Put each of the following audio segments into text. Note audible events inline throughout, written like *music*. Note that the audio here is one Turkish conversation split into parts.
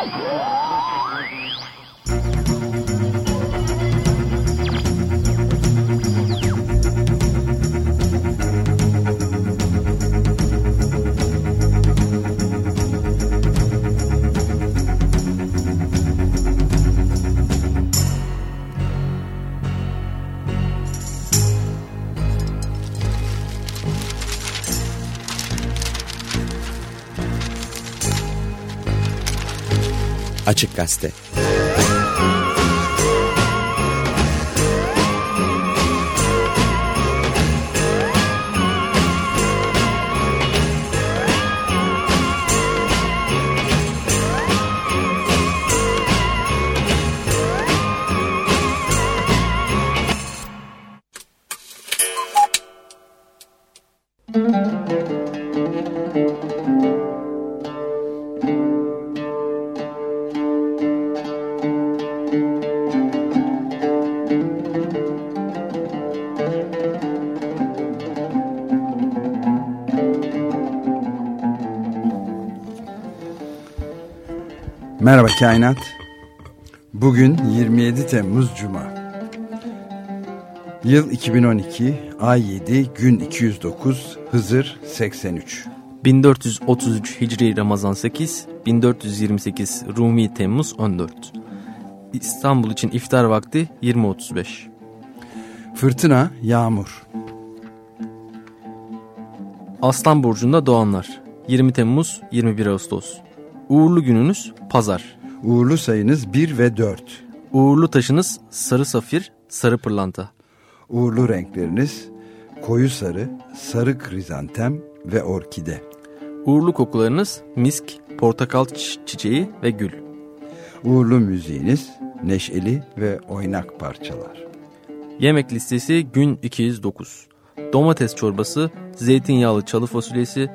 Whoa! Açık Gazete Kainat. Bugün 27 Temmuz Cuma. Yıl 2012, ay 7, gün 209, Hızır 83. 1433 Hicri Ramazan 8, 1428 Rumi Temmuz 14. İstanbul için iftar vakti 20.35. Fırtına, yağmur. Aslan Burcu'nda doğanlar 20 Temmuz 21 Ağustos. Uğurlu gününüz pazar. Uğurlu sayınız 1 ve 4. Uğurlu taşınız sarı safir, sarı pırlanta. Uğurlu renkleriniz koyu sarı, sarı krizantem ve orkide. Uğurlu kokularınız misk, portakal çiçeği ve gül. Uğurlu müziğiniz neşeli ve oynak parçalar. Yemek listesi gün 209. Domates çorbası, zeytinyağlı çalı fasulyesi,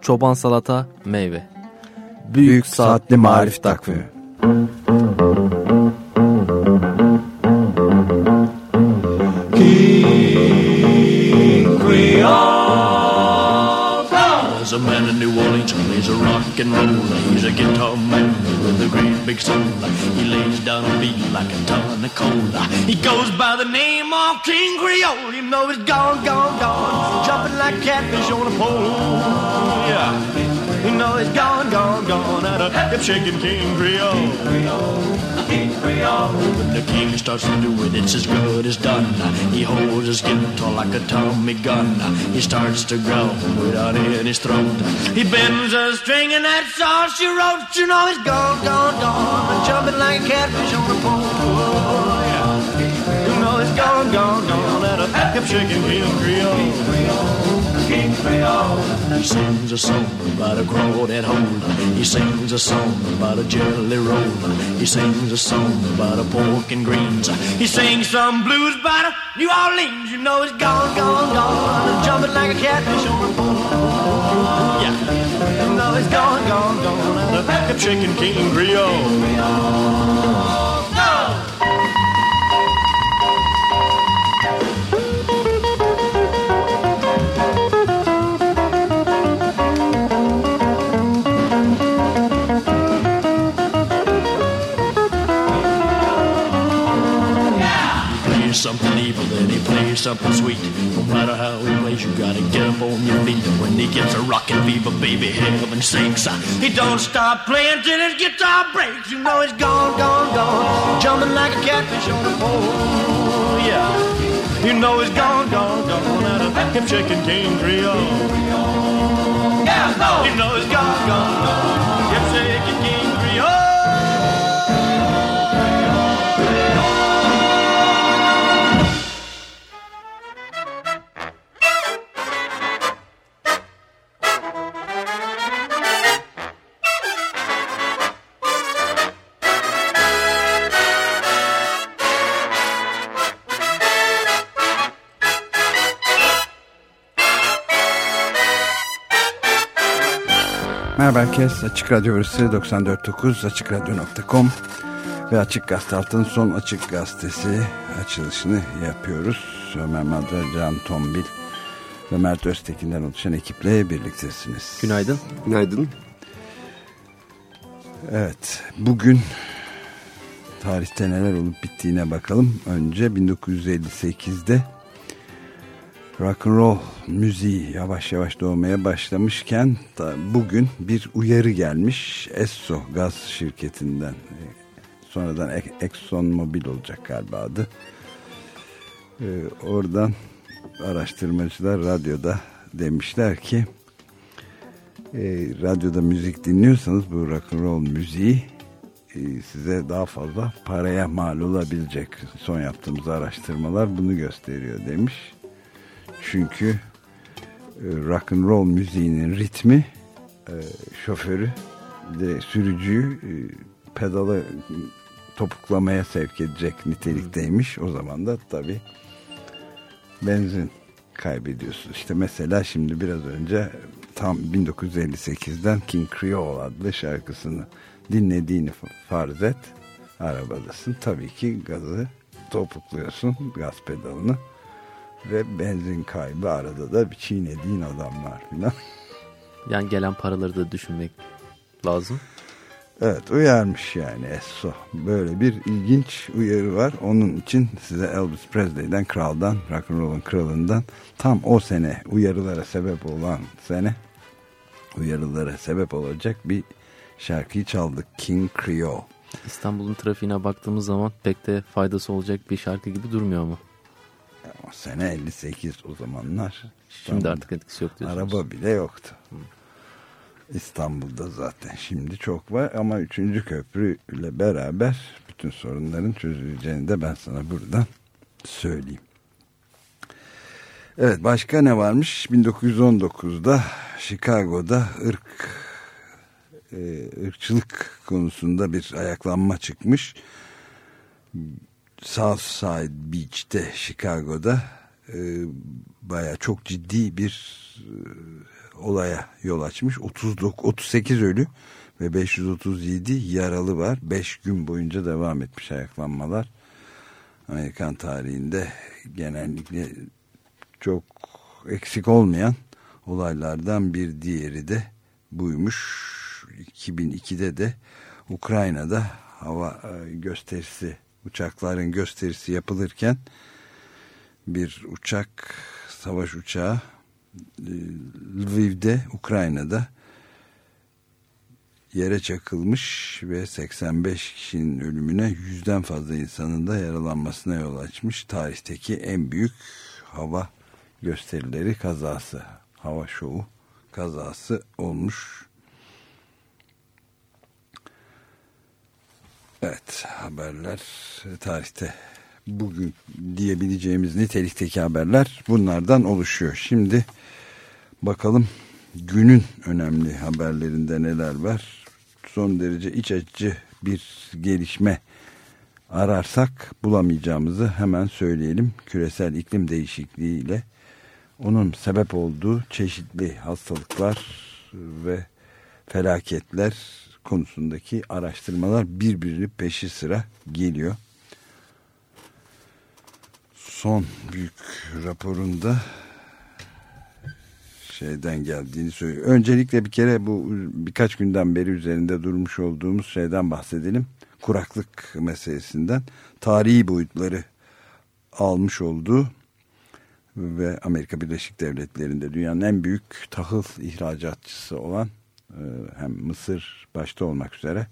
çoban salata, meyve. Büyük, Büyük Saatli Marif Takvimi. King Creole. There's a man in New Orleans plays a rock and roll. He's a guitar man with a great big soul. He lays down a beat like a ton of coal. He goes by the name of King Creole. You know he's gone, gone, gone. Jumping like catfish on a pole. Yeah. You know he's gone, gone, gone out of hip shaking King Creole. King Creole. When the king starts to do it, it's as good as done. He holds his guitar like a Tommy gun. He starts to growl without in his throat. He bends a string and that's all she wrote. You know he's gone, gone, gone. Jumping like a catfish on a pole. You know he's gone, gone, gone out of hip shaking King Creole. King Creole. He sings a song about a crawdad hole. He sings a song about a jelly roll. He sings a song about a pork and greens. He sings some blues about a New Orleans. You know he's gone, gone, gone. Jumping like a catfish on a pole. Yeah. You know he's gone, gone, gone. Out of hip chicken King Creole. Something evil, then he plays something sweet. No matter how he plays, you gotta get up on your feet. And when he gets a rockin' fever, baby, heaven sinks. Ah, he don't stop playing till his guitar breaks. You know he's gone, gone, gone, jumping like a catfish on a pole. Yeah, you know he's gone, gone, gone out of shaking King Creole. Yeah, no, you know he's gone, gone, gone, Merhaba herkes. Açık Radyo burası 94.9 AçıkRadyo.com ve Açık Gazete Haftanın son Açık Gazetesi açılışını yapıyoruz. Ömer Madra, Can Tombil ve Mert Öztekin'den oluşan ekiple birliktesiniz. Günaydın. Günaydın. Evet, bugün tarihte neler olup bittiğine bakalım. Önce 1958'de rock and roll müziği yavaş yavaş doğmaya başlamışken bugün bir uyarı gelmiş Esso gaz şirketinden. Sonradan Exxon Mobil olacak galiba adı. Ee, oradan araştırmacılar radyoda demişler ki e, radyoda müzik dinliyorsanız bu rock and roll müziği e, size daha fazla paraya mal olabilecek. Son yaptığımız araştırmalar bunu gösteriyor demiş. Çünkü e, rock and roll müziğinin ritmi e, şoförü de sürücüyü e, pedalı topuklamaya sevk edecek nitelikteymiş. O zaman da tabii benzin kaybediyorsun. İşte mesela şimdi biraz önce tam 1958'den King Creole adlı şarkısını dinlediğini farz et. Arabadasın. Tabii ki gazı topukluyorsun. Gaz pedalını. Ve benzin kaybı arada da bir çiğnediğin adamlar filan. Yani gelen paraları da düşünmek lazım. Evet uyarmış yani Esso. Böyle bir ilginç uyarı var. Onun için size Elvis Presley'den, kraldan, rock'n'roll'un kralından tam o sene uyarılara sebep olan sene uyarılara sebep olacak bir şarkıyı çaldık. King Creole. İstanbul'un trafiğine baktığımız zaman pek de faydası olacak bir şarkı gibi durmuyor ama. O sene 58 o zamanlar. Şimdi artık etkisi yok diyorsunuz. Araba bile yoktu. İstanbul'da zaten şimdi çok var ama 3. köprü ile beraber bütün sorunların çözüleceğini de ben sana buradan söyleyeyim. Evet başka ne varmış? 1919'da Chicago'da ırk e, ırkçılık konusunda bir ayaklanma çıkmış. Southside Beach'te Chicago'da e, baya çok ciddi bir e, olaya yol açmış. 39, 38 ölü ve 537 yaralı var. 5 gün boyunca devam etmiş ayaklanmalar. Amerikan tarihinde genellikle çok eksik olmayan olaylardan bir diğeri de buymuş. 2002'de de Ukrayna'da hava e, gösterisi uçakların gösterisi yapılırken bir uçak savaş uçağı e, Lviv'de Ukrayna'da yere çakılmış ve 85 kişinin ölümüne yüzden fazla insanın da yaralanmasına yol açmış. Tarihteki en büyük hava gösterileri kazası, hava şovu kazası olmuş. Evet haberler tarihte bugün diyebileceğimiz nitelikteki haberler bunlardan oluşuyor. Şimdi bakalım günün önemli haberlerinde neler var. Son derece iç açıcı bir gelişme ararsak bulamayacağımızı hemen söyleyelim. Küresel iklim değişikliğiyle onun sebep olduğu çeşitli hastalıklar ve felaketler konusundaki araştırmalar birbirini peşi sıra geliyor. Son büyük raporunda şeyden geldiğini söylüyor. Öncelikle bir kere bu birkaç günden beri üzerinde durmuş olduğumuz şeyden bahsedelim. Kuraklık meselesinden tarihi boyutları almış olduğu ve Amerika Birleşik Devletleri'nde dünyanın en büyük tahıl ihracatçısı olan hem Mısır başta olmak üzere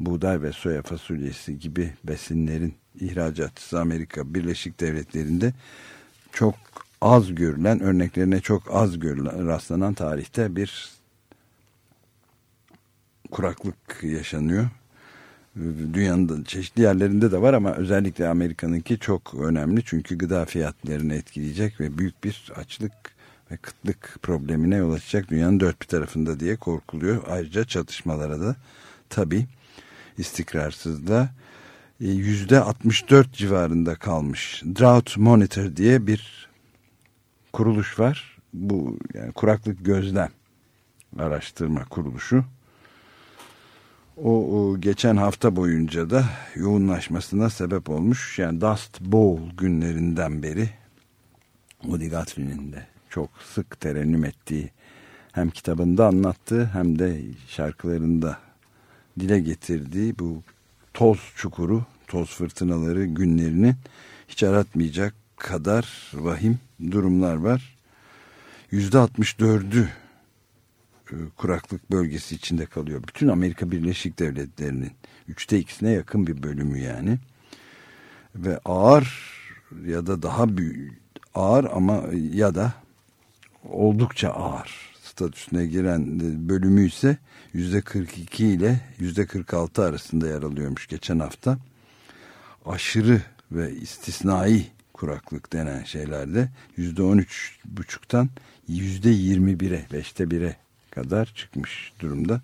buğday ve soya fasulyesi gibi besinlerin ihracatçısı Amerika Birleşik Devletleri'nde çok az görülen örneklerine çok az görülen rastlanan tarihte bir kuraklık yaşanıyor. Dünyanın çeşitli yerlerinde de var ama özellikle Amerika'nınki çok önemli. Çünkü gıda fiyatlarını etkileyecek ve büyük bir açlık ve kıtlık problemine yol açacak dünyanın dört bir tarafında diye korkuluyor. Ayrıca çatışmalara da tabi istikrarsızlığa e, yüzde 64 civarında kalmış. Drought Monitor diye bir kuruluş var. Bu yani kuraklık gözlem araştırma kuruluşu. O, o geçen hafta boyunca da yoğunlaşmasına sebep olmuş. Yani Dust Bowl günlerinden beri Woody Guthrie'nin de çok sık terennüm ettiği hem kitabında anlattığı hem de şarkılarında dile getirdiği bu toz çukuru, toz fırtınaları günlerini hiç aratmayacak kadar vahim durumlar var. %64'ü e, kuraklık bölgesi içinde kalıyor. Bütün Amerika Birleşik Devletleri'nin üçte ikisine yakın bir bölümü yani. Ve ağır ya da daha büyük ağır ama ya da oldukça ağır statüsüne giren bölümü ise yüzde 42 ile yüzde 46 arasında yer alıyormuş geçen hafta. Aşırı ve istisnai kuraklık denen şeylerde yüzde 13 buçuktan yüzde 21'e beşte bire kadar çıkmış durumda.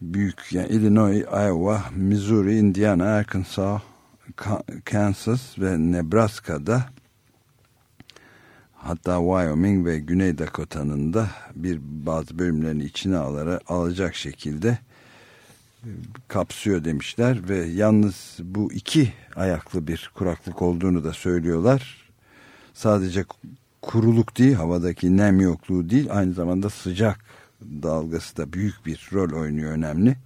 Büyük yani Illinois, Iowa, Missouri, Indiana, Arkansas, Kansas ve Nebraska'da hatta Wyoming ve Güney Dakota'nın da bir bazı bölümlerini içine alarak, alacak şekilde e, kapsıyor demişler ve yalnız bu iki ayaklı bir kuraklık olduğunu da söylüyorlar. Sadece kuruluk değil havadaki nem yokluğu değil aynı zamanda sıcak dalgası da büyük bir rol oynuyor önemli.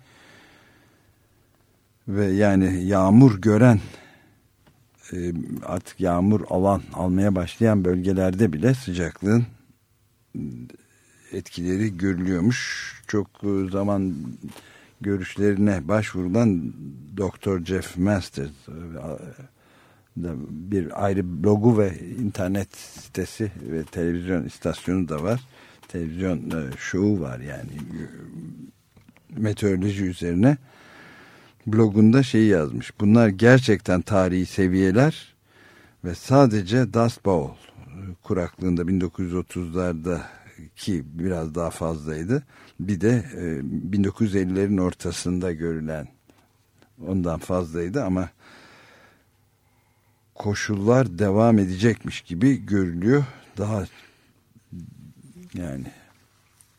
Ve yani yağmur gören e, artık yağmur alan almaya başlayan bölgelerde bile sıcaklığın etkileri görülüyormuş. Çok zaman görüşlerine başvurulan Doktor Jeff Masters bir ayrı blogu ve internet sitesi ve televizyon istasyonu da var. Televizyon e, şovu var yani meteoroloji üzerine blogunda şeyi yazmış. Bunlar gerçekten tarihi seviyeler ve sadece Dust Bowl kuraklığında 1930'larda ki biraz daha fazlaydı. Bir de 1950'lerin ortasında görülen ondan fazlaydı ama koşullar devam edecekmiş gibi görülüyor. Daha yani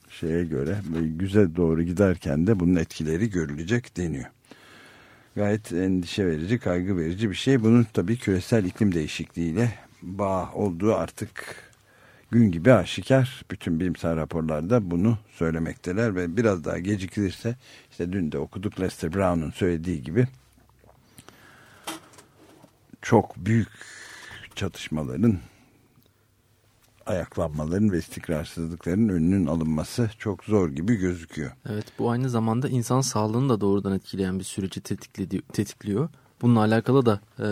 şeye göre güzel doğru giderken de bunun etkileri görülecek deniyor. Gayet endişe verici, kaygı verici bir şey. Bunun tabii küresel iklim değişikliğiyle bağ olduğu artık gün gibi aşikar. Bütün bilimsel raporlarda bunu söylemekteler ve biraz daha gecikirse işte dün de okuduk Lester Brown'un söylediği gibi çok büyük çatışmaların ayaklanmaların ve istikrarsızlıkların önünün alınması çok zor gibi gözüküyor. Evet bu aynı zamanda insan sağlığını da doğrudan etkileyen bir süreci tetikliyor. Bununla alakalı da e,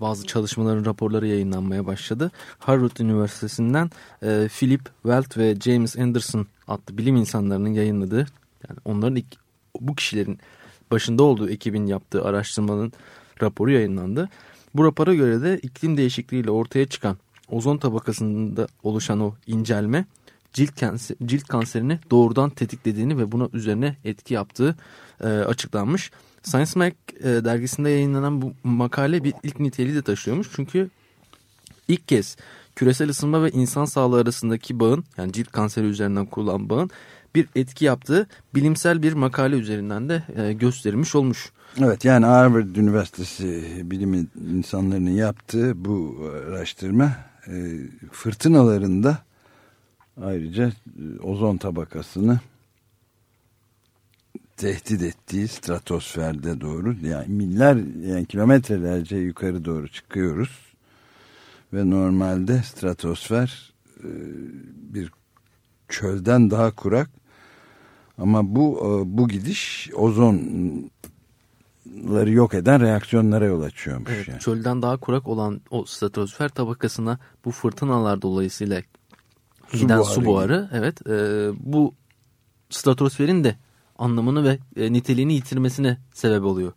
bazı çalışmaların raporları yayınlanmaya başladı. Harvard Üniversitesi'nden e, Philip Welt ve James Anderson adlı bilim insanlarının yayınladığı, yani onların ilk, bu kişilerin başında olduğu ekibin yaptığı araştırmanın raporu yayınlandı. Bu rapora göre de iklim değişikliğiyle ortaya çıkan ozon tabakasında oluşan o incelme cilt, kanser, cilt kanserini doğrudan tetiklediğini ve buna üzerine etki yaptığı e, açıklanmış. Science Mag e, dergisinde yayınlanan bu makale bir ilk niteliği de taşıyormuş. Çünkü ilk kez küresel ısınma ve insan sağlığı arasındaki bağın yani cilt kanseri üzerinden kurulan bağın bir etki yaptığı bilimsel bir makale üzerinden de e, gösterilmiş olmuş. Evet yani Harvard Üniversitesi bilim insanlarının yaptığı bu araştırma e, fırtınalarında ayrıca e, ozon tabakasını tehdit ettiği stratosferde doğru yani miller yani kilometrelerce yukarı doğru çıkıyoruz. Ve normalde stratosfer e, bir çölden daha kurak. Ama bu bu gidiş ozonları yok eden reaksiyonlara yol açıyormuş. Evet, yani. Çölden daha kurak olan o stratosfer tabakasına bu fırtınalar dolayısıyla su giden buharı su buharı evet e, bu stratosferin de anlamını ve e, niteliğini yitirmesine sebep oluyor.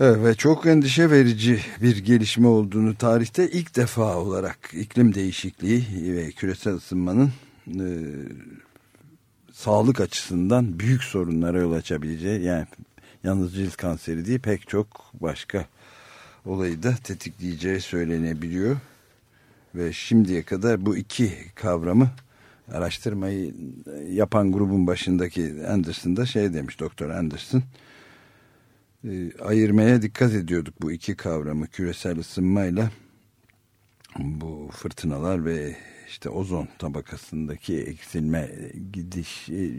Evet, ve çok endişe verici bir gelişme olduğunu tarihte ilk defa olarak iklim değişikliği ve küresel ısınmanın e, sağlık açısından büyük sorunlara yol açabileceği yani yalnız cilt kanseri değil pek çok başka olayı da tetikleyeceği söylenebiliyor. Ve şimdiye kadar bu iki kavramı araştırmayı yapan grubun başındaki Anderson da şey demiş Doktor Anderson e, ayırmaya dikkat ediyorduk bu iki kavramı küresel ısınmayla bu fırtınalar ve işte ozon tabakasındaki eksilme gidiş e,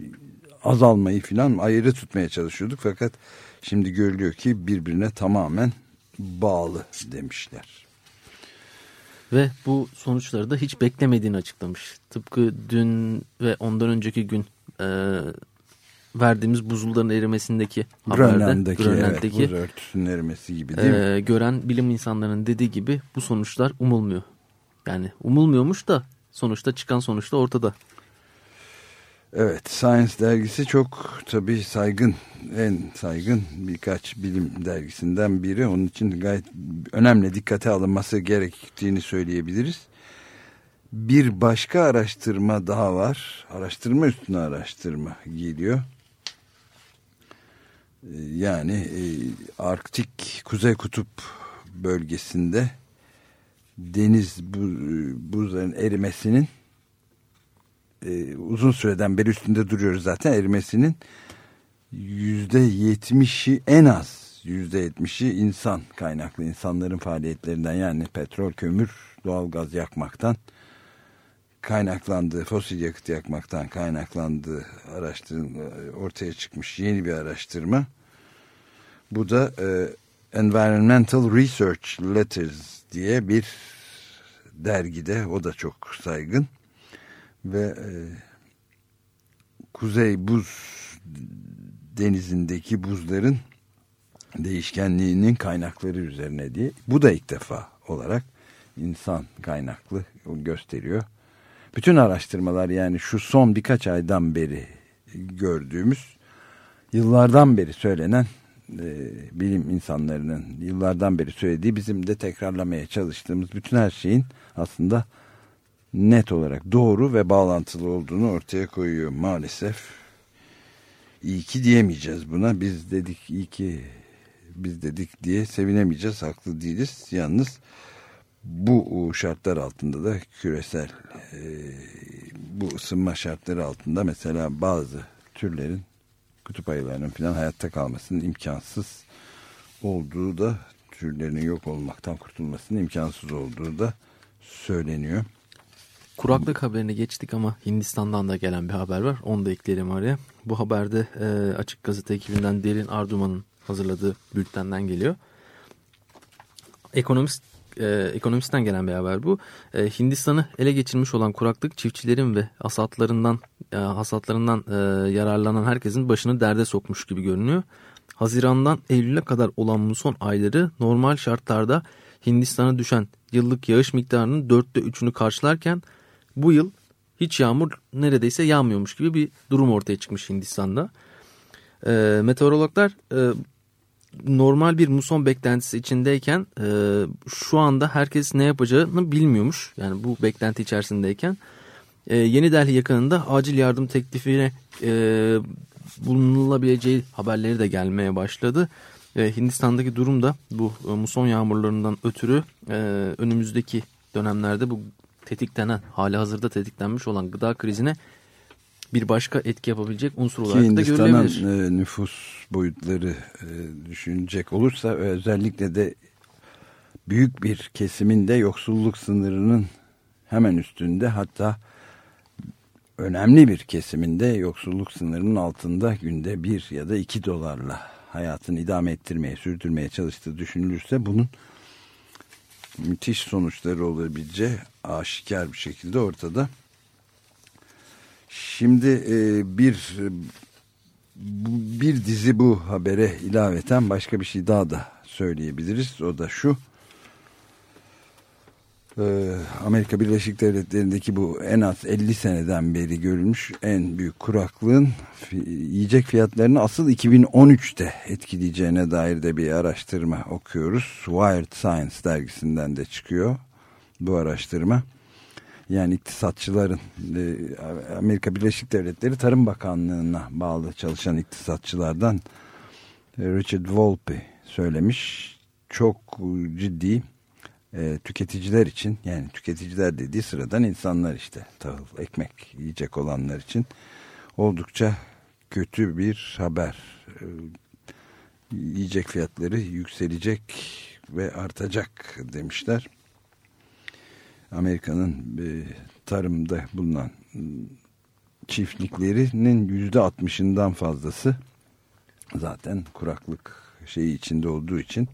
azalmayı filan ayrı tutmaya çalışıyorduk fakat şimdi görülüyor ki birbirine tamamen bağlı demişler. Ve bu sonuçları da hiç beklemediğini açıklamış. Tıpkı dün ve ondan önceki gün e, verdiğimiz buzulların erimesindeki haberde Grönland'daki, Grönland'daki evet, buz örtüsünün erimesi gibi değil mi? e, gören bilim insanlarının dediği gibi bu sonuçlar umulmuyor. Yani umulmuyormuş da sonuçta çıkan sonuçta ortada. Evet, Science dergisi çok tabii saygın, en saygın birkaç bilim dergisinden biri. Onun için gayet önemli dikkate alınması gerektiğini söyleyebiliriz. Bir başka araştırma daha var. Araştırma üstüne araştırma geliyor. Ee, Yani e, Arktik Kuzey Kutup bölgesinde deniz bu- buzların erimesinin e, uzun süreden beri üstünde duruyoruz zaten erimesinin yüzde yetmişi en az yüzde yetmişi insan kaynaklı insanların faaliyetlerinden yani petrol, kömür, doğalgaz yakmaktan kaynaklandığı, fosil yakıt yakmaktan kaynaklandığı araştırma ortaya çıkmış yeni bir araştırma. Bu da e, Environmental Research Letters diye bir dergide o da çok saygın ve e, kuzey buz denizindeki buzların değişkenliğinin kaynakları üzerine diye. Bu da ilk defa olarak insan kaynaklı gösteriyor. Bütün araştırmalar yani şu son birkaç aydan beri gördüğümüz yıllardan beri söylenen e, bilim insanlarının yıllardan beri söylediği bizim de tekrarlamaya çalıştığımız bütün her şeyin aslında net olarak doğru ve bağlantılı olduğunu ortaya koyuyor maalesef. İyi ki diyemeyeceğiz buna. Biz dedik iyi ki biz dedik diye sevinemeyeceğiz. Haklı değiliz. Yalnız bu şartlar altında da küresel e, bu ısınma şartları altında mesela bazı türlerin kutup ayılarının falan hayatta kalmasının imkansız olduğu da türlerinin yok olmaktan kurtulmasının imkansız olduğu da söyleniyor. Kuraklık haberini geçtik ama Hindistan'dan da gelen bir haber var. Onu da ekleyelim araya. Bu haberde e, Açık Gazete ekibinden Derin Arduman'ın hazırladığı bültenden geliyor. Ekonomist e, ekonomistten gelen bir haber bu. E, Hindistan'ı ele geçirmiş olan kuraklık çiftçilerin ve hasatlarından e, hasatlarından e, yararlanan herkesin başını derde sokmuş gibi görünüyor. Haziran'dan Eylül'e kadar olan muson ayları normal şartlarda Hindistan'a düşen yıllık yağış miktarının dörtte üçünü karşılarken bu yıl hiç yağmur neredeyse yağmıyormuş gibi bir durum ortaya çıkmış Hindistan'da. E, meteorologlar e, normal bir muson beklentisi içindeyken e, şu anda herkes ne yapacağını bilmiyormuş. Yani bu beklenti içerisindeyken e, Yeni Delhi yakınında acil yardım teklifine e, bulunulabileceği haberleri de gelmeye başladı. E, Hindistan'daki durum da bu e, muson yağmurlarından ötürü e, önümüzdeki dönemlerde bu tetiklenen, hali hazırda tetiklenmiş olan gıda krizine bir başka etki yapabilecek unsur Ki olarak da Hindistan'ın görülebilir. e, nüfus boyutları e, düşünecek olursa ve özellikle de büyük bir kesimin de yoksulluk sınırının hemen üstünde hatta önemli bir kesiminde yoksulluk sınırının altında günde bir ya da iki dolarla hayatını idame ettirmeye, sürdürmeye çalıştığı düşünülürse bunun müthiş sonuçları olabileceği aşikar bir şekilde ortada. Şimdi e, bir bir dizi bu habere ilaveten başka bir şey daha da söyleyebiliriz. O da şu. Ee, Amerika Birleşik Devletleri'ndeki bu en az 50 seneden beri görülmüş en büyük kuraklığın yiyecek fiyatlarını asıl 2013'te etkileyeceğine dair de bir araştırma okuyoruz. Wired Science dergisinden de çıkıyor bu araştırma. Yani iktisatçıların e, Amerika Birleşik Devletleri Tarım Bakanlığı'na bağlı çalışan iktisatçılardan e, Richard Volpe söylemiş. Çok ciddi e, tüketiciler için yani tüketiciler dediği sıradan insanlar işte tahıl, ekmek yiyecek olanlar için oldukça kötü bir haber. Yiyecek fiyatları yükselecek ve artacak demişler. Amerika'nın e, tarımda bulunan çiftliklerinin yüzde altmışından fazlası zaten kuraklık şeyi içinde olduğu için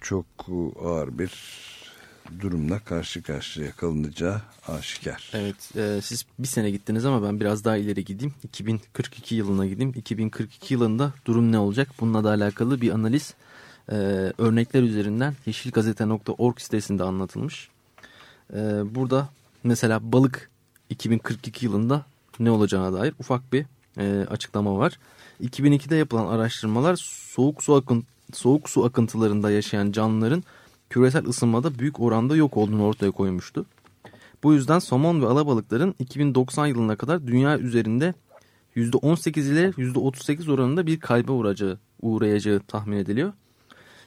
çok ağır bir durumla karşı karşıya kalınacağı aşikar. Evet e, siz bir sene gittiniz ama ben biraz daha ileri gideyim. 2042 yılına gideyim. 2042 yılında durum ne olacak? Bununla da alakalı bir analiz e, örnekler üzerinden yeşilgazete.org sitesinde anlatılmış. E, burada mesela balık 2042 yılında ne olacağına dair ufak bir e, açıklama var. 2002'de yapılan araştırmalar soğuk su akın soğuk su akıntılarında yaşayan canlıların küresel ısınmada büyük oranda yok olduğunu ortaya koymuştu. Bu yüzden somon ve alabalıkların 2090 yılına kadar dünya üzerinde %18 ile %38 oranında bir kayba uğrayacağı, uğrayacağı tahmin ediliyor.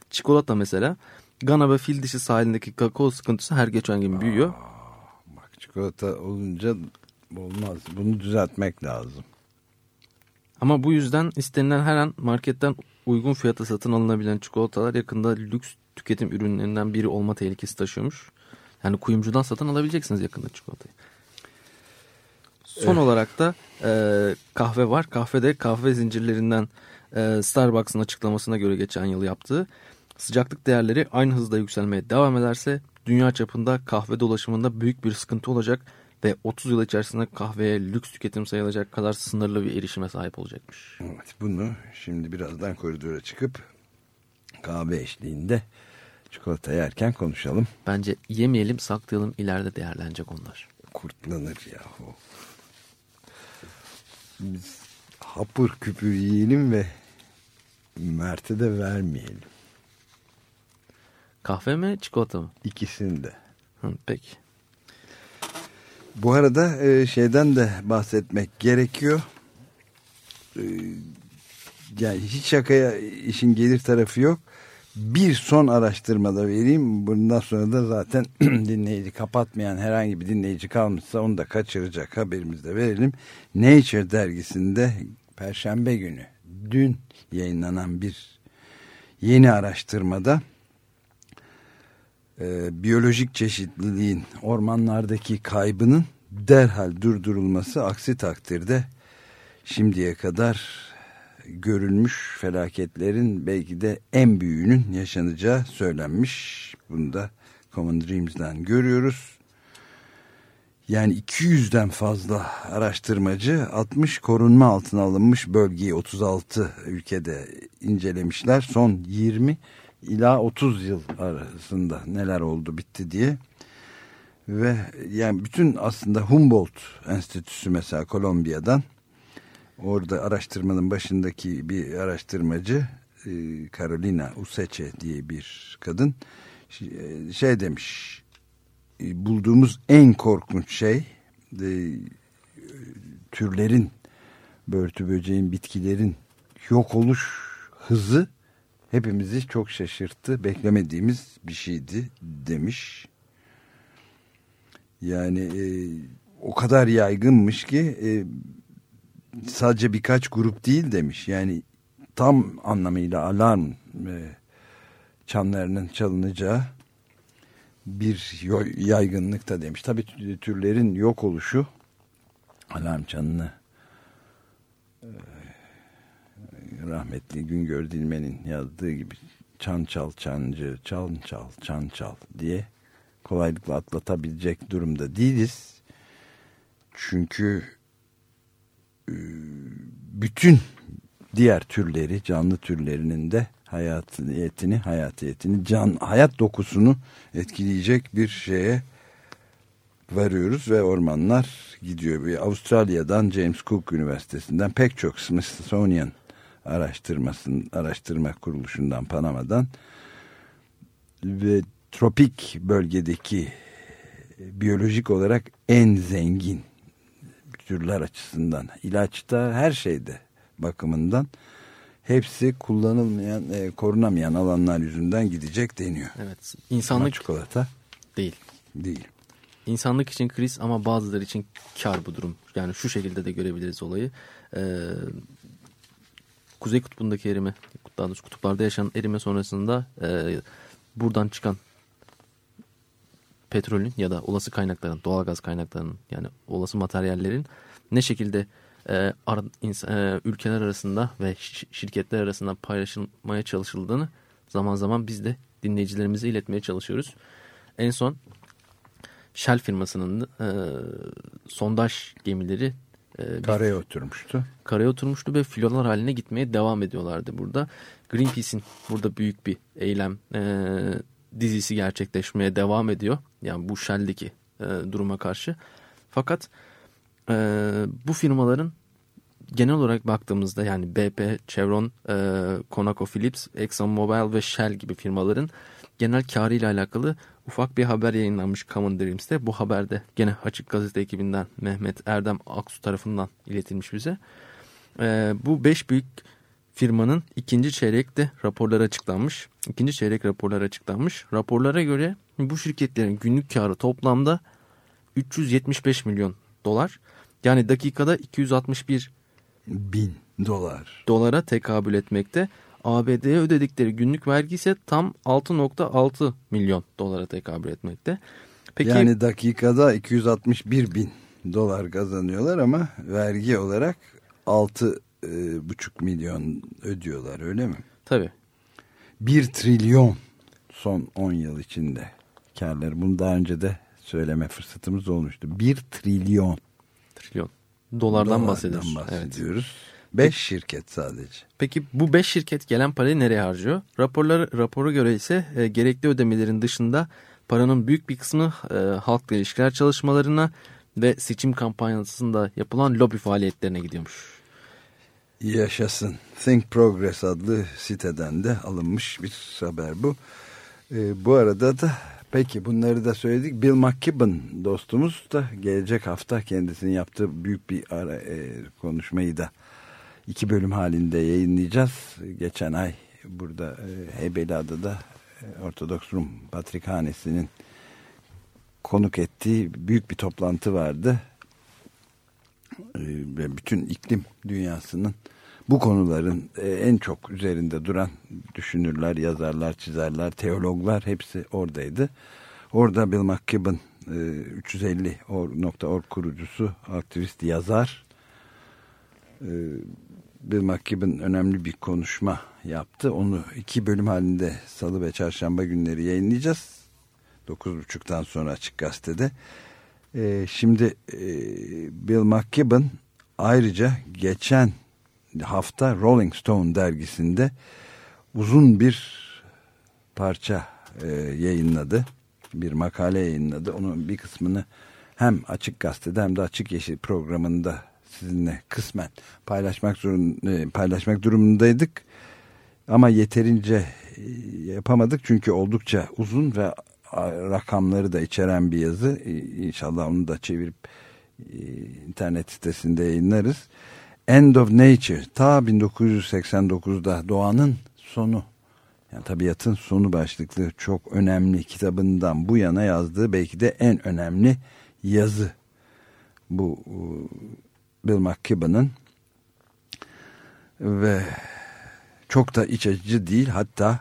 Çikolata mesela Gana ve fil dişi sahilindeki kakao sıkıntısı her geçen gün büyüyor. Aa, bak çikolata olunca olmaz. Bunu düzeltmek lazım. Ama bu yüzden istenilen her an marketten uygun fiyata satın alınabilen çikolatalar yakında lüks tüketim ürünlerinden biri olma tehlikesi taşıyormuş. Yani kuyumcudan satın alabileceksiniz yakında çikolatayı. Son evet. olarak da e, kahve var. Kahvede kahve zincirlerinden e, Starbucks'ın açıklamasına göre geçen yıl yaptığı sıcaklık değerleri aynı hızda yükselmeye devam ederse dünya çapında kahve dolaşımında büyük bir sıkıntı olacak ve 30 yıl içerisinde kahveye lüks tüketim sayılacak kadar sınırlı bir erişime sahip olacakmış. Evet bunu şimdi birazdan koridora çıkıp kahve eşliğinde çikolata yerken konuşalım. Bence yemeyelim saklayalım ileride değerlenecek onlar. Kurtlanır yahu. Biz hapur küpür yiyelim ve Mert'e de vermeyelim. Kahve mi çikolata mı? İkisini de. Hı, peki. Bu arada e, şeyden de bahsetmek gerekiyor. E, yani hiç şakaya işin gelir tarafı yok. Bir son araştırmada vereyim. Bundan sonra da zaten *clears throat* dinleyici kapatmayan herhangi bir dinleyici kalmışsa onu da kaçıracak haberimizde verelim. Nature dergisinde Perşembe günü dün yayınlanan bir yeni araştırmada e, biyolojik çeşitliliğin ormanlardaki kaybının derhal durdurulması aksi takdirde şimdiye kadar görülmüş felaketlerin belki de en büyüğünün yaşanacağı söylenmiş. Bunu da Common Dreams'den görüyoruz. Yani 200'den fazla araştırmacı 60 korunma altına alınmış bölgeyi 36 ülkede incelemişler. Son 20 ila 30 yıl arasında neler oldu bitti diye. Ve yani bütün aslında Humboldt Enstitüsü mesela Kolombiya'dan orada araştırmanın başındaki bir araştırmacı e, Carolina Useche diye bir kadın e, şey demiş e, bulduğumuz en korkunç şey türlerin börtü böceğin bitkilerin yok oluş hızı hepimizi çok şaşırttı. Beklemediğimiz bir şeydi demiş. Yani e, o kadar yaygınmış ki e, sadece birkaç grup değil demiş. Yani tam anlamıyla alarm e, çanlarının çalınacağı bir yaygınlıkta demiş. Tabii türlerin yok oluşu alarm çanını e, rahmetli Güngör Dilmen'in yazdığı gibi çan çal çancı, çal çal çan çal diye kolaylıkla atlatabilecek durumda değiliz. Çünkü e, bütün diğer türleri, canlı türlerinin de hayatiyetini, hayatiyetini, can, hayat dokusunu etkileyecek bir şeye varıyoruz ve ormanlar gidiyor. Avustralya'dan James Cook Üniversitesi'nden pek çok Smithsonian araştırmasın araştırma kuruluşundan Panama'dan ve tropik bölgedeki biyolojik olarak en zengin türler açısından ilaçta her şeyde bakımından hepsi kullanılmayan e, korunamayan alanlar yüzünden gidecek deniyor. Evet. insanlık ama çikolata değil. Değil. İnsanlık için kriz ama bazıları için kar bu durum. Yani şu şekilde de görebiliriz olayı. Ee, Kuzey Kutbu'ndaki erime, daha doğrusu kutuplarda yaşanan erime sonrasında e, buradan çıkan petrolün ya da olası kaynakların, doğalgaz kaynaklarının yani olası materyallerin ne şekilde e, ar, ins, e, ülkeler arasında ve şirketler arasında paylaşılmaya çalışıldığını zaman zaman biz de dinleyicilerimize iletmeye çalışıyoruz. En son Shell firmasının e, sondaj gemileri e, karaya oturmuştu. Karaya oturmuştu ve filolar haline gitmeye devam ediyorlardı burada. Greenpeace'in burada büyük bir eylem e, dizisi gerçekleşmeye devam ediyor. Yani bu Shell'deki e, duruma karşı. Fakat e, bu firmaların genel olarak baktığımızda yani BP, Chevron, e, ConocoPhillips, ExxonMobil ve Shell gibi firmaların genel karı ile alakalı ufak bir haber yayınlanmış Common Dreams'te. Bu haberde gene Açık Gazete ekibinden Mehmet Erdem Aksu tarafından iletilmiş bize. E, bu beş büyük firmanın ikinci çeyrekte raporları açıklanmış. İkinci çeyrek raporları açıklanmış. Raporlara göre bu şirketlerin günlük karı toplamda 375 milyon dolar. Yani dakikada 261 bin dolar. Dolara tekabül etmekte. ABD'ye ödedikleri günlük vergi ise tam 6.6 milyon dolara tekabül etmekte. Peki, yani dakikada 261 bin dolar kazanıyorlar ama vergi olarak 6,5 e, milyon ödüyorlar öyle mi? Tabii. 1 trilyon son 10 yıl içinde karları. Bunu daha önce de söyleme fırsatımız olmuştu. 1 trilyon. Trilyon. Dolardan, Dolardan bahsediyoruz. bahsediyoruz. Evet. 5 şirket sadece. Peki bu 5 şirket gelen parayı nereye harcıyor? Raporları, rapora göre ise e, gerekli ödemelerin dışında paranın büyük bir kısmı e, halkla ilişkiler çalışmalarına ve seçim kampanyasında yapılan lobi faaliyetlerine gidiyormuş. Yaşasın. Think Progress adlı siteden de alınmış bir haber bu. E, bu arada da peki bunları da söyledik. Bill McKibben dostumuz da gelecek hafta kendisinin yaptığı büyük bir ara, e, konuşmayı da iki bölüm halinde yayınlayacağız. Geçen ay burada e, Heybeliada'da e, Ortodoks Rum Patrikhanesi'nin konuk ettiği büyük bir toplantı vardı. E, ve bütün iklim dünyasının bu konuların en çok üzerinde duran düşünürler, yazarlar, çizerler, teologlar hepsi oradaydı. Orada Bill McKibben 350.org kurucusu, aktivist, yazar Bill McKibben önemli bir konuşma yaptı. Onu iki bölüm halinde salı ve çarşamba günleri yayınlayacağız. 9.30'dan sonra Açık Gazete'de. Ee, şimdi e, Bill McKibben ayrıca geçen hafta Rolling Stone dergisinde uzun bir parça e, yayınladı. Bir makale yayınladı. Onun bir kısmını hem Açık Gazete'de hem de Açık Yeşil programında sizinle kısmen paylaşmak zorun e, paylaşmak durumundaydık. Ama yeterince e, yapamadık çünkü oldukça uzun ve rakamları da içeren bir yazı. E, inşallah onu da çevirip internet sitesinde yayınlarız. End of Nature ta 1989'da doğanın sonu yani tabiatın sonu başlıklı çok önemli kitabından bu yana yazdığı belki de en önemli yazı bu Bill McKibben'ın ve çok da iç açıcı değil hatta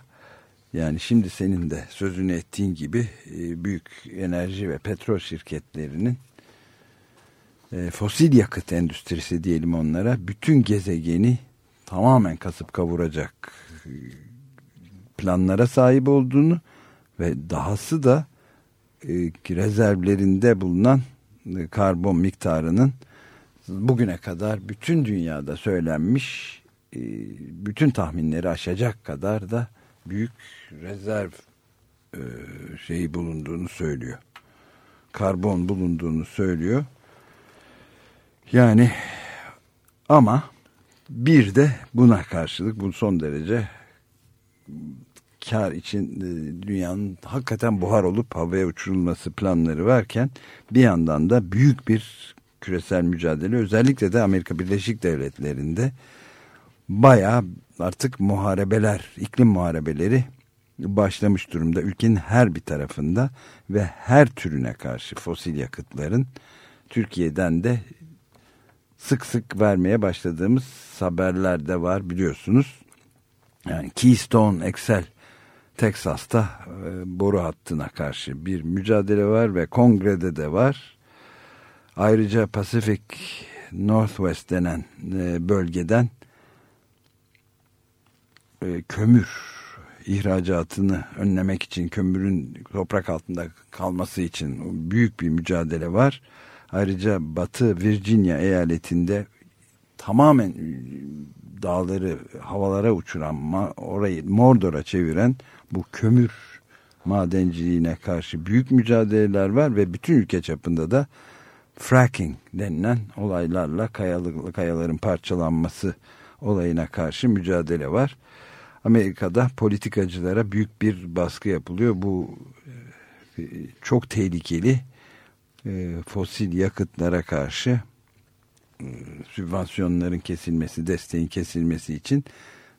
yani şimdi senin de sözünü ettiğin gibi e, büyük enerji ve petrol şirketlerinin e, fosil yakıt endüstrisi diyelim onlara bütün gezegeni tamamen kasıp kavuracak e, planlara sahip olduğunu ve dahası da rezervlerinde bulunan karbon miktarının bugüne kadar bütün dünyada söylenmiş e, bütün tahminleri aşacak kadar da büyük rezerv e, şeyi bulunduğunu söylüyor. Karbon bulunduğunu söylüyor. Yani ama bir de buna karşılık bu son derece kar için e, dünyanın hakikaten buhar olup havaya uçurulması planları varken bir yandan da büyük bir küresel mücadele özellikle de Amerika Birleşik Devletleri'nde baya artık muharebeler, iklim muharebeleri başlamış durumda. Ülkenin her bir tarafında ve her türüne karşı fosil yakıtların Türkiye'den de sık sık vermeye başladığımız haberler de var biliyorsunuz. Yani Keystone XL Teksas'ta e, boru hattına karşı bir mücadele var ve kongrede de var. Ayrıca Pacific Northwest denen e, bölgeden e, kömür ihracatını önlemek için kömürün toprak altında kalması için büyük bir mücadele var. Ayrıca Batı Virginia eyaletinde tamamen e, dağları havalara uçuran orayı Mordor'a çeviren bu kömür madenciliğine karşı büyük mücadeleler var ve bütün ülke çapında da fracking denilen olaylarla kayalı, kayaların parçalanması olayına karşı mücadele var. Amerika'da politikacılara büyük bir baskı yapılıyor. Bu e, çok tehlikeli e, fosil yakıtlara karşı e, sübvansiyonların kesilmesi, desteğin kesilmesi için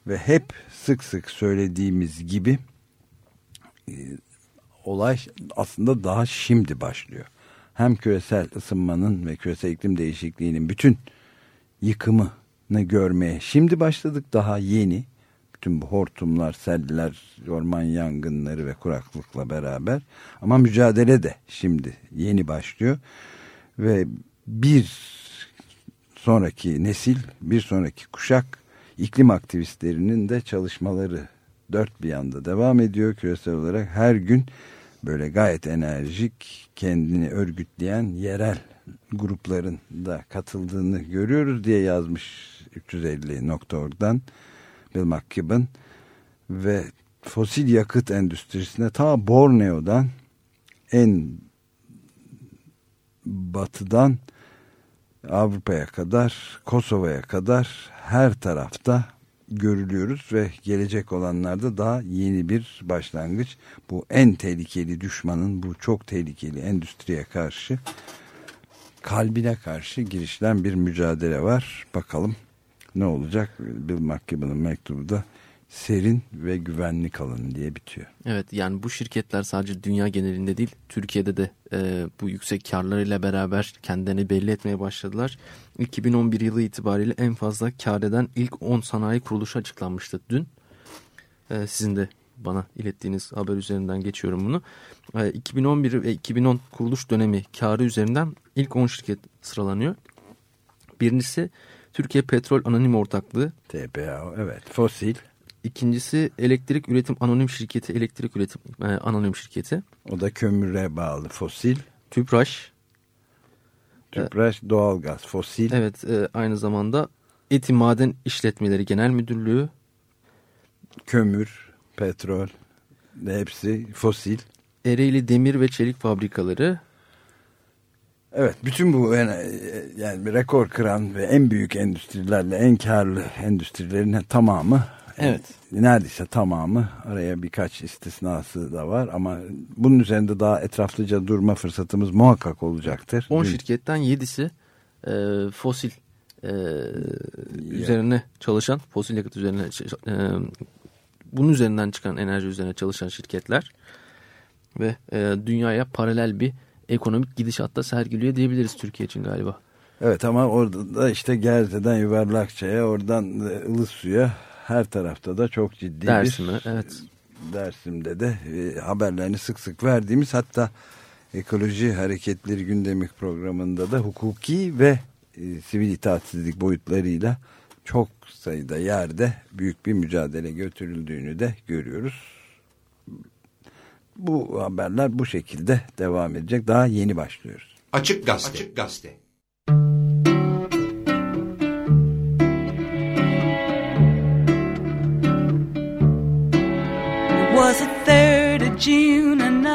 ve hep sık sık söylediğimiz gibi olay aslında daha şimdi başlıyor. Hem küresel ısınmanın ve küresel iklim değişikliğinin bütün yıkımını görmeye şimdi başladık daha yeni bütün bu hortumlar, seller, orman yangınları ve kuraklıkla beraber. Ama mücadele de şimdi yeni başlıyor. Ve bir sonraki nesil, bir sonraki kuşak iklim aktivistlerinin de çalışmaları dört bir yanda devam ediyor küresel olarak. Her gün böyle gayet enerjik, kendini örgütleyen yerel grupların da katıldığını görüyoruz diye yazmış 350.org'dan. Bill McKibben ve fosil yakıt endüstrisine ta Borneo'dan en batıdan Avrupa'ya kadar, Kosova'ya kadar her tarafta görülüyoruz ve gelecek olanlarda daha yeni bir başlangıç. Bu en tehlikeli düşmanın bu çok tehlikeli endüstriye karşı kalbine karşı girişten bir mücadele var. Bakalım ne olacak? Bill McKibben'ın mektubu da serin ve güvenli kalın diye bitiyor. Evet yani bu şirketler sadece dünya genelinde değil Türkiye'de de e, bu yüksek karlarıyla beraber kendilerini belli etmeye başladılar. 2011 yılı itibariyle en fazla kar eden ilk 10 sanayi kuruluşu açıklanmıştı dün. E, sizin de bana ilettiğiniz haber üzerinden geçiyorum bunu. E, 2011 ve 2010 kuruluş dönemi karı üzerinden ilk 10 şirket sıralanıyor. Birincisi Türkiye Petrol Anonim Ortaklığı. TPA evet fosil. İkincisi elektrik üretim anonim şirketi, elektrik üretim e, anonim şirketi. O da kömüre bağlı fosil. Tüpraş. Tüpraş, e, doğalgaz, fosil. Evet, e, aynı zamanda Eti Maden İşletmeleri Genel Müdürlüğü. Kömür, petrol, hepsi fosil. Ereğli Demir ve Çelik Fabrikaları. Evet bütün bu yani, yani rekor kıran ve en büyük endüstrilerle en karlı endüstrilerin tamamı Evet. Neredeyse tamamı araya birkaç istisnası da var ama bunun üzerinde daha etraflıca durma fırsatımız muhakkak olacaktır. 10 şirketten 7'si e, fosil e, üzerine çalışan fosil yakıt üzerine e, bunun üzerinden çıkan enerji üzerine çalışan şirketler ve e, dünyaya paralel bir ekonomik gidişatta sergiliyor diyebiliriz Türkiye için galiba. Evet ama orada da işte Gerze'den Yuvarlakça'ya oradan Ilısu'ya her tarafta da çok ciddi Dersim'e, bir evet. Dersim'de de e, haberlerini sık sık verdiğimiz hatta ekoloji hareketleri gündemik programında da hukuki ve e, sivil itaatsizlik boyutlarıyla çok sayıda yerde büyük bir mücadele götürüldüğünü de görüyoruz. Bu haberler bu şekilde devam edecek. Daha yeni başlıyoruz. Açık Gazete. Açık Gazete.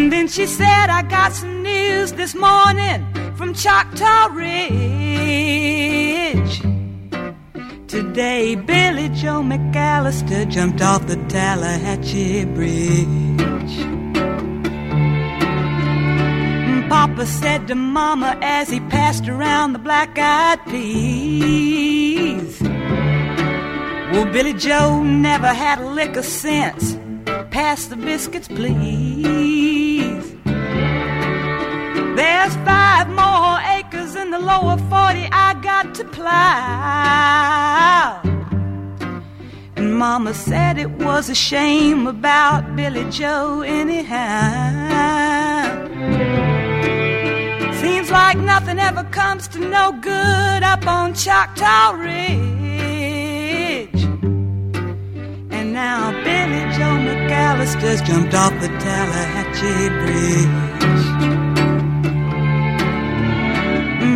And then she said, I got some news this morning from Choctaw Ridge. Today, Billy Joe McAllister jumped off the Tallahatchie Bridge. Papa said to Mama as he passed around the black eyed peas. Well, Billy Joe never had a lick of sense. Pass the biscuits, please. There's five more acres in the lower 40 I got to plow. And Mama said it was a shame about Billy Joe, anyhow. Seems like nothing ever comes to no good up on Choctaw Ridge. And now Billy Joe McAllister's jumped off the Tallahatchie Bridge.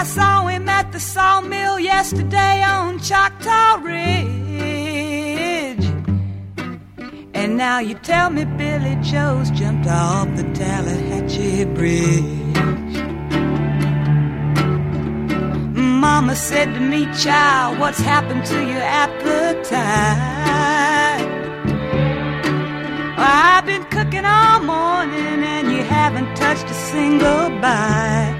I saw him at the sawmill yesterday on Choctaw Ridge. And now you tell me Billy Joe's jumped off the Tallahatchie Bridge. Mama said to me, child, what's happened to your appetite? I've been cooking all morning and you haven't touched a single bite.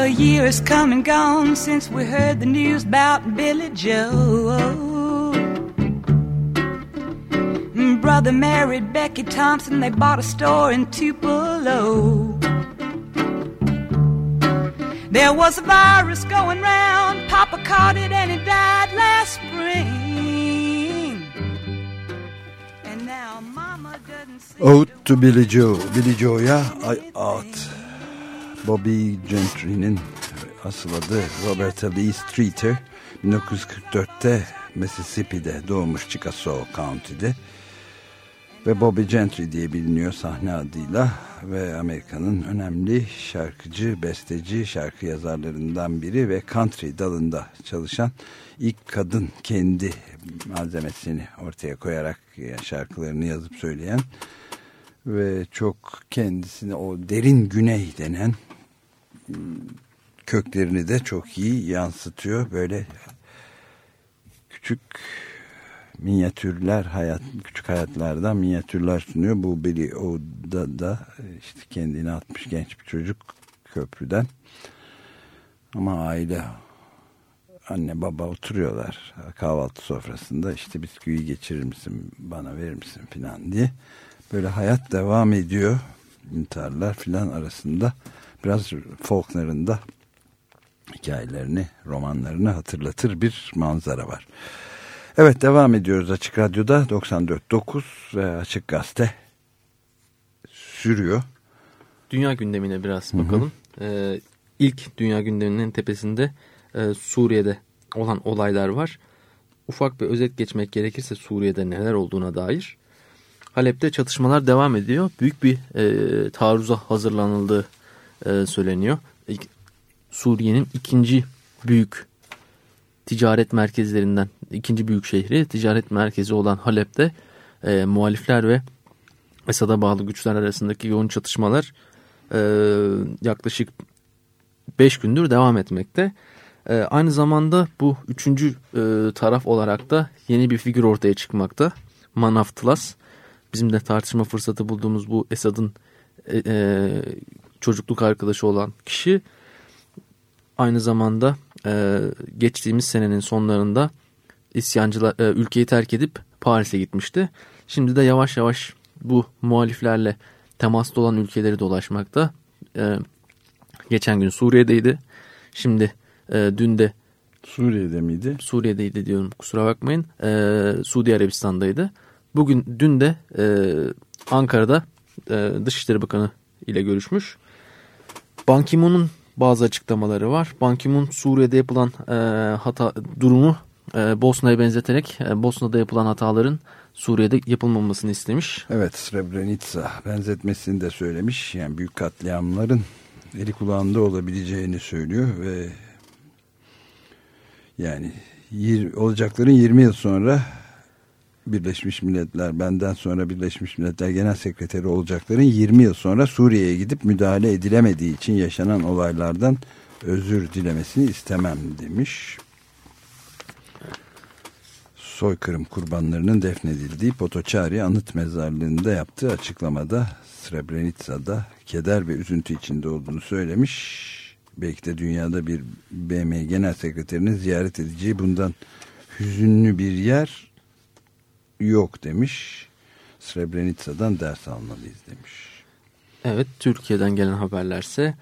A year has come and gone since we heard the news about Billy Joe. Brother married Becky Thompson, they bought a store in Tupelo. There was a virus going round. Papa caught it and he died last spring. And now Mama doesn't see Ode to Billy Joe. Billy Joe'ya Out. Bobby Gentry'nin asıl adı Roberta Lee Streeter. 1944'te Mississippi'de doğmuş Chickasaw County'de ve Bobby Gentry diye biliniyor sahne adıyla ve Amerika'nın önemli şarkıcı, besteci, şarkı yazarlarından biri ve country dalında çalışan ilk kadın kendi malzemesini ortaya koyarak şarkılarını yazıp söyleyen ve çok kendisini o derin güney denen köklerini de çok iyi yansıtıyor. Böyle küçük minyatürler hayat küçük hayatlardan minyatürler sunuyor. Bu Billy O'da da işte kendini atmış genç bir çocuk köprüden. Ama aile anne baba oturuyorlar kahvaltı sofrasında işte bisküvi geçirir misin bana verir misin filan diye. Böyle hayat devam ediyor. intiharlar filan arasında biraz Faulkner'ın da hikayelerini, romanlarını hatırlatır bir manzara var. Evet devam ediyoruz Açık Radyo'da 94.9 ve Açık Gazete sürüyor. Dünya gündemine biraz bakalım. Hı hı. Ee, ilk dünya gündeminin tepesinde e, Suriye'de olan olaylar var. Ufak bir özet geçmek gerekirse Suriye'de neler olduğuna dair. Halep'te çatışmalar devam ediyor. Büyük bir e, taarruza hazırlanıldığı e, söyleniyor. Suriye'nin ikinci büyük ticaret merkezlerinden ikinci büyük şehri ticaret merkezi olan Halep'te e, muhalifler ve Esad'a bağlı güçler arasındaki yoğun çatışmalar e, yaklaşık 5 gündür devam etmekte. E, aynı zamanda bu üçüncü e, taraf olarak da yeni bir figür ortaya çıkmakta. Manaf Tlas. Bizim de tartışma fırsatı bulduğumuz bu Esad'ın e, e, çocukluk arkadaşı olan kişi aynı zamanda e, geçtiğimiz senenin sonlarında isyancılar e, ülkeyi terk edip Paris'e gitmişti. Şimdi de yavaş yavaş bu muhaliflerle temasta olan ülkeleri dolaşmakta. E, geçen gün Suriye'deydi. Şimdi e, dün de Suriye'de miydi? Suriye'deydi diyorum kusura bakmayın. E, Suudi Arabistan'daydı. Bugün dün de e, Ankara'da e, Dışişleri Bakanı ile görüşmüş. Ban Ki-moon'un bazı açıklamaları var. Ban Ki-moon Suriye'de yapılan e, hata durumu e, Bosna'ya benzeterek e, Bosna'da yapılan hataların Suriye'de yapılmamasını istemiş. Evet Srebrenica benzetmesini de söylemiş. Yani büyük katliamların eli kulağında olabileceğini söylüyor ve yani yir, olacakların 20 yıl sonra Birleşmiş Milletler benden sonra Birleşmiş Milletler Genel Sekreteri olacakların 20 yıl sonra Suriye'ye gidip müdahale edilemediği için yaşanan olaylardan özür dilemesini istemem demiş. Soykırım kurbanlarının defnedildiği Potoçari anıt mezarlığında yaptığı açıklamada Srebrenica'da keder ve üzüntü içinde olduğunu söylemiş. Belki de dünyada bir BM Genel Sekreterinin ziyaret edeceği bundan hüzünlü bir yer yok demiş. Srebrenica'dan ders almalıyız demiş. Evet Türkiye'den gelen haberlerse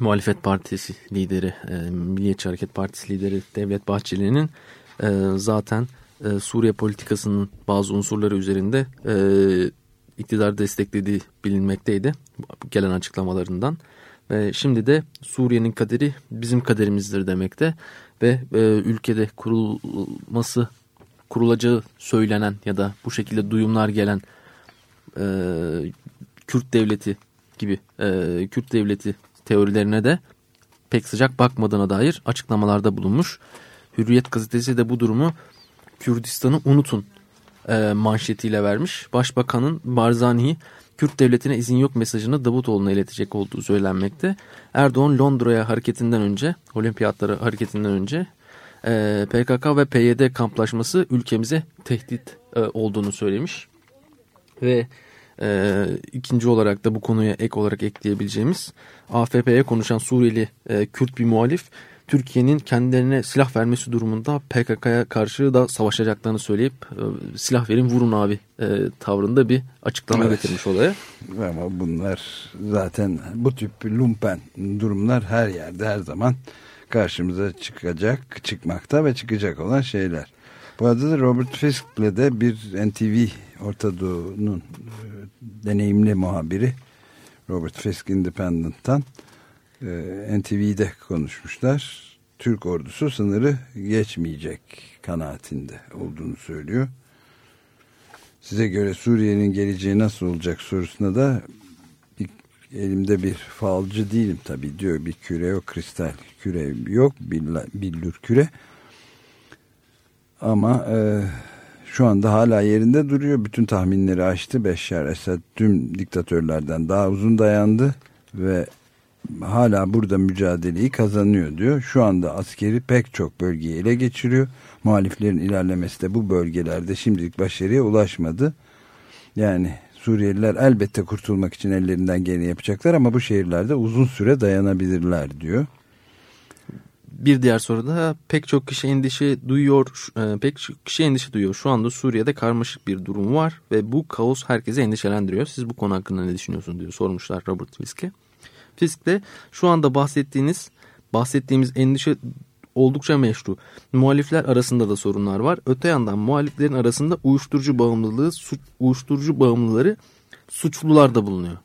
muhalefet partisi lideri e, Milliyetçi Hareket Partisi lideri Devlet Bahçeli'nin e, zaten e, Suriye politikasının bazı unsurları üzerinde e, iktidar desteklediği bilinmekteydi gelen açıklamalarından. Ve şimdi de Suriye'nin kaderi bizim kaderimizdir demekte ve e, ülkede kurulması kurulacağı söylenen ya da bu şekilde duyumlar gelen e, Kürt devleti gibi e, Kürt devleti teorilerine de pek sıcak bakmadığına dair açıklamalarda bulunmuş. Hürriyet gazetesi de bu durumu Kürdistan'ı unutun e, manşetiyle vermiş. Başbakanın Barzani'yi Kürt devletine izin yok mesajını Davutoğlu'na iletecek olduğu söylenmekte. Erdoğan Londra'ya hareketinden önce, olimpiyatları hareketinden önce e, PKK ve PYD kamplaşması ülkemize tehdit e, olduğunu söylemiş. Ve e, ikinci olarak da bu konuya ek olarak ekleyebileceğimiz AFP'ye konuşan Suriyeli e, Kürt bir muhalif Türkiye'nin kendilerine silah vermesi durumunda PKK'ya karşı da savaşacaklarını söyleyip e, silah verin vurun abi e, tavrında bir açıklama evet. getirmiş olaya. Ama bunlar zaten bu tip lumpen durumlar her yerde her zaman karşımıza çıkacak, çıkmakta ve çıkacak olan şeyler. Bu arada da Robert Fisk'le de bir NTV Orta Doğu'nun e, deneyimli muhabiri Robert Fisk Independent'tan e, NTV'de konuşmuşlar. Türk ordusu sınırı geçmeyecek kanaatinde olduğunu söylüyor. Size göre Suriye'nin geleceği nasıl olacak sorusuna da elimde bir falcı değilim tabii diyor. Bir küre yok, kristal küre yok, billur küre. Ama e, şu anda hala yerinde duruyor. Bütün tahminleri aştı. Beşşar Esad tüm diktatörlerden daha uzun dayandı ve hala burada mücadeleyi kazanıyor diyor. Şu anda askeri pek çok bölgeyi ele geçiriyor. Muhaliflerin ilerlemesi de bu bölgelerde şimdilik başarıya ulaşmadı. Yani Suriyeliler elbette kurtulmak için ellerinden geleni yapacaklar ama bu şehirlerde uzun süre dayanabilirler diyor. Bir diğer soruda pek çok kişi endişe duyuyor, e, pek çok kişi endişe duyuyor. Şu anda Suriye'de karmaşık bir durum var ve bu kaos herkese endişelendiriyor. Siz bu konu hakkında ne düşünüyorsunuz diyor sormuşlar Robert Fisk'e. Fisk de şu anda bahsettiğiniz bahsettiğimiz endişe oldukça meşru. Muhalifler arasında da sorunlar var. Öte yandan muhaliflerin arasında uyuşturucu bağımlılığı, suç, uyuşturucu bağımlıları suçlular da bulunuyor.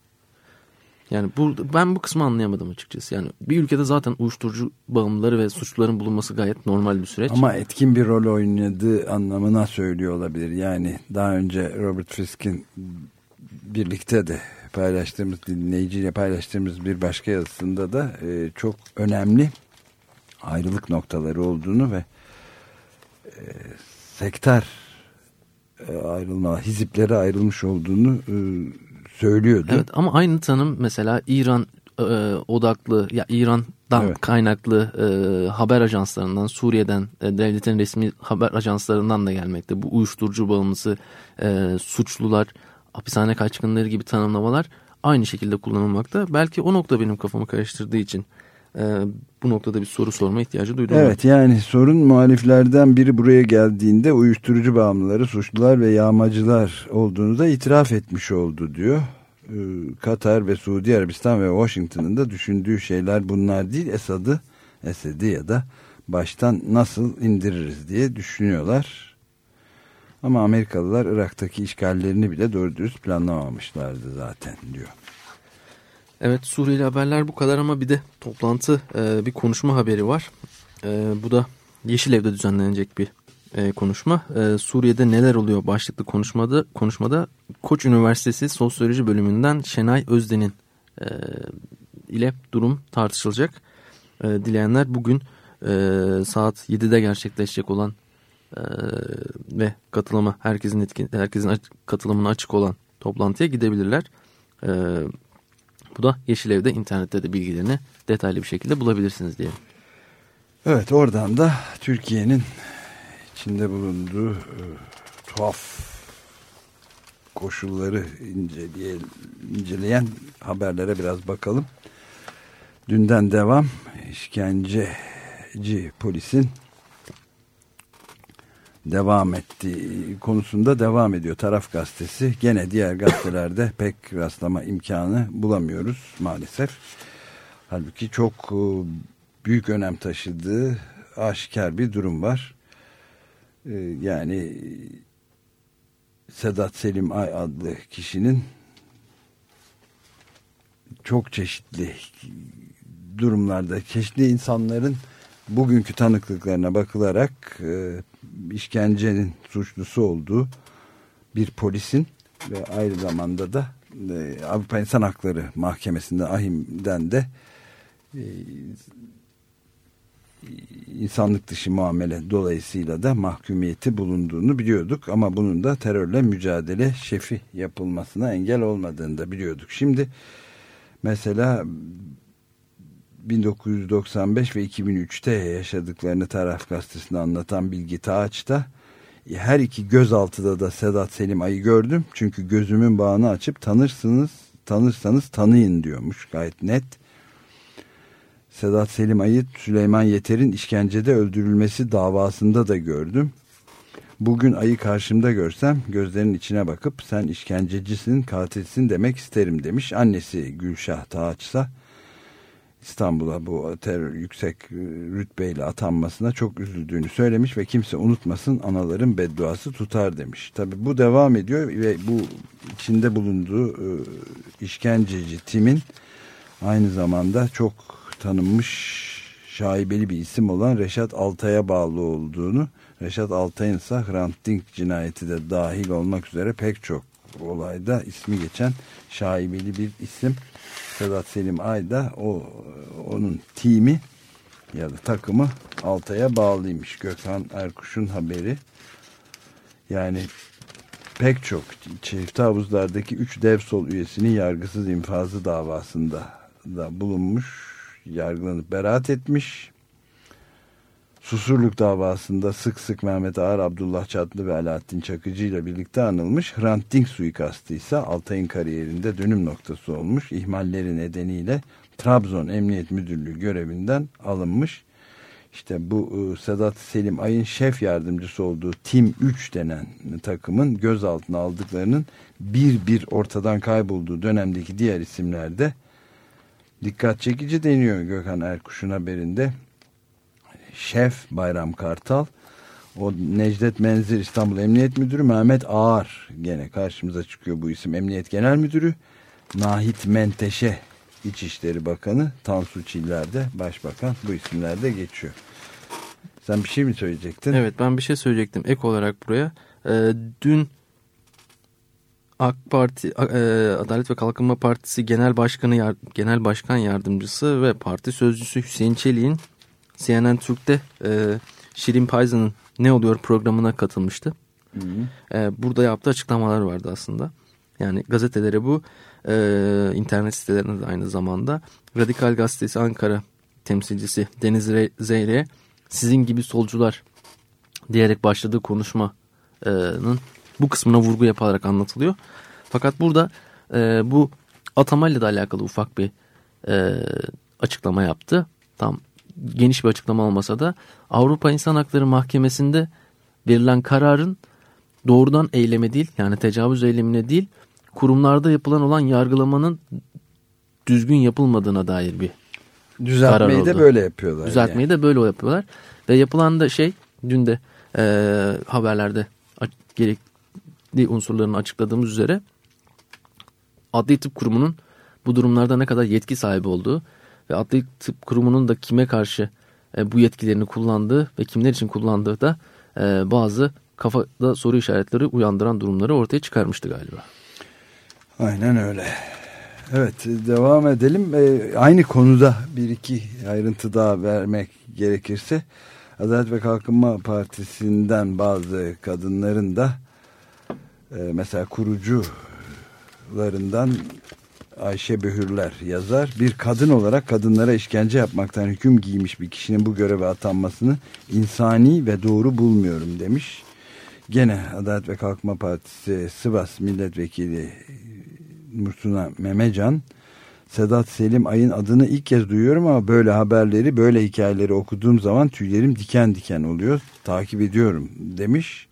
Yani bu, ben bu kısmı anlayamadım açıkçası. Yani bir ülkede zaten uyuşturucu bağımlıları ve suçluların bulunması gayet normal bir süreç. Ama etkin bir rol oynadığı anlamına söylüyor olabilir. Yani daha önce Robert Fisk'in birlikte de paylaştığımız dinleyiciyle paylaştığımız bir başka yazısında da e, çok önemli ayrılık noktaları olduğunu ve e, sektör e, ayrılma, hiziplere ayrılmış olduğunu e, söylüyordu. Evet ama aynı tanım mesela İran e, odaklı ya İran'dan evet. kaynaklı e, haber ajanslarından Suriye'den e, devletin resmi haber ajanslarından da gelmekte. Bu uyuşturucu bağımlısı e, suçlular hapishane kaçkınları gibi tanımlamalar aynı şekilde kullanılmakta. Belki o nokta benim kafamı karıştırdığı için e, bu noktada bir soru sorma ihtiyacı duydum. Evet yani sorun muhaliflerden biri buraya geldiğinde uyuşturucu bağımlıları, suçlular ve yağmacılar olduğunu da itiraf etmiş oldu diyor. Ee, Katar ve Suudi Arabistan ve Washington'ın da düşündüğü şeyler bunlar değil. Esad'ı, Esed'i ya da baştan nasıl indiririz diye düşünüyorlar. Ama Amerikalılar Irak'taki işgallerini bile doğru dürüst planlamamışlardı zaten diyor. Evet Suriyeli haberler bu kadar ama bir de toplantı e, bir konuşma haberi var. E, bu da Yeşil Ev'de düzenlenecek bir e, konuşma. E, Suriye'de neler oluyor başlıklı konuşmada konuşmada Koç Üniversitesi Sosyoloji bölümünden Şenay Özden'in e, ile durum tartışılacak. E, dileyenler bugün e, saat 7'de gerçekleşecek olan e, ve katılıma herkesin etkin, herkesin katılımına açık olan toplantıya gidebilirler. E, bu da Yeşil Ev'de internette de bilgilerini detaylı bir şekilde bulabilirsiniz diye. Evet oradan da Türkiye'nin içinde bulunduğu e, tuhaf koşulları inceleyen, inceleyen haberlere biraz bakalım. Dünden devam işkenceci polisin devam ettiği konusunda devam ediyor. Taraf gazetesi gene diğer gazetelerde *clears throat* pek rastlama imkanı bulamıyoruz maalesef. Halbuki çok e, büyük önem taşıdığı aşikar bir durum var. E, yani Sedat Selim Ay adlı kişinin çok çeşitli durumlarda çeşitli insanların bugünkü tanıklıklarına bakılarak e, işkencenin suçlusu olduğu bir polisin ve aynı zamanda da e, Avrupa İnsan Hakları Mahkemesi'nde AHİM'den de e, insanlık dışı muamele dolayısıyla da mahkumiyeti bulunduğunu biliyorduk ama bunun da terörle mücadele şefi yapılmasına engel olmadığını da biliyorduk. Şimdi mesela 1995 ve 2003'te yaşadıklarını taraf gazetesinde anlatan Bilgi Tağaç'ta her iki gözaltıda da Sedat Selim Ay'ı gördüm. Çünkü gözümün bağını açıp tanırsınız, tanırsanız tanıyın diyormuş gayet net. Sedat Selim Ay'ı Süleyman Yeter'in işkencede öldürülmesi davasında da gördüm. Bugün ayı karşımda görsem gözlerinin içine bakıp sen işkencecisin, katilsin demek isterim demiş. Annesi Gülşah Tağaç'sa İstanbul'a bu terör yüksek e, rütbeyle atanmasına çok üzüldüğünü söylemiş ve kimse unutmasın anaların bedduası tutar demiş. Tabi bu devam ediyor ve bu içinde bulunduğu e, işkenceci timin aynı zamanda çok tanınmış şaibeli bir isim olan Reşat Altay'a bağlı olduğunu Reşat Altay'ın ise Hrant Dink cinayeti de dahil olmak üzere pek çok olayda ismi geçen şaibeli bir isim Sedat Selim Ayda o onun timi ya da takımı Altay'a bağlıymış. Gökhan Erkuş'un haberi. Yani pek çok çifte havuzlardaki 3 dev sol üyesinin yargısız infazı davasında da bulunmuş. Yargılanıp beraat etmiş. Susurluk davasında sık sık Mehmet Ağar, Abdullah Çatlı ve Alaaddin Çakıcı ile birlikte anılmış. Hrant Dink suikastı ise Altay'ın kariyerinde dönüm noktası olmuş. İhmalleri nedeniyle Trabzon Emniyet Müdürlüğü görevinden alınmış. İşte bu e, Sedat Selim Ay'ın şef yardımcısı olduğu Tim 3 denen takımın gözaltına aldıklarının bir bir ortadan kaybolduğu dönemdeki diğer isimlerde dikkat çekici deniyor Gökhan Erkuş'un haberinde. Şef Bayram Kartal, o Necdet Menzir İstanbul Emniyet Müdürü Mehmet Ağar gene karşımıza çıkıyor bu isim Emniyet Genel Müdürü Nahit Menteşe İçişleri Bakanı Tansu Çiller de Başbakan bu isimlerde geçiyor. Sen bir şey mi söyleyecektin? Evet ben bir şey söyleyecektim ek olarak buraya. Ee, dün AK Parti e, Adalet ve Kalkınma Partisi Genel Başkanı Genel Başkan Yardımcısı ve Parti Sözcüsü Hüseyin Çelik'in CNN Türk'te e, Şirin Payza'nın Ne Oluyor programına katılmıştı. Hı hı. E, burada yaptığı açıklamalar vardı aslında. Yani gazetelere bu, e, internet sitelerine de aynı zamanda. Radikal Gazetesi Ankara temsilcisi Deniz Zeyre sizin gibi solcular diyerek başladığı konuşmanın bu kısmına vurgu yapılarak anlatılıyor. Fakat burada e, bu atamayla da alakalı ufak bir e, açıklama yaptı. tam geniş bir açıklama olmasa da Avrupa İnsan Hakları Mahkemesi'nde verilen kararın doğrudan eyleme değil yani tecavüz eylemine değil kurumlarda yapılan olan yargılamanın düzgün yapılmadığına dair bir Düzeltmeyi karar de oldu. böyle yapıyorlar. Düzeltmeyi de böyle yapıyorlar. Ve yapılan da şey dün de e, haberlerde gerekli unsurlarını açıkladığımız üzere Adli Tıp Kurumu'nun bu durumlarda ne kadar yetki sahibi olduğu ve Adli Tıp Kurumu'nun da kime karşı e, bu yetkilerini kullandığı ve kimler için kullandığı da e, bazı kafada soru işaretleri uyandıran durumları ortaya çıkarmıştı galiba. Aynen öyle. Evet devam edelim. Ee, aynı konuda bir iki ayrıntı daha vermek gerekirse Adalet ve Kalkınma Partisi'nden bazı kadınların da e, mesela kurucularından Ayşe Böhürler yazar. Bir kadın olarak kadınlara işkence yapmaktan hüküm giymiş bir kişinin bu göreve atanmasını insani ve doğru bulmuyorum demiş. Gene Adalet ve Kalkınma Partisi Sivas Milletvekili Mursuna Memecan Sedat Selim Ay'ın adını ilk kez duyuyorum ama böyle haberleri böyle hikayeleri okuduğum zaman tüylerim diken diken oluyor takip ediyorum demiş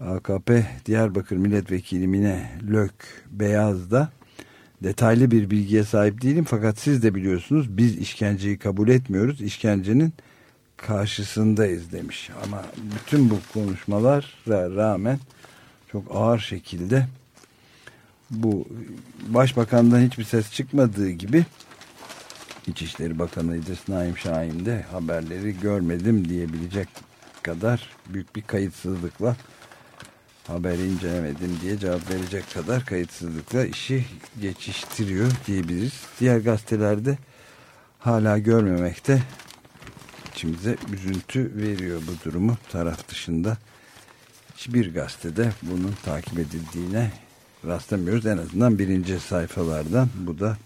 AKP Diyarbakır Milletvekili Mine Lök Beyaz da detaylı bir bilgiye sahip değilim. Fakat siz de biliyorsunuz biz işkenceyi kabul etmiyoruz. İşkencenin karşısındayız demiş. Ama bütün bu konuşmalara rağmen çok ağır şekilde bu başbakandan hiçbir ses çıkmadığı gibi İçişleri Bakanı İdris Naim Şahin de haberleri görmedim diyebilecek kadar büyük bir kayıtsızlıkla haberi incelemedim diye cevap verecek kadar kayıtsızlıkla işi geçiştiriyor diyebiliriz. Diğer gazetelerde hala görmemekte içimize üzüntü veriyor bu durumu taraf dışında. Hiçbir gazetede bunun takip edildiğine rastlamıyoruz. En azından birinci sayfalardan. Bu da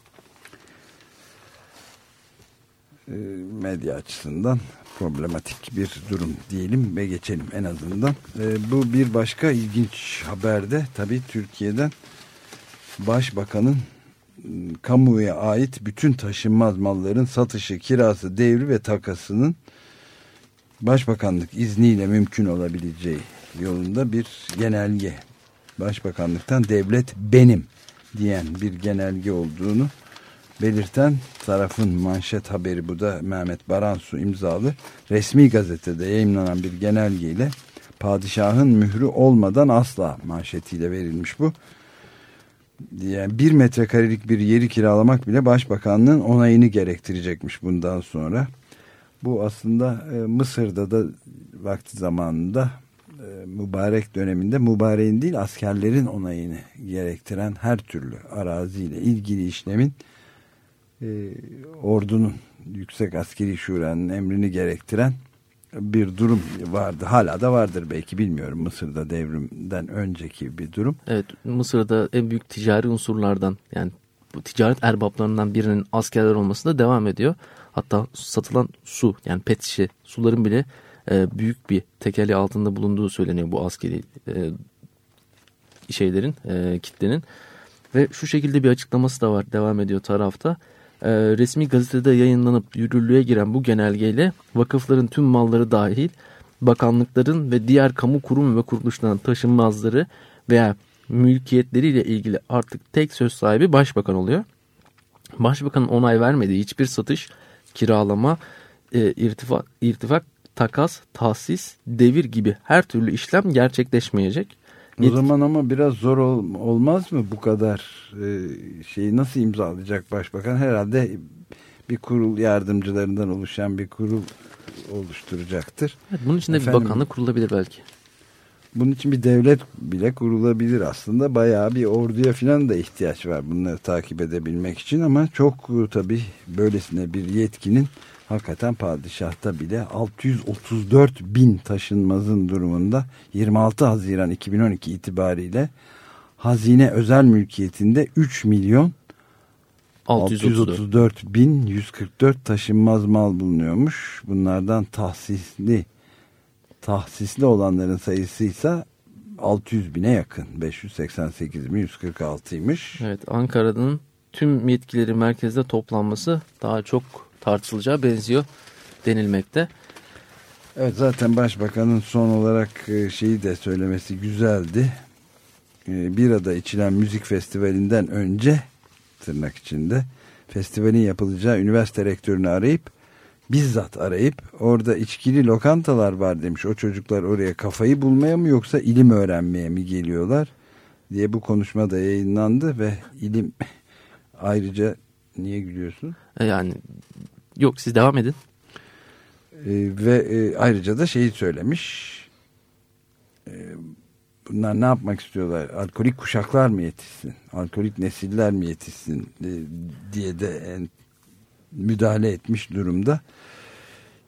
e, medya açısından problematik bir durum diyelim ve geçelim en azından. E, bu bir başka ilginç haberde tabii Türkiye'den Başbakanın ıı, kamuya ait bütün taşınmaz malların satışı, kirası, devri ve takasının Başbakanlık izniyle mümkün olabileceği yolunda bir genelge Başbakanlıktan devlet benim diyen bir genelge olduğunu belirten tarafın manşet haberi bu da Mehmet Baransu imzalı resmi gazetede yayınlanan bir genelgeyle padişahın mührü olmadan asla manşetiyle verilmiş bu. Yani bir metrekarelik bir yeri kiralamak bile başbakanlığın onayını gerektirecekmiş bundan sonra. Bu aslında e, Mısır'da da vakti zamanında e, mübarek döneminde mübareğin değil askerlerin onayını gerektiren her türlü araziyle ilgili işlemin e, ordunun yüksek askeri şuranın emrini gerektiren bir durum vardı. Hala da vardır belki bilmiyorum Mısır'da devrimden önceki bir durum. Evet Mısır'da en büyük ticari unsurlardan yani bu ticaret erbaplarından birinin askerler olması da devam ediyor. Hatta satılan su yani pet şişe suların bile e, büyük bir tekeli altında bulunduğu söyleniyor bu askeri e, şeylerin e, kitlenin. Ve şu şekilde bir açıklaması da var devam ediyor tarafta. E, resmi gazetede yayınlanıp yürürlüğe giren bu genelgeyle vakıfların tüm malları dahil bakanlıkların ve diğer kamu kurum ve kuruluşların taşınmazları veya mülkiyetleriyle ilgili artık tek söz sahibi başbakan oluyor. Başbakanın onay vermediği hiçbir satış, kiralama, e, irtifak, irtifak, takas, tahsis, devir gibi her türlü işlem gerçekleşmeyecek. O zaman ama biraz zor ol, olmaz mı bu kadar e, şeyi nasıl imzalayacak başbakan? Herhalde bir kurul yardımcılarından oluşan bir kurul oluşturacaktır. Evet, bunun için de Efendim? bir bakanlık kurulabilir belki. Bunun için bir devlet bile kurulabilir aslında. Bayağı bir orduya falan da ihtiyaç var bunları takip edebilmek için ama çok e, tabii böylesine bir yetkinin hakikaten padişahta bile 634 bin taşınmazın durumunda 26 Haziran 2012 itibariyle hazine özel mülkiyetinde 3 milyon 634. 634 bin 144 taşınmaz mal bulunuyormuş. Bunlardan tahsisli tahsisli olanların sayısı ise 600 bine yakın. 588 bin 146'ymış. Evet Ankara'nın tüm yetkileri merkezde toplanması daha çok tartışılacağı benziyor denilmekte. Evet zaten başbakanın son olarak e, şeyi de söylemesi güzeldi. E, Bir ada içilen müzik festivalinden önce tırnak içinde festivalin yapılacağı üniversite rektörünü arayıp bizzat arayıp orada içkili lokantalar var demiş. O çocuklar oraya kafayı bulmaya mı yoksa ilim öğrenmeye mi geliyorlar diye bu konuşma da yayınlandı ve ilim *laughs* ayrıca niye gülüyorsun? E, Yani yok siz devam edin. Ee, ve e, ayrıca da şeyi söylemiş. Ee, bunlar ne yapmak istiyorlar? Alkolik kuşaklar mı yetişsin? Alkolik nesiller mi yetişsin? e, diye de en- müdahale etmiş durumda.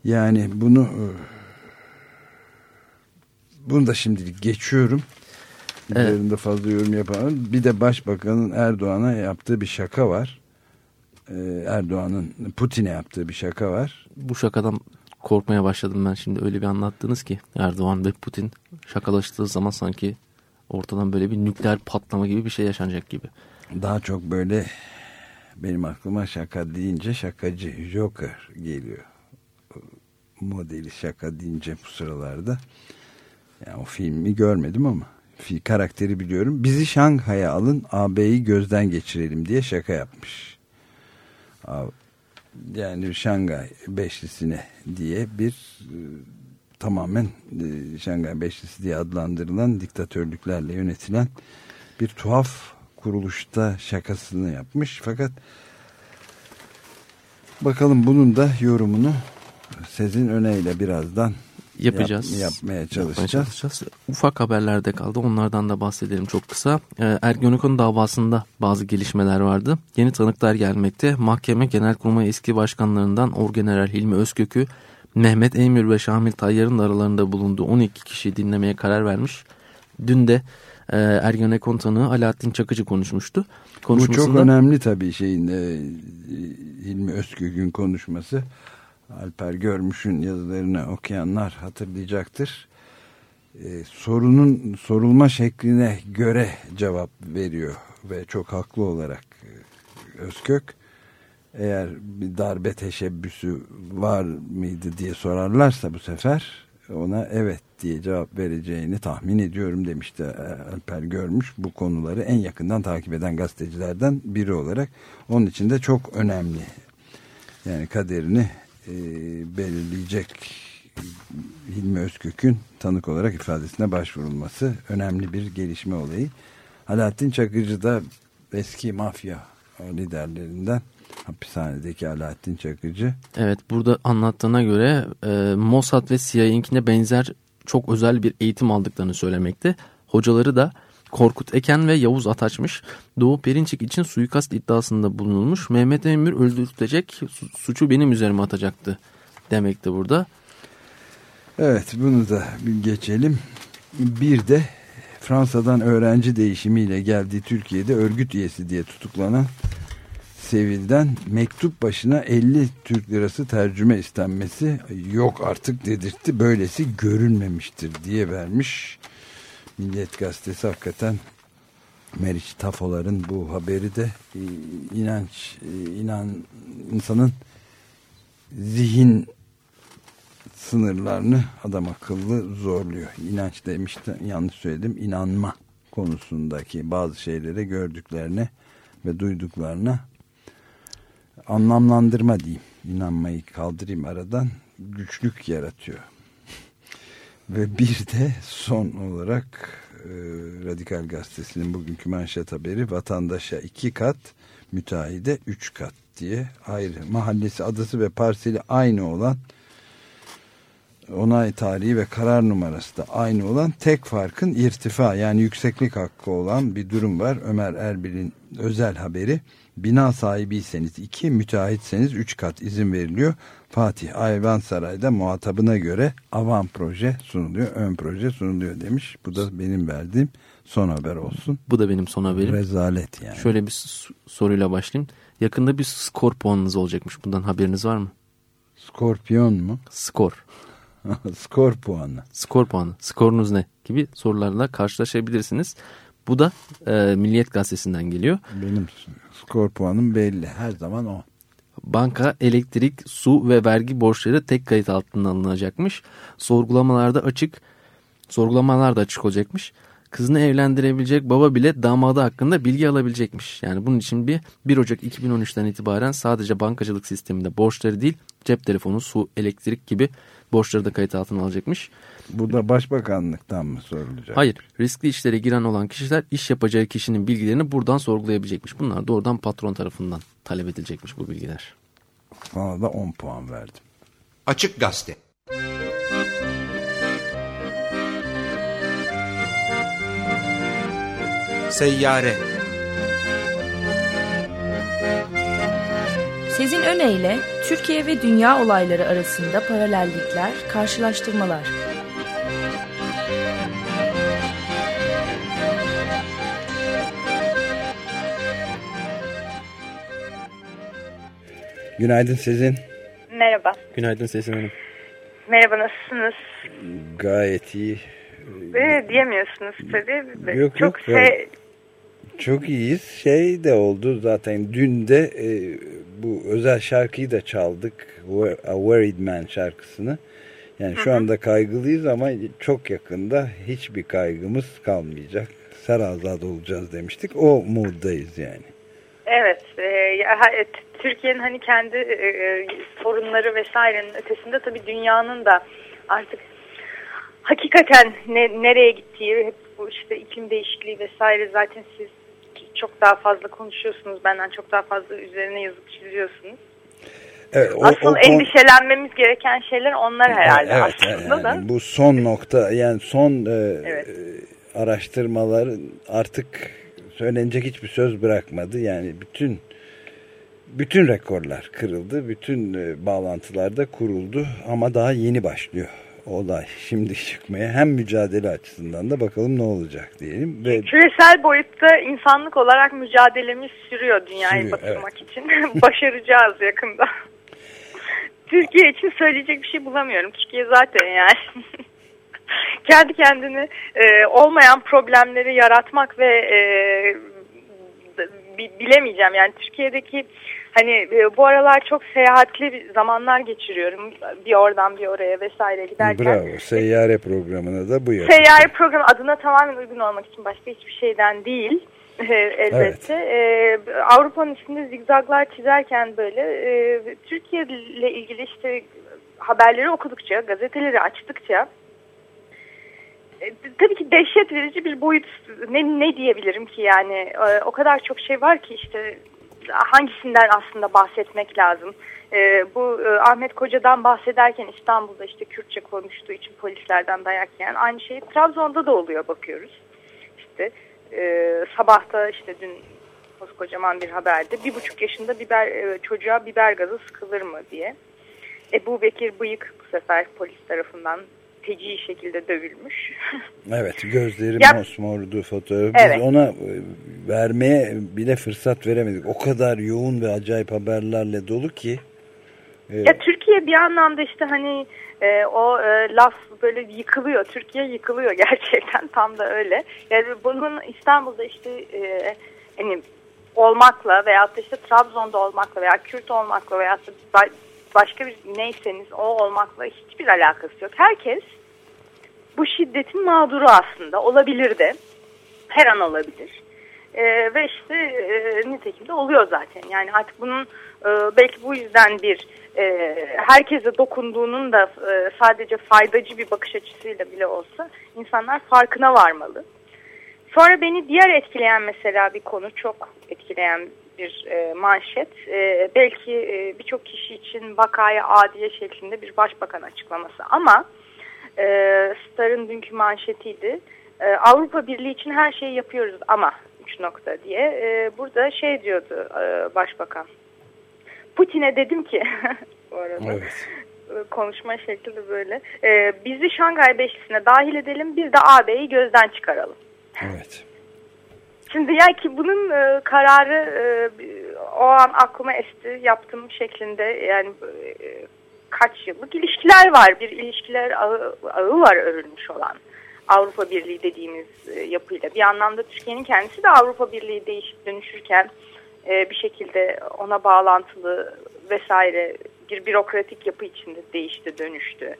Yani bunu e, bunu da şimdilik geçiyorum. Evet. Üzerinde fazla yorum yapamam. Bir de Başbakanın Erdoğan'a yaptığı bir şaka var. Ee, Erdoğan'ın Putin'e yaptığı bir şaka var. Bu şakadan korkmaya başladım ben şimdi öyle bir anlattınız ki Erdoğan ve Putin şakalaştığı zaman sanki ortadan böyle bir nükleer patlama gibi bir şey yaşanacak gibi. Daha çok böyle benim aklıma şaka deyince şakacı Joker geliyor. Modeli şaka deyince bu sıralarda. Yani o filmi görmedim ama karakteri biliyorum. Bizi Şanghay'a alın AB'yi gözden geçirelim diye şaka yapmış. Yani Şangay Beşlisi'ne diye bir e, tamamen e, Şangay Beşlisi diye adlandırılan diktatörlüklerle yönetilen bir tuhaf kuruluşta şakasını yapmış. Fakat bakalım bunun da yorumunu Sezin Öne'yle birazdan Yapacağız. Yap- yapmaya Yapmaya çalışacağız. çalışacağız. Ufak haberlerde kaldı. Onlardan da bahsedelim çok kısa. Ee, Ergenekon davasında bazı gelişmeler vardı. Yeni tanıklar gelmekte. Mahkeme Genelkurmay eski başkanlarından Orgeneral Hilmi Özkök'ü Mehmet Emir ve Şamil Tayyar'ın da aralarında bulunduğu 12 kişiyi dinlemeye karar vermiş. Dün de e, Ergenekon tanığı Alaaddin Çakıcı konuşmuştu. Bu çok önemli tabii şeyin e, Hilmi Özkök'ün konuşması. Alper Görmüş'ün yazılarını okuyanlar hatırlayacaktır. E, sorunun sorulma şekline göre cevap veriyor ve çok haklı olarak e, Özkök eğer bir darbe teşebbüsü var mıydı diye sorarlarsa bu sefer ona evet diye cevap vereceğini tahmin ediyorum demişti e, Alper Görmüş. Bu konuları en yakından takip eden gazetecilerden biri olarak onun için de çok önemli. Yani kaderini e, belirleyecek Hilmi Özkök'ün tanık olarak ifadesine başvurulması önemli bir gelişme olayı. Alaaddin Çakıcı da eski mafya liderlerinden hapishanedeki Alaaddin Çakıcı Evet burada anlattığına göre e, Mossad ve CIA'ninkine benzer çok özel bir eğitim aldıklarını söylemekte. Hocaları da Korkut Eken ve Yavuz Ataçmış Doğu Perinçek için suikast iddiasında bulunulmuş. Mehmet Emir öldürülecek su- suçu benim üzerime atacaktı demekti burada. Evet bunu da geçelim. Bir de Fransa'dan öğrenci değişimiyle geldiği Türkiye'de örgüt üyesi diye tutuklanan Sevil'den mektup başına 50 Türk lirası tercüme istenmesi yok artık dedirtti. Böylesi görülmemiştir diye vermiş. Milliyet Gazetesi hakikaten Meriç Tafolar'ın bu haberi de e, inanç, e, inan insanın zihin sınırlarını adam akıllı zorluyor. İnanç demişti yanlış söyledim. İnanma konusundaki bazı şeylere gördüklerine ve duyduklarına anlamlandırma diyeyim. İnanmayı kaldırayım aradan güçlük yaratıyor. Ve bir de son olarak e, Radikal Gazetesi'nin bugünkü manşet haberi vatandaşa iki kat, müteahhide üç kat diye ayrı. Mahallesi, adası ve parseli aynı olan onay tarihi ve karar numarası da aynı olan tek farkın irtifa yani yükseklik hakkı olan bir durum var. Ömer Erbil'in özel haberi bina sahibiyseniz iki müteahhitseniz üç kat izin veriliyor. Fatih Ayvansaray'da muhatabına göre avan proje sunuluyor ön proje sunuluyor demiş. Bu da benim verdiğim son haber olsun. Bu da benim son haberim. Rezalet yani. Şöyle bir soruyla başlayayım. Yakında bir skor puanınız olacakmış. Bundan haberiniz var mı? Skorpiyon mu? Skor. *laughs* Skor puanı. Skor puanı. Skorunuz ne? Gibi sorularla karşılaşabilirsiniz. Bu da e, Milliyet Gazetesi'nden geliyor. Benim skor puanım belli. Her zaman o. banka, elektrik, su ve vergi borçları tek kayıt altına alınacakmış. Sorgulamalarda açık, sorgulamalar da açık olacakmış. Kızını evlendirebilecek baba bile damadı hakkında bilgi alabilecekmiş. Yani bunun için bir 1 Ocak 2013'ten itibaren sadece bankacılık sisteminde borçları değil cep telefonu, su, elektrik gibi borçları da kayıt altına alacakmış. Bu da başbakanlıktan mı sorulacak? Hayır, riskli işlere giren olan kişiler iş yapacağı kişinin bilgilerini buradan sorgulayabilecekmiş. Bunlar doğrudan patron tarafından talep edilecekmiş bu bilgiler. Bana da 10 puan verdim. Açık Gazete Seyyare Sezin Öne Türkiye ve dünya olayları arasında paralellikler, karşılaştırmalar. Günaydın Sezin. Merhaba. Günaydın Sesin Hanım. Merhaba nasılsınız? Gayet iyi. Ee, diyemiyorsunuz tabii. Yok, Çok yok, şey, ben- Çok iyiyiz. Şey de oldu zaten dün de e, bu özel şarkıyı da çaldık. A Worried Man şarkısını. Yani şu anda kaygılıyız ama çok yakında hiçbir kaygımız kalmayacak. Serazat olacağız demiştik. O moddayız yani. Evet. e, e, Türkiye'nin hani kendi e, e, sorunları vesairenin ötesinde tabii dünyanın da artık hakikaten ne, nereye gittiği hep bu işte iklim değişikliği vesaire zaten siz çok daha fazla konuşuyorsunuz. Benden çok daha fazla üzerine yazıp çiziyorsunuz. Evet, o- Asıl o endişelenmemiz gereken şeyler onlar herhalde Evet, aslında da. yani bu son nokta yani son e, Evet. e, araştırmalar artık söylenecek hiçbir söz bırakmadı. Yani bütün bütün rekorlar kırıldı. Bütün e, bağlantılar da kuruldu ama daha yeni başlıyor olay. Şimdi çıkmaya hem mücadele açısından da bakalım ne olacak diyelim ve Küresel boyutta insanlık olarak mücadelemiz sürüyor dünyayı Sürüyor, batırmak için. *laughs* Başaracağız yakında. *laughs* Türkiye için söyleyecek bir şey bulamıyorum. Türkiye zaten yani *laughs* kendi kendini e, olmayan problemleri yaratmak ve e, bi- bilemeyeceğim yani Türkiye'deki hani e, bu aralar çok seyahatli zamanlar geçiriyorum bir oradan bir oraya vesaire giderken bravo seyyare programına da bu yapıyor. Seyyare program adına tamamen uygun olmak için başka hiçbir şeyden değil. *laughs* e, Elbette. Ee, Avrupa'nın içinde zigzaglar çizerken böyle e, Türkiye ile ilgili işte haberleri okudukça, gazeteleri açtıkça e, tabii ki dehşet verici bir boyut ne, ne diyebilirim ki yani E, o kadar çok şey var ki işte hangisinden aslında bahsetmek lazım. E, bu e, Ahmet Koca'dan bahsederken İstanbul'da işte Kürtçe konuştuğu için polislerden dayak yiyen aynı şey Trabzon'da da oluyor bakıyoruz. İşte e, sabahta işte dün koskocaman bir haberde bir buçuk yaşında biber e, çocuğa biber gazı sıkılır mı diye. Ebu Bekir Bıyık bu sefer polis tarafından feci şekilde dövülmüş. *laughs* Evet gözleri Ya- mosmordu fotoğrafı. Biz Evet. ona e, vermeye bile fırsat veremedik. O kadar yoğun ve acayip haberlerle dolu ki. e, Ya Türkiye bir anlamda işte hani e, o e, laf böyle yıkılıyor. Türkiye yıkılıyor *laughs* gerçekten tam da öyle. Yani bunun İstanbul'da işte e, hani olmakla veyahut da işte Trabzon'da olmakla veya Kürt olmakla veyahut da başka bir neyseniz o olmakla hiçbir alakası yok. Herkes bu şiddetin mağduru aslında olabilir de her an olabilir. Ee, ve işte e, nitekim de oluyor zaten. Yani artık bunun e, belki bu yüzden bir e, herkese dokunduğunun da e, sadece faydacı bir bakış açısıyla bile olsa insanlar farkına varmalı. Sonra beni diğer etkileyen mesela bir konu çok etkileyen bir e, manşet. E, belki e, birçok kişi için vakaya adiye şeklinde bir başbakan açıklaması ama e, Star'ın dünkü manşetiydi. E, Avrupa Birliği için her şeyi yapıyoruz ama 3 nokta diye. E, burada şey diyordu e, başbakan. Putin'e dedim ki *laughs* bu arada Evet. konuşma şekli de böyle. E, bizi Şangay Beşlisi'ne dahil edelim biz de AB'yi gözden çıkaralım. Evet. Şimdi ya ki bunun e, kararı e, o an aklıma esti yaptığım şeklinde yani e, kaç yıllık ilişkiler var. Bir ilişkiler ağı, ağı var örülmüş olan. Avrupa Birliği dediğimiz e, yapıyla. Bir anlamda Türkiye'nin kendisi de Avrupa Birliği değişip dönüşürken e, bir şekilde ona bağlantılı vesaire bir bürokratik yapı içinde değişti, dönüştü.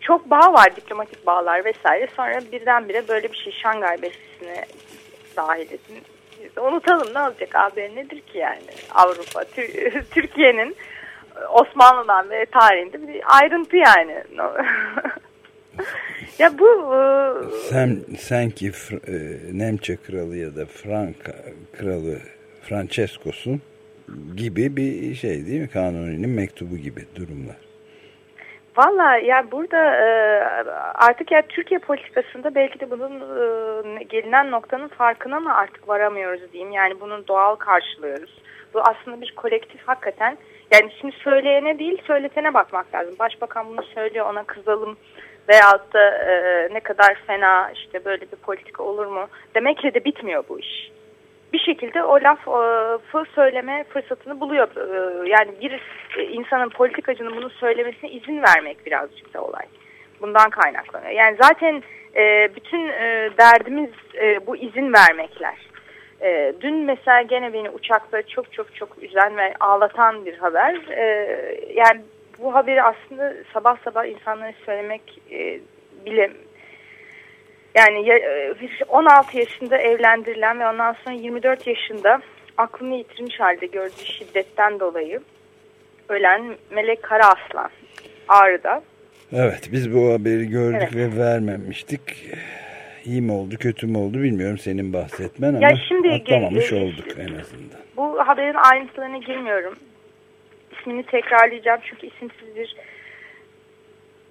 Çok bağ var, diplomatik bağlar vesaire. Sonra birdenbire böyle bir şey Şangay Bestisi'ne dahil edin. Unutalım ne olacak AB nedir ki yani Avrupa, Tür- *laughs* Türkiye'nin Osmanlı'dan ve tarihinde bir ayrıntı yani. *laughs* ya bu e, Sen, sanki e, Nemçe kralı ya da Franka kralı Francesco'sun gibi bir şey değil mi? Kanuni'nin mektubu gibi durumlar. Valla yani burada e, artık ya Türkiye politikasında belki de bunun e, gelinen noktanın farkına mı artık varamıyoruz diyeyim. Yani bunun doğal karşılıyoruz. Bu aslında bir kolektif hakikaten. Yani şimdi söyleyene değil söyletene bakmak lazım. Başbakan bunu söylüyor ona kızalım veyahut da e, ne kadar fena işte böyle bir politika olur mu demekle de bitmiyor bu iş. Bir şekilde o lafı söyleme fırsatını buluyor. E, yani bir insanın politikacının bunu söylemesine izin vermek birazcık da olay. Bundan kaynaklanıyor. Yani zaten e, bütün e, derdimiz e, bu izin vermekler. E, dün mesela gene beni uçakta çok çok çok üzen ve ağlatan bir haber. E, yani bu haberi aslında sabah sabah insanlara söylemek e, bile yani ya- e, bir 16 yaşında evlendirilen ve ondan sonra 24 yaşında aklını yitirmiş halde gördüğü şiddetten dolayı ölen Melek Karaaslan Ağrı'da. Evet biz bu haberi gördük Evet. ve vermemiştik. İyi mi oldu kötü mü oldu bilmiyorum senin bahsetmen ama Ya şimdi- atlamamış e, olduk en azından. Bu haberin ayrıntılarına girmiyorum. İsmini tekrarlayacağım çünkü isimsiz bir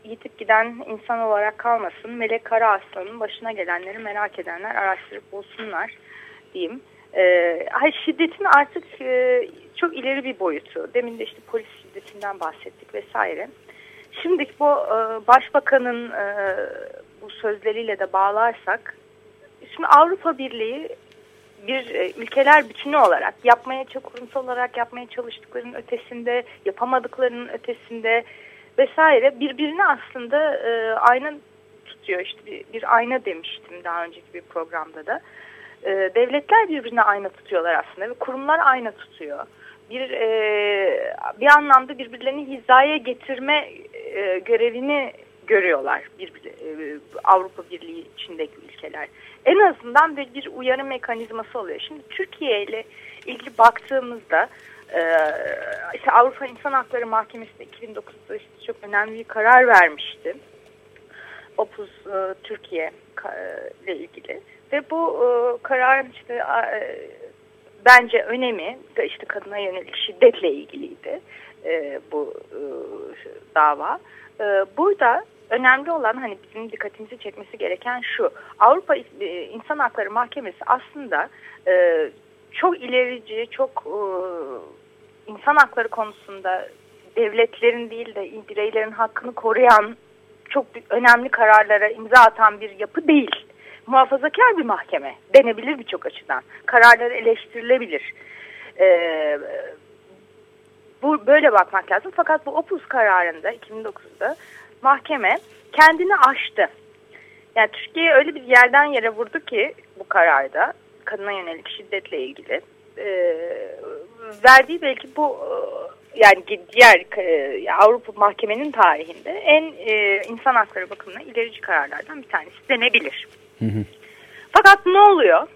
yitip giden insan olarak kalmasın. Melek Karaaslan'ın başına gelenleri merak edenler araştırıp bulsunlar diyeyim. Hayır, şiddetin artık e, çok ileri bir boyutu. Demin de işte polis şiddetinden bahsettik vesaire. Şimdi bu e, başbakanın e, bu sözleriyle de bağlarsak şimdi Avrupa Birliği bir e, ülkeler bütünü olarak yapmaya çok kurumsal olarak yapmaya çalıştıklarının ötesinde, yapamadıklarının ötesinde vesaire birbirini aslında e, ayna tutuyor. İşte bir, bir ayna demiştim daha önceki bir programda da. E, devletler birbirine ayna tutuyorlar aslında ve kurumlar ayna tutuyor. Bir e, bir anlamda birbirlerini hizaya getirme e, görevini görüyorlar bir, e, Avrupa Birliği içindeki ülkeler. En azından bir, bir uyarı mekanizması oluyor. Şimdi Türkiye ile ilgili baktığımızda e, işte Avrupa İnsan Hakları Mahkemesi de 2009'da işte çok önemli bir karar vermişti. Opuz e, Türkiye ile ilgili ve bu e, kararın işte e, bence önemi işte kadına yönelik şiddetle ilgiliydi e, bu e, dava. Burada önemli olan hani bizim dikkatimizi çekmesi gereken şu. Avrupa İnsan Hakları Mahkemesi aslında çok ilerici, çok e, insan hakları konusunda devletlerin değil de bireylerin hakkını koruyan çok önemli kararlara imza atan bir yapı değil. Muhafazakar bir mahkeme denebilir birçok açıdan. Kararları eleştirilebilir. Ee, bu böyle bakmak lazım. Fakat bu Opus kararında 2009'da mahkeme kendini aştı. Yani Türkiye öyle bir yerden yere vurdu ki bu kararda kadına yönelik şiddetle ilgili e, verdiği belki bu e, yani diğer e, Avrupa mahkemenin tarihinde en e, insan hakları bakımından ilerici kararlardan bir tanesi denebilir. Hı hı. Fakat ne oluyor?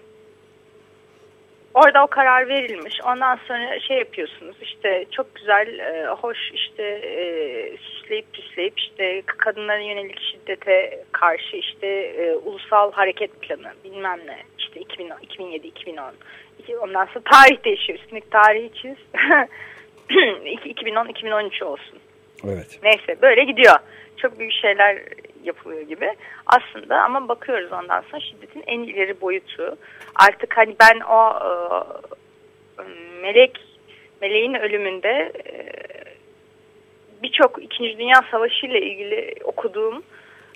Orada o karar verilmiş. Ondan sonra şey yapıyorsunuz işte çok güzel, e, hoş işte e, süsleyip püsleyip işte kadınlara yönelik şiddete karşı işte e, ulusal hareket planı bilmem ne işte 2007-2010 ondan sonra tarih değişiyor. Üstündeki tarihi çiz. *clears throat* 2010-2013 olsun. Evet. Neyse böyle gidiyor. Çok büyük şeyler yapılıyor gibi. Aslında ama bakıyoruz ondan sonra şiddetin en ileri boyutu. Artık hani ben o e, melek meleğin ölümünde e, birçok İkinci Dünya Savaşı ile ilgili okuduğum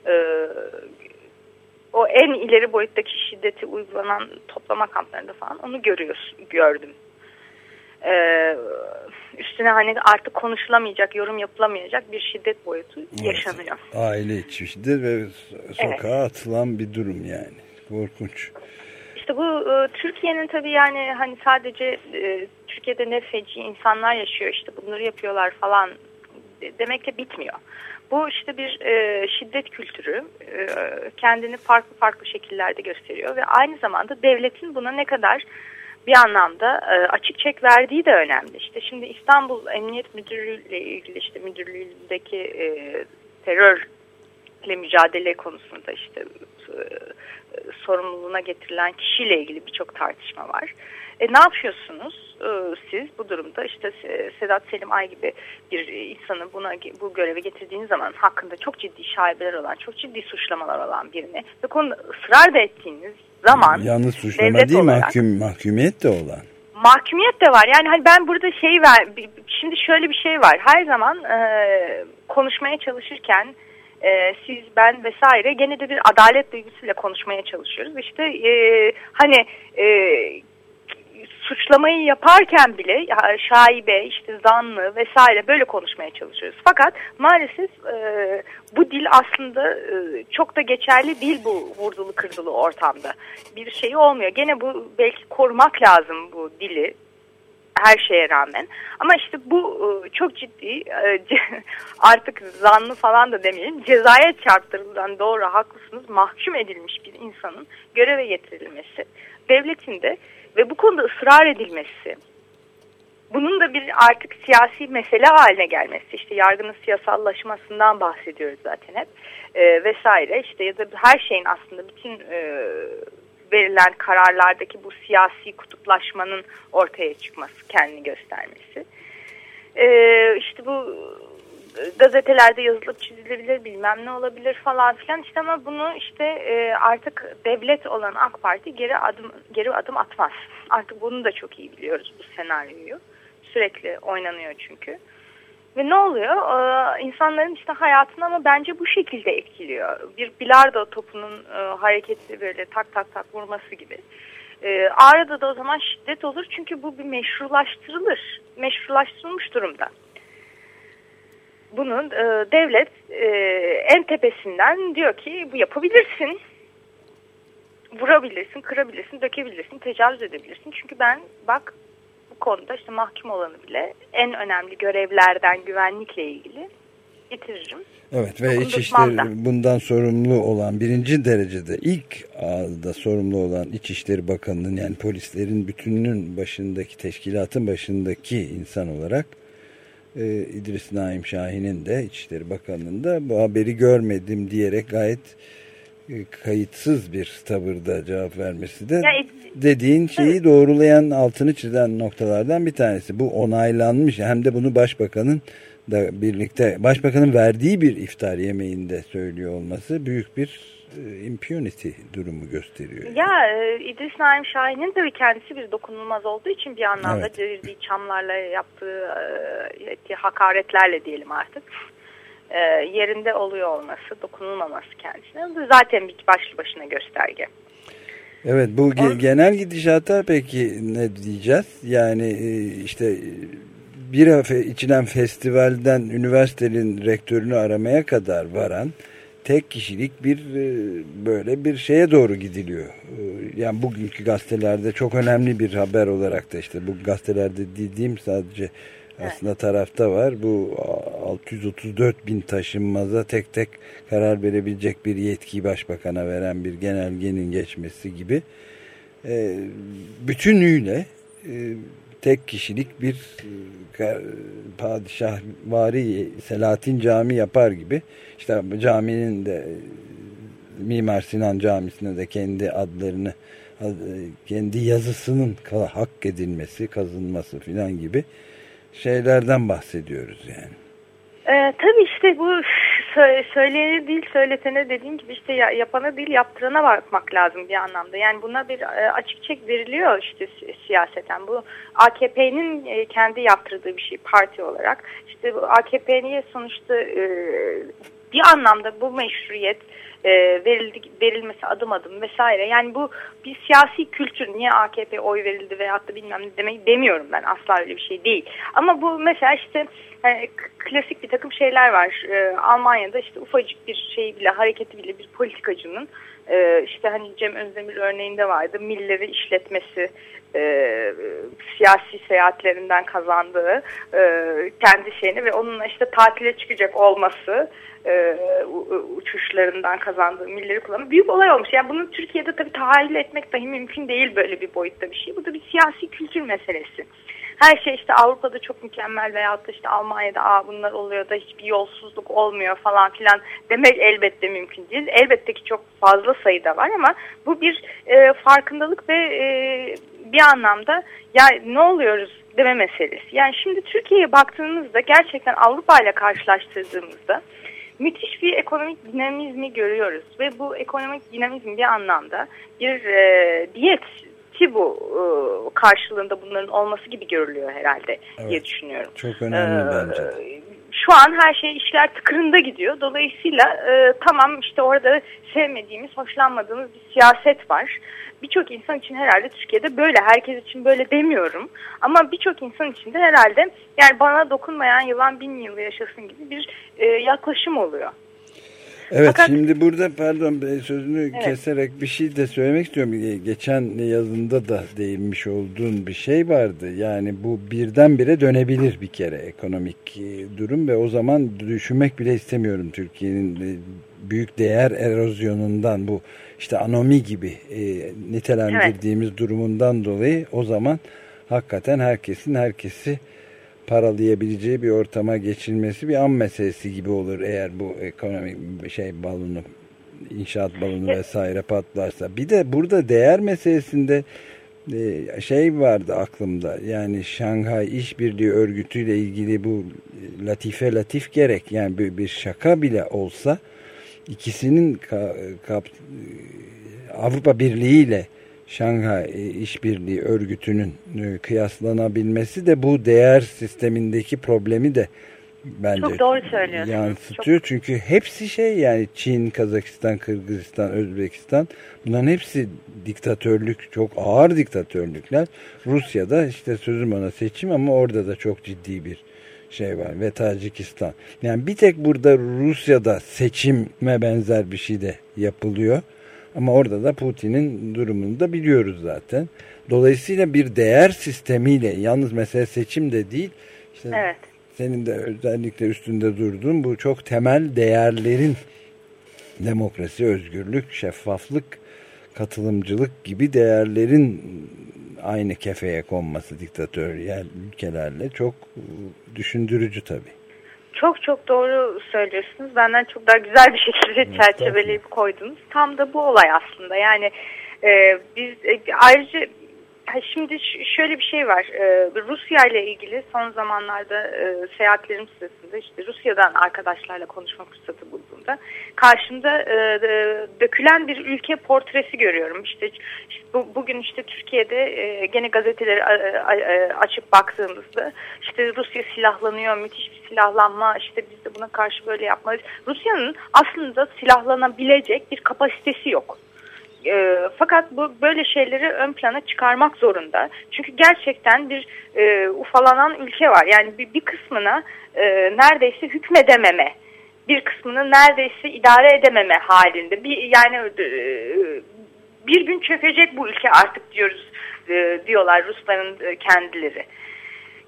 e, o en ileri boyuttaki şiddeti uygulanan toplama kamplarında falan onu görüyorsun, gördüm. Ee, üstüne hani artık konuşulamayacak, yorum yapılamayacak bir şiddet boyutu yaşanıyor. Aile içi şiddet ve sokağa atılan bir durum yani. Korkunç. işte bu e, Türkiye'nin tabii yani hani sadece e, Türkiye'de ne feci insanlar yaşıyor işte bunları yapıyorlar falan demek ki bitmiyor. Bu işte bir e, şiddet kültürü e, kendini farklı farklı şekillerde gösteriyor ve aynı zamanda devletin buna ne kadar bir anlamda e, açık çek verdiği de önemli. İşte şimdi İstanbul Emniyet Müdürlüğü ile ilgili işte müdürlüğündeki e, terörle mücadele konusunda işte e, sorumluluğuna getirilen kişiyle ilgili birçok tartışma var. E, ne yapıyorsunuz e, siz bu durumda? İşte Sedat Selim Ay gibi bir insanı buna bu göreve getirdiğiniz zaman hakkında çok ciddi şaibeler olan, çok ciddi suçlamalar olan birini ve konuda ısrar da ettiğiniz zaman Yalnız suçlama değil olarak, mahkum, mahkumiyet de olan. Mahkumiyet de var. Yani hani ben burada şey ver, şimdi şöyle bir şey var. Her zaman e, konuşmaya çalışırken e, siz, ben vesaire gene de bir adalet duygusuyla konuşmaya çalışıyoruz. İşte e, hani e, suçlamayı yaparken bile şaibe, işte zanlı vesaire böyle konuşmaya çalışıyoruz. Fakat maalesef e, bu dil aslında e, çok da geçerli değil bu vurdulu kırdılı ortamda. Bir şey olmuyor. Gene bu belki korumak lazım bu dili her şeye rağmen. Ama işte bu e, çok ciddi e, *laughs* artık zanlı falan da demeyelim cezaya çarptırılan doğru haklısınız mahkum edilmiş bir insanın göreve getirilmesi devletin de ve bu konuda ısrar edilmesi bunun da bir artık siyasi mesele haline gelmesi işte yargının siyasallaşmasından bahsediyoruz zaten hep e, vesaire. İşte ya da her şeyin aslında bütün e, verilen kararlardaki bu siyasi kutuplaşmanın ortaya çıkması kendini göstermesi. E, işte bu gazetelerde yazılıp çizilebilir bilmem ne olabilir falan filan işte ama bunu işte e, artık devlet olan AK Parti geri adım geri adım atmaz. Artık bunu da çok iyi biliyoruz bu senaryoyu. Sürekli oynanıyor çünkü. Ve ne oluyor? Ee, insanların işte hayatını ama bence bu şekilde etkiliyor. Bir bilardo topunun e, hareketi böyle tak tak tak vurması gibi. E, Ağrı'da da o zaman şiddet olur çünkü bu bir meşrulaştırılır. Meşrulaştırılmış durumda bunun e, devlet e, en tepesinden diyor ki bu yapabilirsin. Vurabilirsin, kırabilirsin, dökebilirsin, tecavüz edebilirsin. Çünkü ben bak bu konuda işte mahkum olanı bile en önemli görevlerden güvenlikle ilgili getiririm. Evet ve İçişleri bundan sorumlu olan birinci derecede ilk ağızda sorumlu olan İçişleri Bakanı'nın yani polislerin bütününün başındaki teşkilatın başındaki insan olarak e, İdris Naim Şahin'in de İçişleri Bakanı'nın da bu haberi görmedim diyerek gayet e, kayıtsız bir tavırda cevap vermesi de ya, dediğin şeyi evet. doğrulayan altını çizen noktalardan bir tanesi. Bu onaylanmış hem de bunu başbakanın da birlikte başbakanın verdiği bir iftar yemeğinde söylüyor olması büyük bir impunity durumu gösteriyor. Ya e, İdris Naim Şahin'in tabii kendisi bir dokunulmaz olduğu için bir anlamda evet. devirdiği çamlarla yaptığı e, ettiği hakaretlerle diyelim artık e, yerinde oluyor olması, dokunulmaması kendisine zaten bir başlı başına gösterge. Evet bu ge genel gidişata peki ne diyeceğiz? Yani e, işte bir içilen festivalden üniversitenin rektörünü aramaya kadar varan tek kişilik bir e, böyle bir şeye doğru gidiliyor. E, yani bugünkü gazetelerde çok önemli bir haber olarak da işte bu gazetelerde dediğim sadece aslında tarafta var. Bu 634 bin taşınmaza tek tek karar verebilecek bir yetki başbakana veren bir genelgenin geçmesi gibi e, bütünüyle tek kişilik bir padişah vari Selahattin Cami yapar gibi işte caminin de Mimar Sinan Camisi'ne de kendi adlarını kendi yazısının hak edilmesi, kazınması filan gibi şeylerden bahsediyoruz yani. Ee, tabii işte bu söyleyeni değil söyletene dediğim gibi işte yapana değil yaptırana bakmak lazım bir anlamda. Yani buna bir e, açık çek veriliyor işte siyaseten. Bu AKP'nin e, kendi yaptırdığı bir şey parti olarak. İşte AKP'ye sonuçta e, bir anlamda bu meşruiyet e, verildi, verilmesi adım adım vesaire. Yani bu bir siyasi kültür. Niye AKP oy verildi veyahut da bilmem ne demek demiyorum ben. Asla öyle bir şey değil. Ama bu mesela işte yani klasik bir takım şeyler var. E, Almanya'da işte ufacık bir şey bile hareketi bile bir politikacının e, işte hani Cem Özdemir örneğinde vardı. Milleri işletmesi e, siyasi seyahatlerinden kazandığı e, kendi şeyini ve onunla işte tatile çıkacak olması e, uçuşlarından kazandığı milleri kullanımı büyük olay olmuş. Yani bunu Türkiye'de tabii tahayyül etmek dahi mümkün değil böyle bir boyutta bir şey. Bu da bir siyasi kültür meselesi. Her şey işte Avrupa'da çok mükemmel veyahut da işte Almanya'da Aa, bunlar oluyor da hiçbir yolsuzluk olmuyor falan filan demek elbette mümkün değil. Elbette ki çok fazla sayıda var ama bu bir e, farkındalık ve e, bir anlamda ya ne oluyoruz deme meselesi. Yani şimdi Türkiye'ye baktığımızda gerçekten Avrupa ile karşılaştırdığımızda müthiş bir ekonomik dinamizmi görüyoruz ve bu ekonomik dinamizm bir anlamda bir e, diyet ki bu e, karşılığında bunların olması gibi görülüyor herhalde evet, diye düşünüyorum. Çok önemli ee, bence. Şu an her şey işler tıkırında gidiyor. Dolayısıyla e, tamam işte orada sevmediğimiz, hoşlanmadığımız bir siyaset var birçok insan için herhalde Türkiye'de böyle. Herkes için böyle demiyorum. Ama birçok insan için de herhalde yani bana dokunmayan yılan bin yıl yaşasın gibi bir e, yaklaşım oluyor. Evet Fakat, şimdi burada pardon sözünü evet. keserek bir şey de söylemek istiyorum. Geçen yazında da değinmiş olduğun bir şey vardı. Yani bu birdenbire dönebilir bir kere ekonomik e, durum ve o zaman düşünmek bile istemiyorum Türkiye'nin e, büyük değer erozyonundan bu işte anomi gibi e, nitelendirdiğimiz evet. durumundan dolayı o zaman hakikaten herkesin herkesi paralayabileceği bir ortama geçilmesi bir an meselesi gibi olur eğer bu ekonomik şey balonu inşaat balonu vesaire patlarsa. Bir de burada değer meselesinde e, şey vardı aklımda yani Şanghay İşbirliği Örgütü ile ilgili bu latife latif gerek yani bir, bir şaka bile olsa ikisinin ka, kap, Avrupa Birliği ile Şanghay İşbirliği Örgütü'nün e, kıyaslanabilmesi de bu değer sistemindeki problemi de bence Çok doğru yansıtıyor. Çok... Çünkü hepsi şey yani Çin, Kazakistan, Kırgızistan, Özbekistan bunların hepsi diktatörlük, çok ağır diktatörlükler. Rusya'da işte sözüm ona seçim ama orada da çok ciddi bir şey var ve Tacikistan. Yani bir tek burada Rusya'da seçime benzer bir şey de yapılıyor. Ama orada da Putin'in durumunu da biliyoruz zaten. Dolayısıyla bir değer sistemiyle yalnız mesele seçim de değil. İşte evet. Senin de özellikle üstünde durduğun bu çok temel değerlerin demokrasi, özgürlük, şeffaflık, katılımcılık gibi değerlerin aynı kefeye konması diktatöryel ülkelerle çok düşündürücü tabii. Çok çok doğru söylüyorsunuz. Benden çok daha güzel bir şekilde çerçeveleyip koydunuz. Tam da bu olay aslında. Yani e, biz e, ayrıca Şimdi şöyle bir şey var. Ee, Rusya ile ilgili son zamanlarda e, seyahatlerim sırasında işte Rusya'dan arkadaşlarla konuşma fırsatı bulduğumda karşımda e, dökülen bir ülke portresi görüyorum. İşte, bugün işte Türkiye'de e, gene gazeteleri açıp baktığımızda işte Rusya silahlanıyor, müthiş bir silahlanma, işte biz de buna karşı böyle yapmalıyız. Rusya'nın aslında silahlanabilecek bir kapasitesi yok. E, fakat bu böyle şeyleri ön plana çıkarmak zorunda. Çünkü gerçekten bir e, ufalanan ülke var. Yani bir, bir kısmına e, neredeyse hükmedememe, bir kısmını neredeyse idare edememe halinde. Bir yani e, bir gün çökecek bu ülke artık diyoruz e, diyorlar Rusların e, kendileri.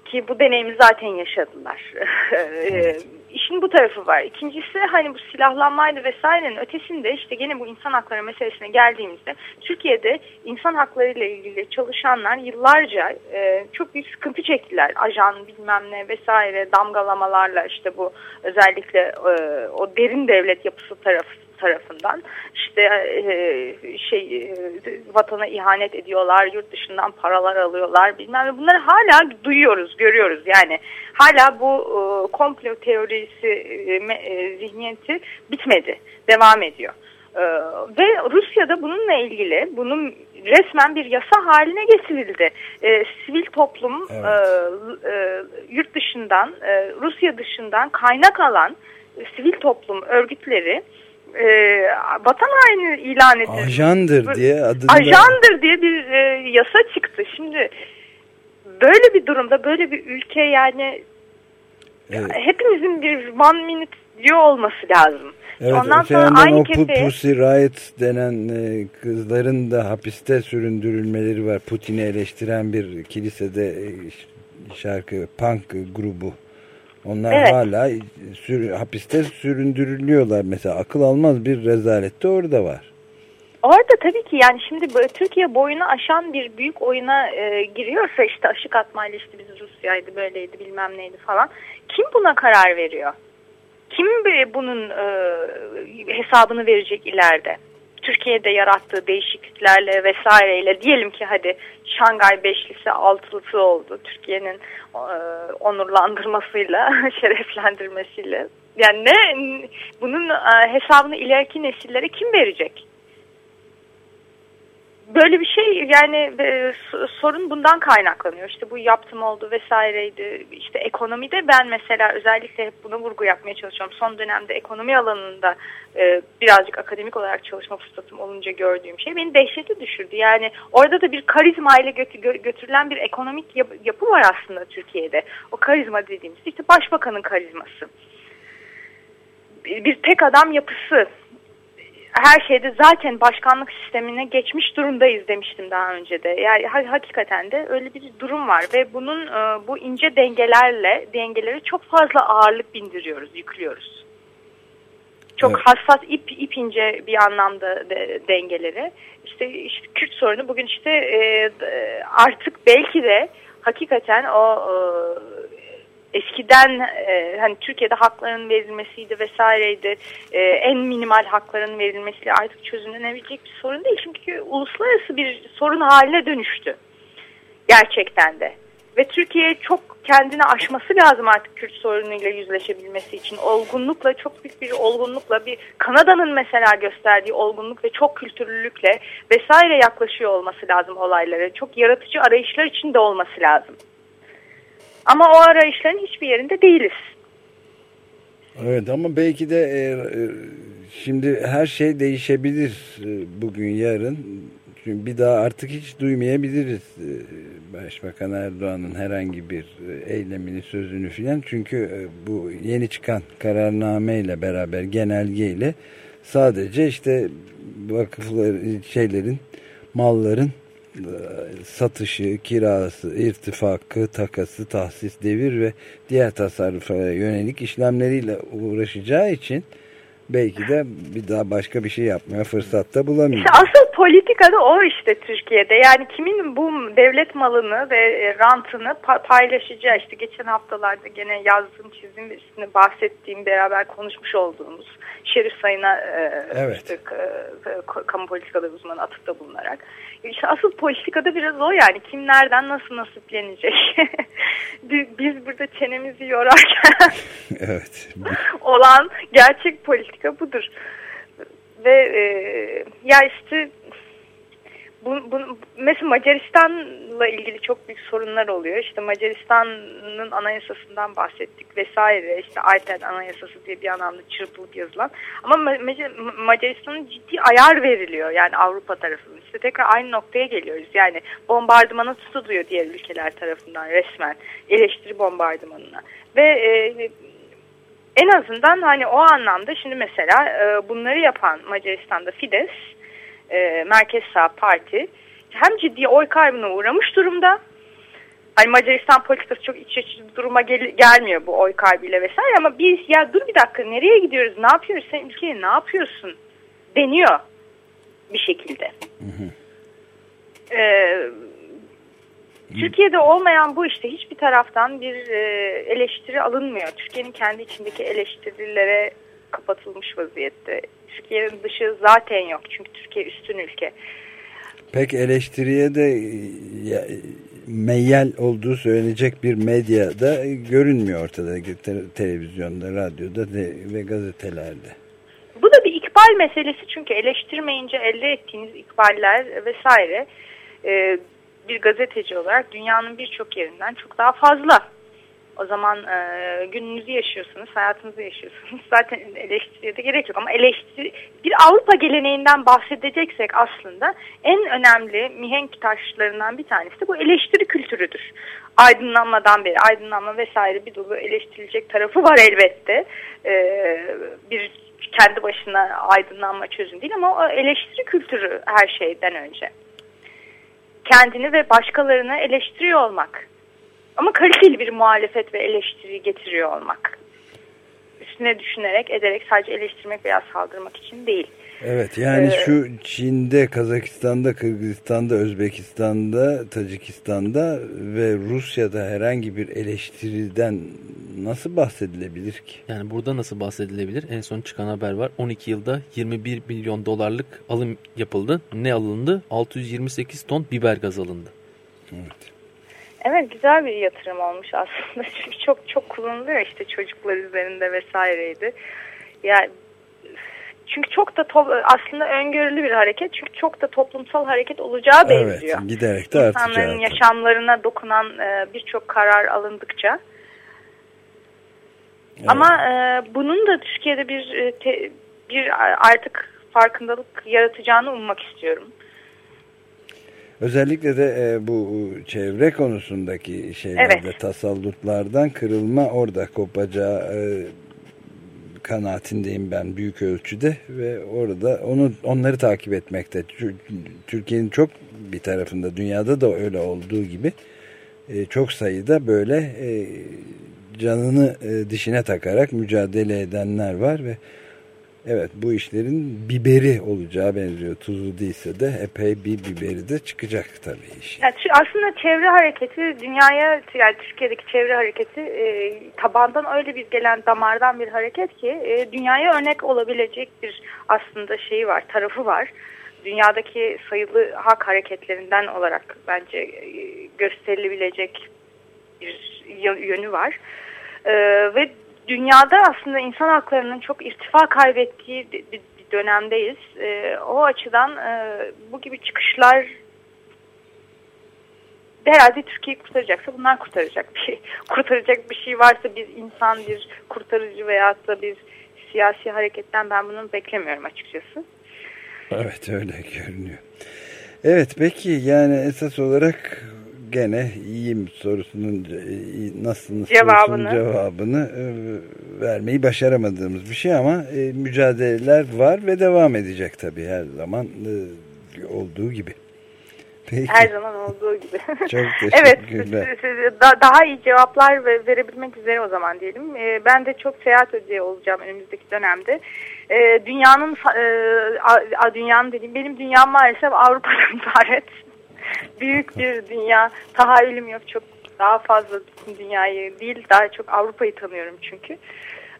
Ki bu deneyimi zaten yaşadılar. *laughs* İşin bu tarafı var. İkincisi hani bu silahlanmaydı vesairenin ötesinde işte gene bu insan hakları meselesine geldiğimizde Türkiye'de insan hakları ile ilgili çalışanlar yıllarca e, çok büyük sıkıntı çektiler. Ajan bilmem ne vesaire damgalamalarla işte bu özellikle e, o derin devlet yapısı tarafı tarafından işte e, şey e, vatana ihanet ediyorlar, yurt dışından paralar alıyorlar bilmem ne. Bunları hala duyuyoruz, görüyoruz. Yani hala bu e, komplo teorisi e, e, zihniyeti bitmedi, devam ediyor. Ee, ve Rusya'da bununla ilgili bunun resmen bir yasa haline getirildi. Ee, sivil toplum evet. e, e, yurt dışından, e, Rusya dışından kaynak alan sivil toplum örgütleri e, vatan haini ilan edildi. Ajandır diye adında. Ajandır diye bir e, yasa çıktı. Şimdi böyle bir durumda böyle bir ülke yani Evet. hepimizin bir one minute diyor olması lazım. Evet, Ondan sonra aynı o kefeye Pussy Riot denen e, kızların da hapiste süründürülmeleri var. Putin'i eleştiren bir kilisede e, şarkı punk grubu. Onlar Evet. hala sür, hapiste süründürülüyorlar. Mesela akıl almaz bir rezalet de orada var. Orada tabii ki yani şimdi Türkiye boyunu aşan bir büyük oyuna e, giriyorsa işte aşık atmayla işte biz Rusya'ydı böyleydi bilmem neydi falan. Kim buna karar veriyor? Kim bunun e, hesabını verecek ileride? Türkiye'de yarattığı değişikliklerle vesaireyle diyelim ki hadi Şangay Beşlisi altılısı oldu. Türkiye'nin e, onurlandırmasıyla, *laughs* şereflendirmesiyle. Yani ne bunun e, hesabını ileriki nesillere kim verecek? Böyle bir şey yani e, sorun bundan kaynaklanıyor. İşte bu yaptım oldu vesaireydi. İşte ekonomide ben mesela özellikle hep buna vurgu yapmaya çalışıyorum. Son dönemde ekonomi alanında e, birazcık akademik olarak çalışma fırsatım olunca gördüğüm şey beni dehşete düşürdü. Yani orada da bir karizma ile götü- gö- götürülen bir ekonomik yap- yapı var aslında Türkiye'de. O karizma dediğimiz işte başbakanın karizması. Bir tek adam yapısı her şeyde zaten başkanlık sistemine geçmiş durumdayız demiştim daha önce de. Yani ha- hakikaten de öyle bir durum var ve bunun e, bu ince dengelerle dengeleri çok fazla ağırlık bindiriyoruz, yüklüyoruz. Çok Evet. hassas ip ip ince bir anlamda de, dengeleri. İşte, işte Kürt sorunu bugün işte e, d- artık belki de hakikaten o e, eskiden e, hani Türkiye'de hakların verilmesiydi vesaireydi. E, en minimal hakların verilmesiyle artık çözümlenebilecek bir sorun değil. Çünkü uluslararası bir sorun haline dönüştü gerçekten de. Ve Türkiye çok kendini aşması lazım artık Kürt sorunuyla yüzleşebilmesi için. Olgunlukla çok büyük bir olgunlukla bir Kanada'nın mesela gösterdiği olgunluk ve çok kültürlülükle vesaire yaklaşıyor olması lazım olaylara. Çok yaratıcı arayışlar içinde olması lazım. Ama o arayışların hiçbir yerinde değiliz. Evet ama belki de e, e, şimdi her şey değişebilir e, bugün yarın. Çünkü bir daha artık hiç duymayabiliriz e, Başbakan Erdoğan'ın herhangi bir eylemini, sözünü filan. Çünkü bu yeni çıkan kararnameyle beraber genelgeyle sadece işte vakıflar şeylerin malların satışı, kirası, irtifakı, takası, tahsis, devir ve diğer tasarruflara yönelik işlemleriyle uğraşacağı için belki de bir daha başka bir şey yapmaya fırsat da bulamıyor. İşte asıl politikada o işte Türkiye'de. Yani kimin bu devlet malını ve e, rantını pa- paylaşacağı işte geçen haftalarda gene yazdığım çizdiğim ve üstüne bahsettiğim beraber konuşmuş olduğumuz Şerif Sayın'a e, Evet. işte, kamu politikaları uzmanı atıfta bulunarak. İşte asıl politikada biraz o yani kim nereden nasıl nasiplenecek. *laughs* biz, burada çenemizi yorarken *laughs* evet. *laughs* olan gerçek politika budur. Ve e, ya işte bu, bu, mesela Macaristan'la ilgili çok büyük sorunlar oluyor. İşte Macaristan'ın anayasasından bahsettik vesaire. İşte Ayten Anayasası diye bir anlamda çırpılıp yazılan. Ama Ma- Ma- Macaristan'ın ciddi ayar veriliyor yani Avrupa tarafından. İşte tekrar aynı noktaya geliyoruz. Yani bombardımana tutuluyor diğer ülkeler tarafından resmen. Eleştiri bombardımanına. Ve e, en azından hani o anlamda şimdi mesela e, bunları yapan Macaristan'da Fidesz e, Merkez Sağ Parti hem ciddi oy kaybına uğramış durumda. Hani Macaristan politikası çok iç açıcı duruma gel- gelmiyor bu oy kaybıyla vesaire ama biz ya dur bir dakika nereye gidiyoruz ne yapıyoruz sen ülkeye ne yapıyorsun deniyor bir şekilde. Ee, Türkiye'de olmayan bu işte hiçbir taraftan bir e, eleştiri alınmıyor. Türkiye'nin kendi içindeki eleştirilere kapatılmış vaziyette. Türkiye'nin dışı zaten yok çünkü Türkiye üstün ülke. Pek eleştiriye de e, ya, meyyal olduğu söylenecek bir medyada görünmüyor ortada. Te- televizyonda, radyoda ve gazetelerde. Bu da bir ikbal meselesi çünkü eleştirmeyince elde ettiğiniz ikballer vesaire e, bir gazeteci olarak dünyanın birçok yerinden çok daha fazla. O zaman e, gününüzü yaşıyorsunuz, hayatınızı yaşıyorsunuz. *laughs* Zaten eleştiriye de gerek yok ama eleştiri bir Avrupa geleneğinden bahsedeceksek aslında en önemli mihenk taşlarından bir tanesi de bu eleştiri kültürüdür. Aydınlanmadan beri, aydınlanma vesaire bir dolu eleştirilecek tarafı var elbette. E, bir kendi başına aydınlanma çözüm değil ama o eleştiri kültürü her şeyden önce. Kendini ve başkalarını eleştiriyor olmak ama kaliteli bir muhalefet ve eleştiri getiriyor olmak. Üstüne düşünerek, ederek sadece eleştirmek veya saldırmak için değil. Evet yani Ee, şu Çin'de, Kazakistan'da, Kırgızistan'da, Özbekistan'da, Tacikistan'da ve Rusya'da herhangi bir eleştiriden nasıl bahsedilebilir ki? Yani burada nasıl bahsedilebilir? En son çıkan haber var. 12 yılda 21 milyon dolarlık alım yapıldı. Ne alındı? 628 ton biber gaz alındı. Evet. Evet güzel bir yatırım olmuş aslında. *laughs* Çünkü çok çok kullanılıyor işte çocuklar üzerinde vesaireydi. Yani çünkü çok da aslında öngörülü bir hareket. Çünkü çok da toplumsal hareket olacağı benziyor. Evet giderek de artacağı. İnsanların tabii. yaşamlarına dokunan e, birçok karar alındıkça. Evet. Ama e, bunun da Türkiye'de bir e, te- bir artık farkındalık yaratacağını ummak istiyorum. Özellikle de e, bu çevre konusundaki şeylerde Evet. tasallutlardan kırılma orada kopacağı e, kanaatindeyim ben büyük ölçüde ve orada onu onları takip etmekte. Tü- Türkiye'nin çok bir tarafında dünyada da öyle olduğu gibi e, çok sayıda böyle e, canını e, dişine takarak mücadele edenler var ve evet bu işlerin biberi olacağı benziyor. Tuzu değilse de epey bir biberi de çıkacak tabii işin. Yani aslında çevre hareketi dünyaya yani Türkiye'deki çevre hareketi e, tabandan öyle bir gelen damardan bir hareket ki e, dünyaya örnek olabilecek bir aslında şeyi var tarafı var. Dünyadaki sayılı hak hareketlerinden olarak bence e, gösterilebilecek bir yö- yönü var. E, ve dünyada aslında insan haklarının çok irtifa kaybettiği bir dönemdeyiz. E, o açıdan e, bu gibi çıkışlar herhalde Türkiye'yi kurtaracaksa bunlar kurtaracak bir şey. *laughs* Kurtaracak bir şey varsa bir insan, bir kurtarıcı veya da bir siyasi hareketten ben bunu beklemiyorum açıkçası. Evet öyle görünüyor. Evet peki yani esas olarak gene iyiyim sorusunun e, nasılsınız Cevabını. sorusunun cevabını e, vermeyi başaramadığımız bir şey ama e, mücadeleler var ve devam edecek tabii her zaman olduğu gibi. Peki. Her zaman olduğu gibi. Çok *laughs* evet, teşekkürler. da- daha iyi cevaplar ve verebilmek üzere o zaman diyelim. Ben de çok seyahat ediyor olacağım önümüzdeki dönemde. Dünyanın dünyanın dediğim benim dünyam maalesef Avrupa'dan *laughs* ibaret. Büyük bir dünya. Tahayyülüm yok çok daha fazla dünyayı değil daha çok Avrupa'yı tanıyorum çünkü.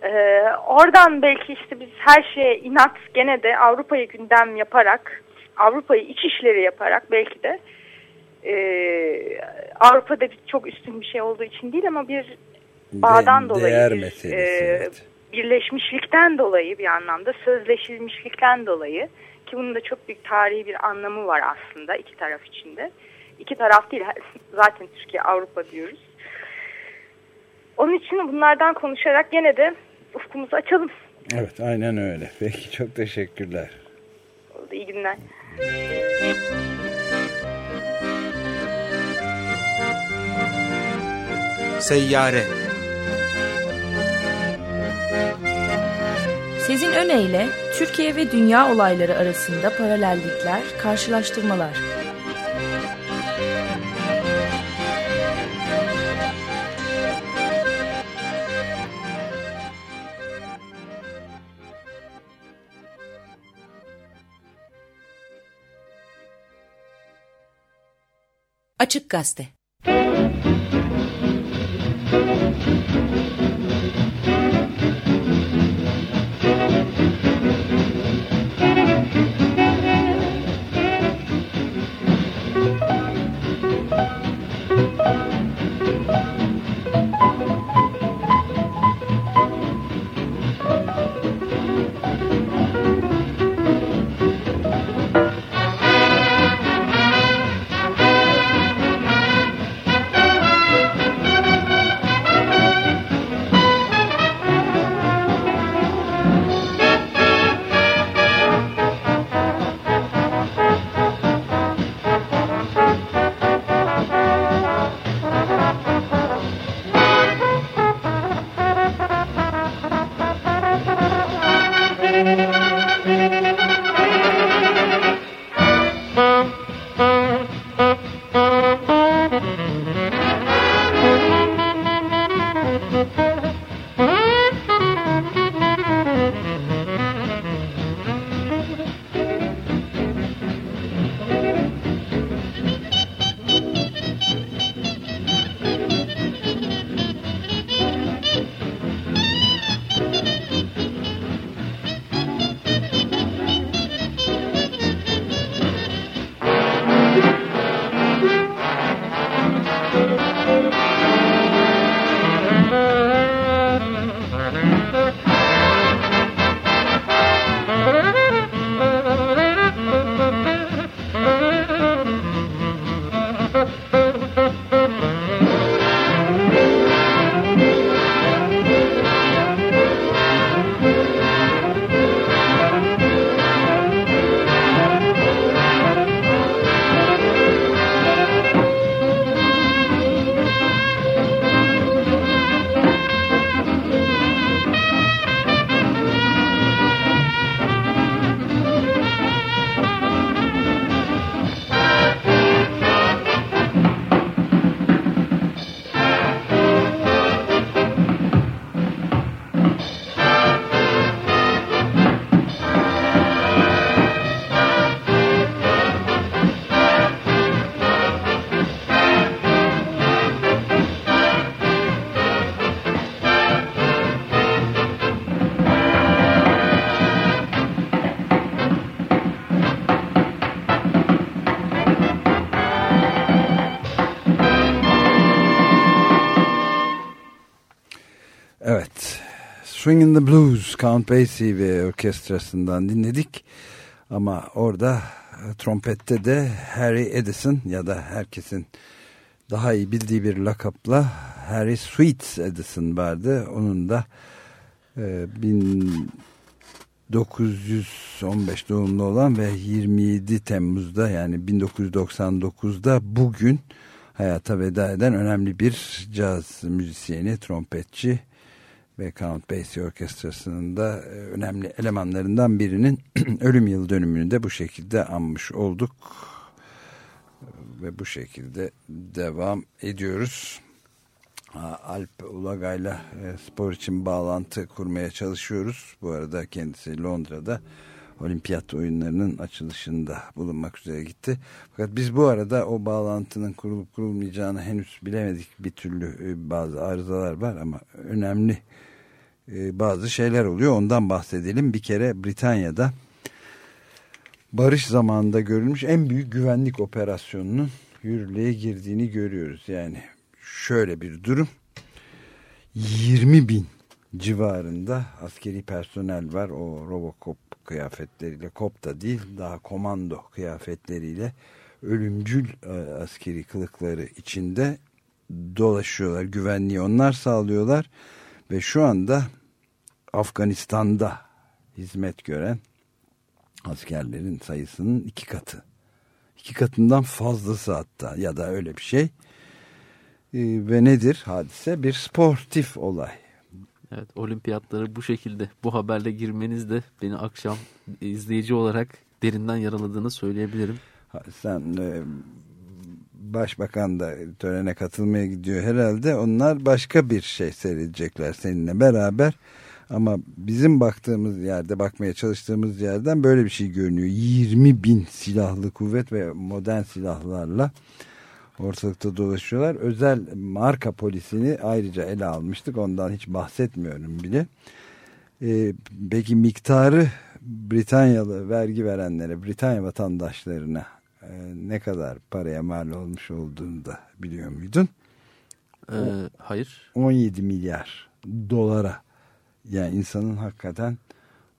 Ee, oradan belki işte biz her şeye inat gene de Avrupa'yı gündem yaparak Avrupa'yı iç işleri yaparak belki de e, Avrupa'da bir, çok üstün bir şey olduğu için değil ama bir bağdan De- dolayı bir, meselesi. e, evet. birleşmişlikten dolayı bir anlamda sözleşilmişlikten dolayı ki bunun da çok büyük tarihi bir anlamı var aslında iki taraf içinde. İki taraf değil zaten Türkiye Avrupa diyoruz. Onun için bunlardan konuşarak gene de ufkumuzu açalım. Evet aynen öyle. *laughs* Peki çok teşekkürler. Oldu, İyi günler. Seyyare Sezin Öne Türkiye ve dünya olayları arasında paralellikler, karşılaştırmalar. Açık Gazete Swing the Blues Count Basie ve orkestrasından dinledik. Ama orada e, trompette de Harry Edison ya da herkesin daha iyi bildiği bir lakapla Harry Sweets Edison vardı. Onun da e, 1915 doğumlu olan ve 27 Temmuz'da yani 1999'da bugün hayata veda eden önemli bir caz müzisyeni, trompetçi ve Count Basie Orkestrası'nın da e, önemli elemanlarından birinin *clears throat* ölüm yıl dönümünü de bu şekilde anmış olduk. Ve bu şekilde devam ediyoruz. Alp Ulagay'la e, spor için bağlantı kurmaya çalışıyoruz. Bu arada kendisi Londra'da olimpiyat oyunlarının açılışında bulunmak üzere gitti. Fakat biz bu arada o bağlantının kurulup kurulmayacağını henüz bilemedik. Bir türlü e, bazı arızalar var ama önemli e, bazı şeyler oluyor. Ondan bahsedelim. Bir kere Britanya'da barış zamanında görülmüş en büyük güvenlik operasyonunun yürürlüğe girdiğini görüyoruz. Yani şöyle bir durum. 20 bin civarında askeri personel var. O Robocop kıyafetleriyle, kop da değil daha komando kıyafetleriyle ölümcül e, askeri kılıkları içinde dolaşıyorlar. Güvenliği onlar sağlıyorlar ve şu anda Afganistan'da hizmet gören askerlerin sayısının iki katı. iki katından fazlası hatta ya da öyle bir şey. Ee, ve nedir hadise? Bir sportif olay. Evet olimpiyatları bu şekilde bu haberle girmeniz de beni akşam izleyici olarak derinden yaraladığını söyleyebilirim. Sen e, başbakan da törene katılmaya gidiyor herhalde. Onlar başka bir şey seyredecekler seninle beraber. Ama bizim baktığımız yerde, bakmaya çalıştığımız yerden böyle bir şey görünüyor. 20 bin silahlı kuvvet ve modern silahlarla ortalıkta dolaşıyorlar. Özel marka polisini ayrıca ele almıştık. Ondan hiç bahsetmiyorum bile. Ee, peki miktarı Britanyalı vergi verenlere, Britanya vatandaşlarına e, ne kadar paraya mal olmuş olduğunu da biliyor muydun? Ee, hayır. 17 milyar dolara. Yani insanın hakikaten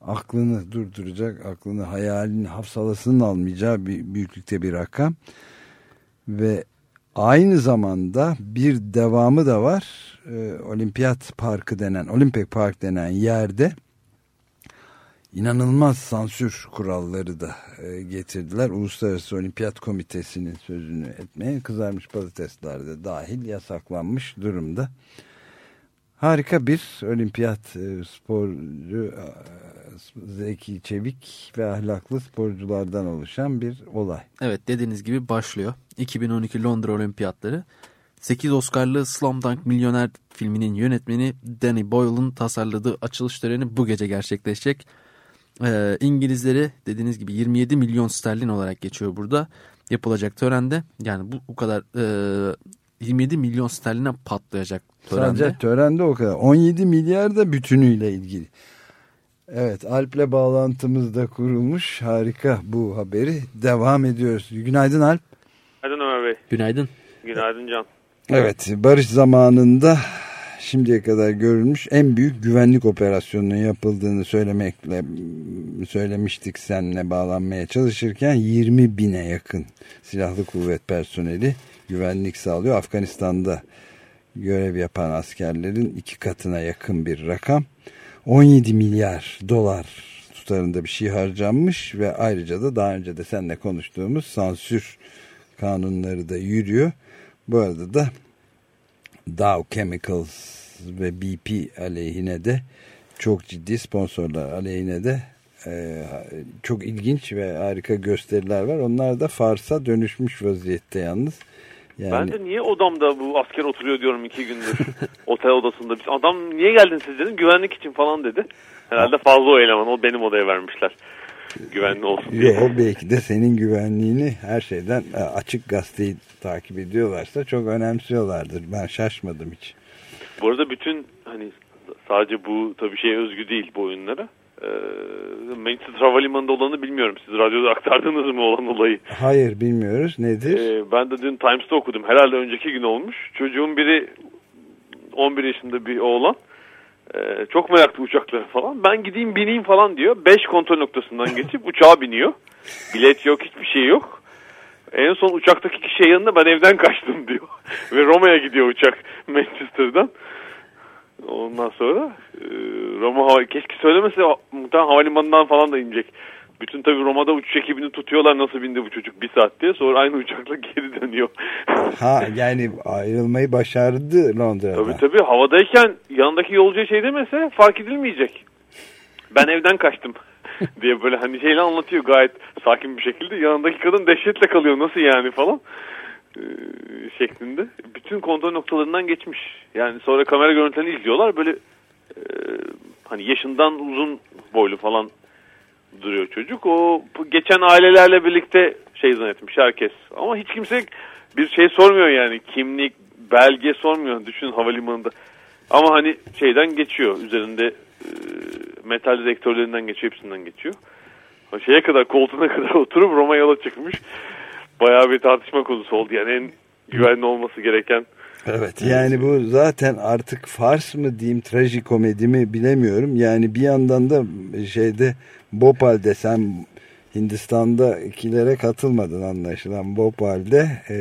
aklını durduracak, aklını, hayalini, hafsalasının almayacağı bir büyüklükte bir rakam. Ve aynı zamanda bir devamı da var. Ee, Olimpiyat Parkı denen, Olimpik Park denen yerde inanılmaz sansür kuralları da e, getirdiler. Uluslararası Olimpiyat Komitesi'nin sözünü etmeye kızarmış patatesler de dahil yasaklanmış durumda. Harika bir olimpiyat e, sporcu zeki, çevik ve ahlaklı sporculardan oluşan bir olay. Evet dediğiniz gibi başlıyor. 2012 Londra Olimpiyatları. 8 Oscar'lı Slumdunk Milyoner filminin yönetmeni Danny Boyle'ın tasarladığı açılış töreni bu gece gerçekleşecek. Ee, İngilizleri dediğiniz gibi 27 milyon sterlin olarak geçiyor burada. Yapılacak törende yani bu, bu kadar e, 27 milyon sterline patlayacak törende. Sadece törende o kadar. 17 milyar da bütünüyle ilgili. Evet Alp'le bağlantımız da kurulmuş. Harika bu haberi. Devam ediyoruz. Günaydın Alp. Günaydın Ömer Bey. Günaydın. Günaydın Can. Evet barış zamanında şimdiye kadar görülmüş en büyük güvenlik operasyonunun yapıldığını söylemekle söylemiştik seninle bağlanmaya çalışırken 20 bine yakın silahlı kuvvet personeli güvenlik sağlıyor. Afganistan'da görev yapan askerlerin iki katına yakın bir rakam. 17 milyar dolar tutarında bir şey harcanmış ve ayrıca da daha önce de seninle konuştuğumuz sansür kanunları da yürüyor. Bu arada da Dow Chemicals ve BP aleyhine de çok ciddi sponsorlar aleyhine de e, çok ilginç ve harika gösteriler var. Onlar da farsa dönüşmüş vaziyette yalnız. Yani... Ben de niye odamda bu asker oturuyor diyorum iki gündür *laughs* otel odasında. Adam niye geldin siz dedim güvenlik için falan dedi. Herhalde fazla o eleman o benim odaya vermişler. Güvenli olsun diye. Yo, belki de senin güvenliğini her şeyden e, açık gazeteyi takip ediyorlarsa çok önemsiyorlardır. Ben şaşmadım hiç. Bu arada bütün hani sadece bu tabii şey özgü değil bu oyunlara. Ee, Manchester Havalimanı'nda olanı bilmiyorum. Siz radyoda aktardınız mı olan olayı? Hayır bilmiyoruz. Nedir? Ee, ben de dün Times'ta okudum. Herhalde önceki gün olmuş. Çocuğun biri 11 yaşında bir oğlan. Ee, çok meraklı uçakları falan. Ben gideyim bineyim falan diyor. 5 kontrol noktasından *laughs* geçip uçağa biniyor. Bilet yok hiçbir şey yok. En son uçaktaki kişi yanında ben evden kaçtım diyor. *laughs* Ve Roma'ya gidiyor uçak Manchester'dan. Ondan sonra e, Roma hava keşke söylemese muhtemelen havalimanından falan da inecek. Bütün tabii Roma'da uçuş ekibini tutuyorlar nasıl bindi bu çocuk bir saat diye. Sonra aynı uçakla *laughs* geri dönüyor. Ha yani ayrılmayı başardı Londra'da. tabii tabii havadayken yanındaki yolcuya şey demese fark edilmeyecek. Ben evden kaçtım *laughs* diye böyle hani şeyle anlatıyor gayet sakin bir şekilde. Yanındaki kadın dehşetle kalıyor nasıl yani falan şeklinde. Bütün kontrol noktalarından geçmiş. Yani sonra kamera görüntülerini izliyorlar böyle e, hani yaşından uzun boylu falan duruyor çocuk. O geçen ailelerle birlikte şey zannetmiş herkes. Ama hiç kimse bir şey sormuyor yani. Kimlik, belge sormuyor. Düşün havalimanında. Ama hani şeyden geçiyor. Üzerinde e, metal dedektörlerinden geçiyor. Hepsinden geçiyor. O şeye kadar koltuğuna *laughs* kadar oturup Roma yola çıkmış. Bayağı bir tartışma konusu oldu. Yani en güvenli olması gereken Evet yani bu zaten artık fars mı diyeyim trajikomedi mi bilemiyorum. Yani bir yandan da şeyde Bhopal desem Hindistan'dakilere katılmadın anlaşılan Bhopal'de e,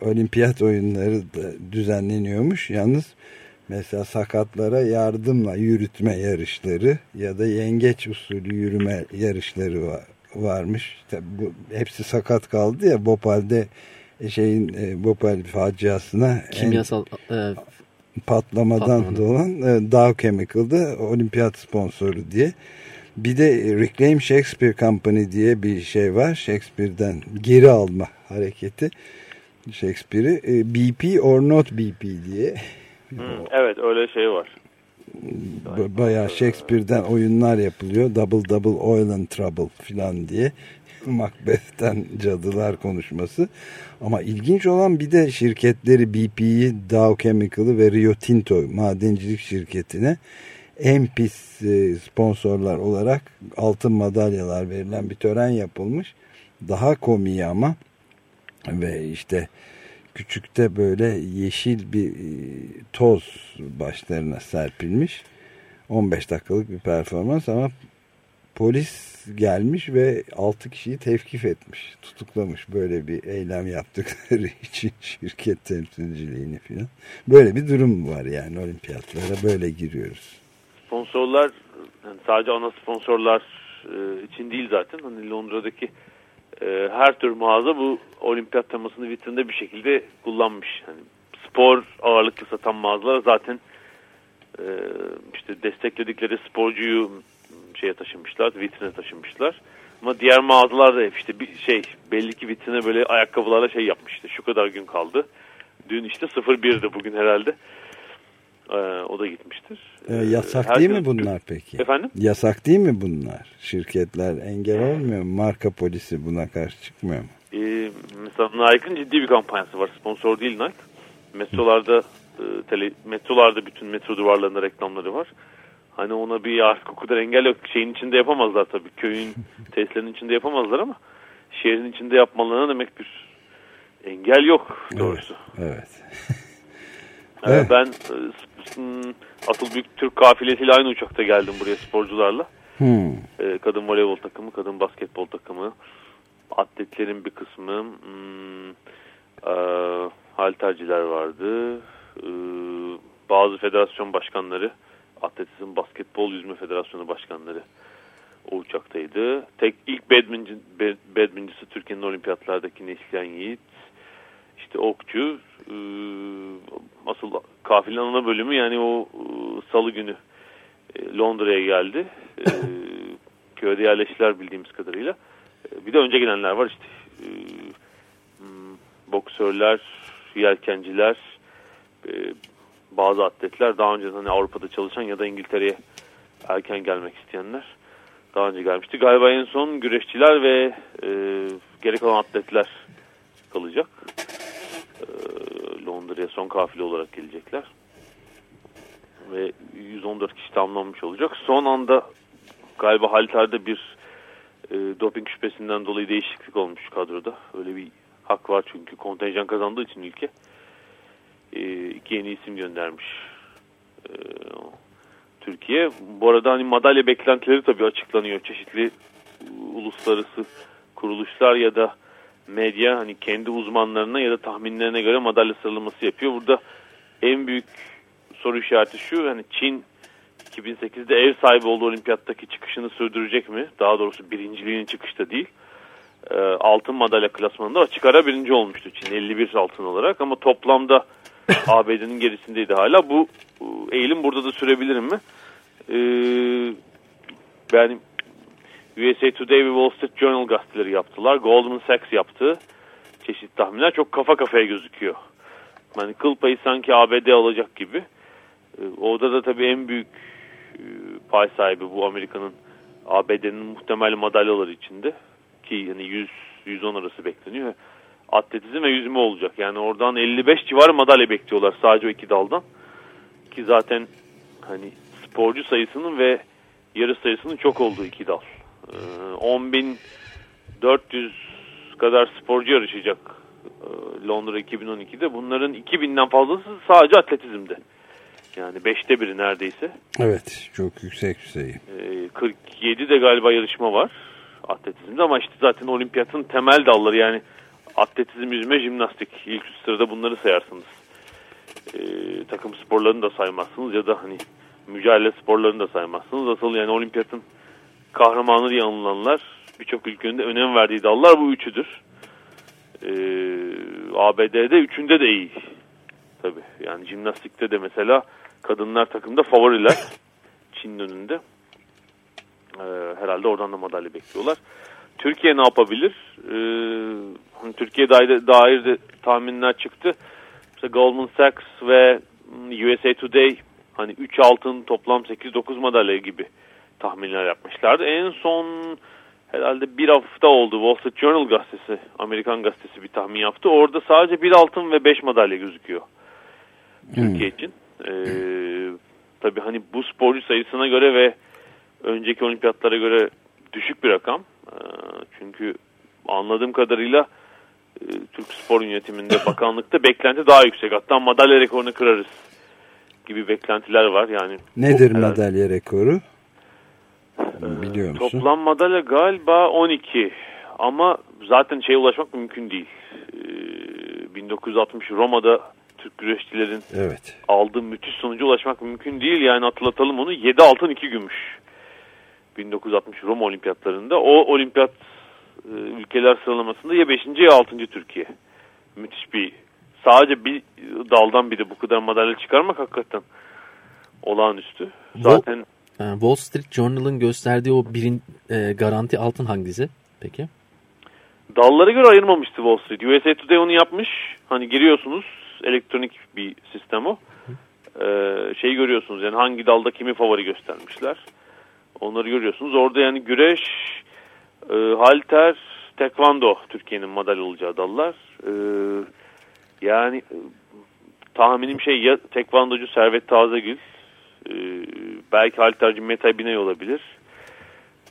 olimpiyat oyunları da düzenleniyormuş. Yalnız mesela sakatlara yardımla yürütme yarışları ya da yengeç usulü yürüme yarışları var, varmış. Tabii bu, hepsi sakat kaldı ya Bhopal'de şeyin e, Bhopal faciasına Kimyasal e, patlamadan Patlamadan. dolan e, Dow Chemical'da olimpiyat sponsoru diye. Bir de Reclaim Shakespeare Company diye bir şey var. Shakespeare'den geri alma hareketi. Shakespeare'i e, BP or not BP diye. evet öyle şey var. Bayağı Shakespeare'den oyunlar yapılıyor. Double double oil and trouble filan diye. *laughs* Macbeth'ten cadılar konuşması. Ama ilginç olan bir de şirketleri BP'yi, Dow Chemical'ı ve Rio Tinto madencilik şirketine en pis e, sponsorlar olarak altın madalyalar verilen bir tören yapılmış. Daha komiği ama ve işte küçükte böyle yeşil bir e, toz başlarına serpilmiş. 15 dakikalık bir performans ama polis gelmiş ve 6 kişiyi tevkif etmiş. Tutuklamış böyle bir eylem yaptıkları *laughs* için şirket temsilciliğini falan. Böyle bir durum var yani olimpiyatlara böyle giriyoruz. Sponsorlar yani sadece ana sponsorlar e, için değil zaten. Hani Londra'daki e, her tür mağaza bu olimpiyat temasını vitrinde bir şekilde kullanmış. Hani spor ağırlıklı satan mağazalar zaten e, işte destekledikleri sporcuyu şeye taşımışlar, vitrine taşımışlar. Ama diğer mağazalar da hep işte bir şey belli ki vitrine böyle ayakkabılarla şey yapmıştı. Şu kadar gün kaldı. Dün işte 01'di bugün herhalde. Ee, o da gitmiştir. E, yasak Her değil mi bunlar peki? Efendim? Yasak değil mi bunlar? Şirketler engel olmuyor mu? Marka polisi buna karşı çıkmıyor mu? Ee, mesela Nike'ın ciddi bir kampanyası var. Sponsor değil Nike. Metrolarda e, tele, metrolarda bütün metro duvarlarında reklamları var. Hani ona bir artık o kadar engel yok. Şeyin içinde yapamazlar tabii. Köyün *laughs* tesislerinin içinde yapamazlar ama şehrin içinde yapmalarına demek bir engel yok doğrusu. Evet. Ee, Evet. Ben e, Atıl Büyük Türk kafilesiyle aynı uçakta geldim buraya sporcularla. Hmm. Ee, kadın voleybol takımı, kadın basketbol takımı, atletlerin bir kısmı, hmm, e, halterciler vardı, e, bazı federasyon başkanları, atletizm, basketbol, yüzme federasyonu başkanları o uçaktaydı. Tek ilk badminton, bad- badmintoncusu Türkiye'nin olimpiyatlardaki Neslihan Yiğit, işte okçu, e, asıl kafilenin ana bölümü yani o e, salı günü e, Londra'ya geldi. E, *laughs* köyde yerleştiler bildiğimiz kadarıyla. E, bir de önce gelenler var işte. E, hmm, boksörler, yelkenciler, e, bazı atletler daha önce hani Avrupa'da çalışan ya da İngiltere'ye erken gelmek isteyenler daha önce gelmişti. Galiba en son güreşçiler ve e, gerek olan atletler kalacak. Londra'ya son kafile olarak gelecekler ve 114 kişi tamamlanmış olacak. Son anda galiba halterde bir e, doping şüphesinden dolayı değişiklik olmuş kadroda. Öyle bir hak var çünkü kontenjan kazandığı için ülke e, iki yeni isim göndermiş. E, Türkiye. Bu arada hani madalya beklentileri tabii açıklanıyor. Çeşitli uluslararası kuruluşlar ya da medya hani kendi uzmanlarına ya da tahminlerine göre madalya sıralaması yapıyor. Burada en büyük soru işareti şu hani Çin 2008'de ev sahibi olduğu olimpiyattaki çıkışını sürdürecek mi? Daha doğrusu birinciliğinin çıkışta değil. E, altın madalya klasmanında açık ara birinci olmuştu Çin 51 altın olarak ama toplamda *coughs* ABD'nin gerisindeydi hala. Bu eğilim burada da sürebilir mi? E, yani USA Today ve Wall Street Journal gazeteleri yaptılar. Goldman Sachs yaptı. Çeşitli tahminler çok kafa kafaya gözüküyor. Yani kıl payı sanki ABD alacak gibi. E, orada da tabii en büyük e, pay sahibi bu Amerika'nın ABD'nin muhtemel madalyaları içinde ki yani 100 110 arası bekleniyor. Atletizm ve yüzme olacak. Yani oradan 55 civarı madalya bekliyorlar sadece o iki daldan. Ki zaten hani sporcu sayısının ve yarış sayısının çok olduğu iki dal. Ee, 10.400 kadar sporcu yarışacak e, Londra 2012'de. Bunların 2000'den fazlası sadece atletizmde. Yani beşte biri neredeyse. Evet çok yüksek sayı. Ee, 47 de galiba yarışma var atletizmde ama işte zaten olimpiyatın temel dalları yani atletizm, yüzme, jimnastik ilk üst sırada bunları sayarsınız. Ee, takım sporlarını da saymazsınız ya da hani mücadele sporlarını da saymazsınız. Asıl yani olimpiyatın kahramanı diye anılanlar birçok ülkenin de önem verdiği dallar bu üçüdür. Ee, ABD'de üçünde de iyi. Tabii yani jimnastikte de mesela kadınlar takımda favoriler *laughs* Çin'in önünde. Ee, herhalde oradan da madalya bekliyorlar. Türkiye ne yapabilir? Hani Türkiye dair, dair de tahminler çıktı. Mesela Goldman Sachs ve USA Today hani 3 altın toplam 8-9 madalya gibi tahminler yapmışlardı. En son herhalde bir hafta oldu Wall Street Journal gazetesi, Amerikan gazetesi bir tahmin yaptı. Orada sadece bir altın ve 5 madalya gözüküyor Türkiye için. Ee, tabii hani bu sporcu sayısına göre ve önceki olimpiyatlara göre düşük bir rakam. Ee, çünkü anladığım kadarıyla e, Türk Spor Yönetiminde, *laughs* bakanlıkta beklenti daha yüksek. Hatta madalya rekorunu kırarız gibi beklentiler var. Yani Nedir madalya rekoru? Biliyor musun? Toplam madalya galiba 12 ama zaten şeye ulaşmak mümkün değil. Ee, 1960 Roma'da Türk güreşçilerin evet. aldığı müthiş sonuca ulaşmak mümkün değil. Yani hatırlatalım onu 7 altın 2 gümüş. 1960 Roma olimpiyatlarında o olimpiyat e, ülkeler sıralamasında ya 5. ya 6. Türkiye. Müthiş bir sadece bir daldan bir de bu kadar madalya çıkarmak hakikaten olağanüstü. Zaten Wall, Wall Street Journal'ın gösterdiği o birin e, garanti altın hangisi peki? Dallara göre ayırmamıştı Wall Street. USA Today onu yapmış. Hani giriyorsunuz elektronik bir sistem o. Ee, şey görüyorsunuz yani hangi dalda kimi favori göstermişler. Onları görüyorsunuz. Orada yani güreş, e, halter, tekvando Türkiye'nin madalya olacağı dallar. E, yani e, tahminim şey ya tekvandocu Servet Tazegül, e, belki halterci Metay Binay olabilir.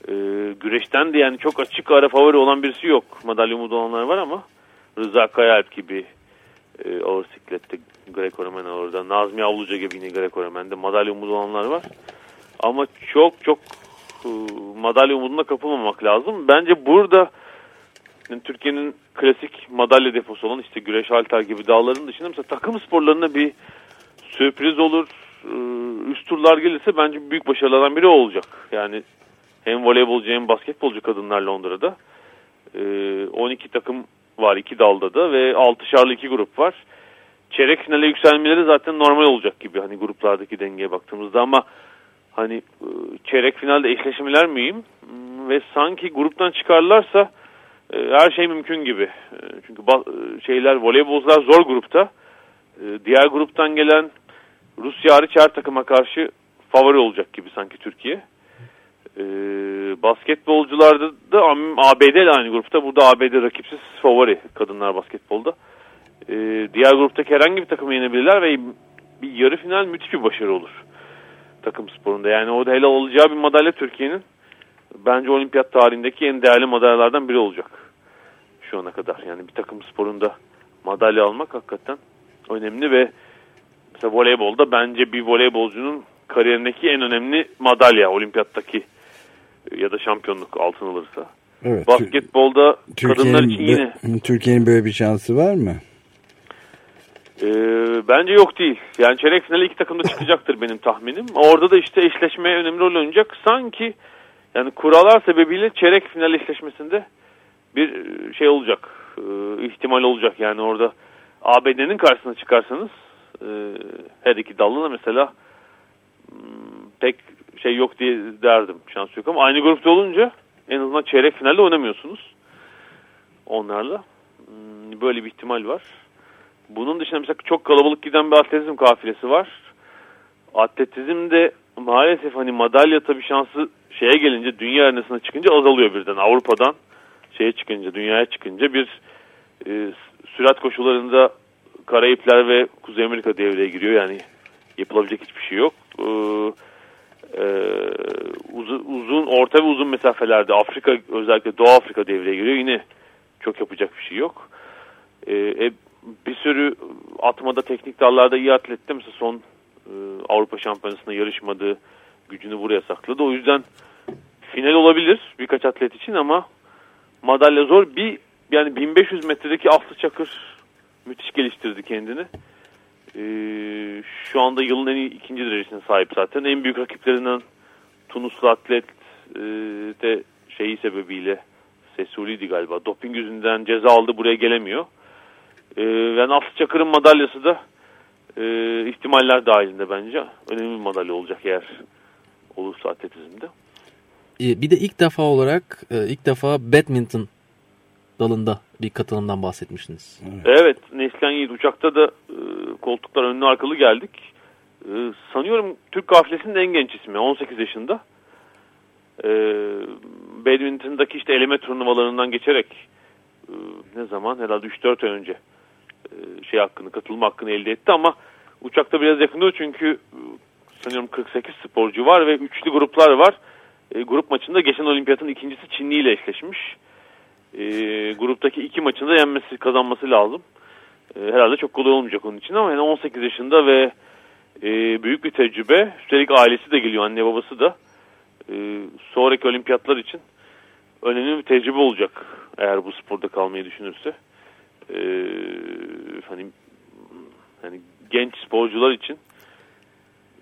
E, güreşten de yani çok açık ara favori olan birisi yok. Madalya umudu olanlar var ama Rıza Kayalp gibi e, ağır siklette Greco-Romen orada. Nazmi Avluca gibi yine Greco-Romen'de madalya umudu olanlar var. Ama çok çok e, madalya umuduna kapılmamak lazım. Bence burada yani Türkiye'nin klasik madalya deposu olan işte güreş halter gibi dağların dışında mesela takım sporlarında bir sürpriz olur. E, üst turlar gelirse bence büyük başarılardan biri olacak. Yani hem voleybolcu hem basketbolcu kadınlar Londra'da. E, 12 takım var iki dalda da ve 6'şarlı iki grup var. Çeyrek finale yükselmeleri zaten normal olacak gibi hani gruplardaki dengeye baktığımızda ama hani e, çeyrek finalde eşleşmeler mühim hmm, ve sanki gruptan çıkarlarsa e, her şey mümkün gibi. E, çünkü şeyler voleybolcular zor grupta. Diğer gruptan gelen Rusya hariç her takıma karşı favori olacak gibi sanki Türkiye. Basketbolcularda da ABD ile aynı grupta. Burada ABD rakipsiz favori kadınlar basketbolda. Diğer gruptaki herhangi bir takımı yenebilirler ve bir yarı final müthiş bir başarı olur takım sporunda. Yani o da helal olacağı bir madalya Türkiye'nin bence olimpiyat tarihindeki en değerli madalyalardan biri olacak şu ana kadar. Yani bir takım sporunda madalya almak hakikaten önemli ve mesela voleybolda bence bir voleybolcunun kariyerindeki en önemli madalya olimpiyattaki ya da şampiyonluk altın alırsa. Evet. Basketbolda kadınlar için yine Türkiye'nin böyle bir şansı var mı? e, bence yok değil. Yani çeyrek finale iki takım da çıkacaktır benim tahminim. Orada da işte eşleşmeye önemli rol oynayacak. Sanki yani kurallar sebebiyle çeyrek final eşleşmesinde bir e, şey olacak. e, ihtimal olacak. Yani orada ABD'nin karşısına çıkarsanız e, her iki dalına mesela hmm, pek şey yok diye derdim. Şans yok ama aynı grupta olunca en azından çeyrek finalde oynamıyorsunuz onlarla. Hmm, Böyle bir ihtimal var. Bunun dışında mesela çok kalabalık giden bir atletizm kafilesi var. Atletizmde maalesef hani madalya tabii şansı şeye gelince dünya arenasına çıkınca azalıyor birden. Avrupa'dan şeye çıkınca, dünyaya çıkınca bir e, sürat koşularında Karayipler ve Kuzey Amerika devreye giriyor. Yani yapılabilecek hiçbir şey yok. Ee, e, uzun, orta ve uzun mesafelerde Afrika özellikle Doğu Afrika devreye giriyor. Yine çok yapacak bir şey yok. Ee, e, bir sürü atmada teknik dallarda iyi atletti. Mesela son e, Avrupa Şampiyonası'nda yarışmadığı gücünü buraya sakladı. O yüzden final olabilir birkaç atlet için ama madalya zor. Bir yani 1500 metredeki Aslı Çakır müthiş geliştirdi kendini. Ee, şu anda yılın en iyi ikinci derecesine sahip zaten. En büyük rakiplerinden Tunuslu atlet e, de şeyi sebebiyle Sesuli'ydi galiba. Doping yüzünden ceza aldı buraya gelemiyor. Ee, yani Aslı Çakır'ın madalyası da e, ihtimaller dahilinde bence. Önemli bir madalya olacak eğer olursa atletizmde. E, Bir de ilk defa olarak e, ilk defa badminton dalında bir katılımdan bahsetmiştiniz. Evet, Neslihan Yiğit uçakta da e, koltuklar önlü arkalı geldik. E, sanıyorum Türk kafilesinin en genç ismi, 18 yaşında. E, badminton'daki işte eleme turnuvalarından geçerek e, ne zaman herhalde 3-4 ay önce e, şey hakkını, katılma hakkını elde etti ama uçakta biraz yakınıyor çünkü e, sanıyorum 48 sporcu var ve üçlü gruplar var. E, grup maçında geçen olimpiyatın ikincisi Çinli ile eşleşmiş e, gruptaki iki maçında yenmesi kazanması lazım. E, herhalde çok kolay olmayacak onun için ama yani 18 yaşında ve e, büyük bir tecrübe. Üstelik ailesi de geliyor anne babası da. E, sonraki olimpiyatlar için önemli bir tecrübe olacak eğer bu sporda kalmayı düşünürse. E, hani hani genç sporcular için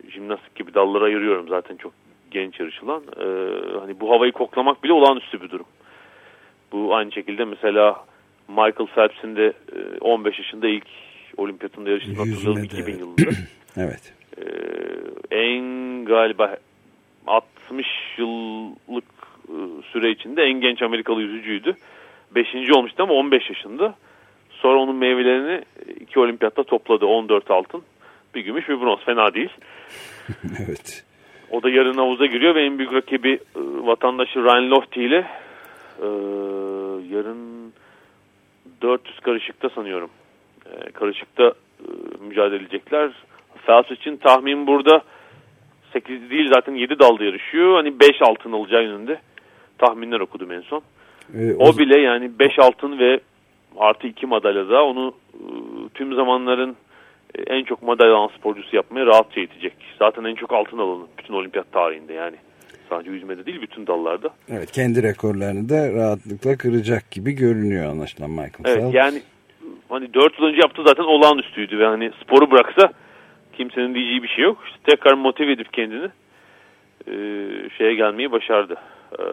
jimnastik gibi dallara ayırıyorum zaten çok genç yarışılan. E, hani bu havayı koklamak bile olağanüstü bir durum. Bu aynı şekilde mesela Michael Phelps'in de e, 15 yaşında ilk olimpiyatında yarıştığını Yüzmede, 2000 *clears throat* evet. yılında. Evet. Ee, en galiba 60 yıllık e, süre içinde en genç Amerikalı yüzücüydü. Beşinci olmuştu ama 15 yaşında. Sonra onun meyvelerini iki olimpiyatta topladı. 14 altın, bir gümüş bir bronz. Fena değil. *laughs* evet. O da yarın havuza giriyor ve en büyük rakibi e, vatandaşı Ryan Lochte ile e, yarın 400 karışıkta sanıyorum. E, karışıkta e, mücadele edecekler. Phelps için tahmin burada 8 değil zaten 7 dalda yarışıyor. Hani 5 altın alacağı yönünde tahminler okudum en son. Ee, O bile yani 5 altın ve artı 2 madalya da onu e, tüm zamanların e, en çok madalya alan sporcusu yapmaya rahatça yetecek. Zaten en çok altın alanı bütün olimpiyat tarihinde yani. Sadece yüzmede değil bütün dallarda. Evet kendi rekorlarını da rahatlıkla kıracak gibi görünüyor anlaşılan Michael Evet Phelps. yani hani 4 yıl önce yaptığı zaten olağanüstüydü ve hani sporu bıraksa kimsenin diyeceği bir şey yok. İşte tekrar motive edip kendini e, şeye gelmeyi başardı. E, e,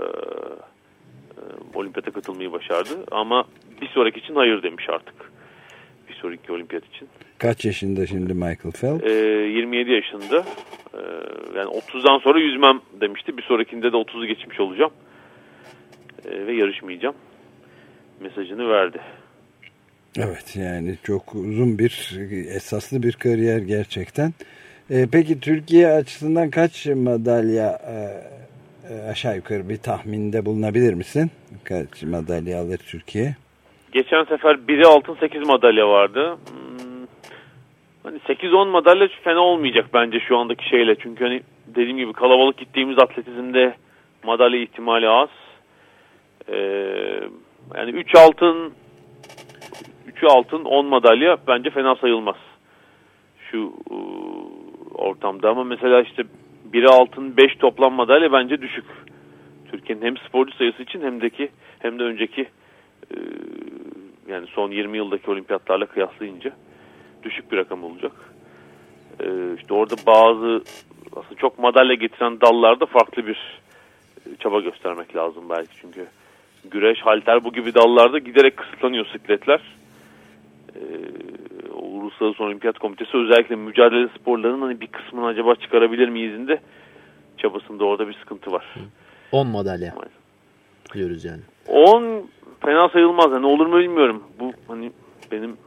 olimpiyata katılmayı başardı ama bir sonraki için hayır demiş artık. Bir sonraki olimpiyat için. Kaç yaşında şimdi Michael Phelps? E, 27 yaşında. E, yani 30'dan sonra yüzmem demişti. Bir sonrakinde de 30'u geçmiş olacağım. E, ve yarışmayacağım. Mesajını verdi. Evet yani çok uzun bir esaslı bir kariyer gerçekten. Ee, peki Türkiye açısından kaç madalya e, e, aşağı yukarı bir tahminde bulunabilir misin? Kaç madalya alır Türkiye? Geçen sefer biri altın 8 madalya vardı. Hani 8-10 madalya fena olmayacak bence şu andaki şeyle. Çünkü hani dediğim gibi kalabalık gittiğimiz atletizmde madalya ihtimali az. Ee, yani 3 altın 3 altın 10 madalya bence fena sayılmaz. Şu e, ortamda ama mesela işte biri altın 5 toplam madalya bence düşük. Türkiye'nin hem sporcu sayısı için hem de ki hem de önceki e, yani son 20 yıldaki olimpiyatlarla kıyaslayınca düşük bir rakam olacak. E, işte orada bazı aslında çok madalya getiren dallarda farklı bir e, çaba göstermek lazım belki çünkü güreş, halter bu gibi dallarda giderek kısıtlanıyor sikletler. Ee, Uluslararası Olimpiyat Komitesi özellikle mücadele sporlarının hani bir kısmını acaba çıkarabilir miyiz de çabasında orada bir sıkıntı var. 10 madalya diyoruz yani. 10 fena sayılmaz. Yani olur mu bilmiyorum. Bu hani benim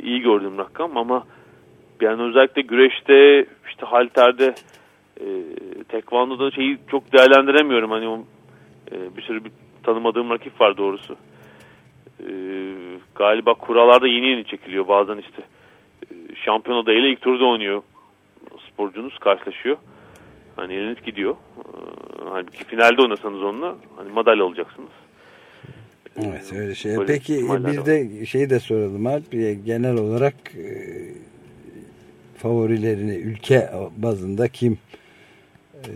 iyi gördüğüm rakam ama yani özellikle güreşte işte halterde e, tekvandoda şeyi çok değerlendiremiyorum. Hani o, e, bir sürü bir tanımadığım rakip var doğrusu. E, galiba kurallarda yeni yeni çekiliyor. Bazen işte e, şampiyon adayıyla ilk turda oynuyor sporcunuz karşılaşıyor. Hani eliniz gidiyor. E, halbuki finalde oynasanız onunla hani madalya alacaksınız. Evet öyle şey. Böyle Peki bir de şeyi de soralım Alp. Genel olarak e, favorilerini ülke bazında kim e,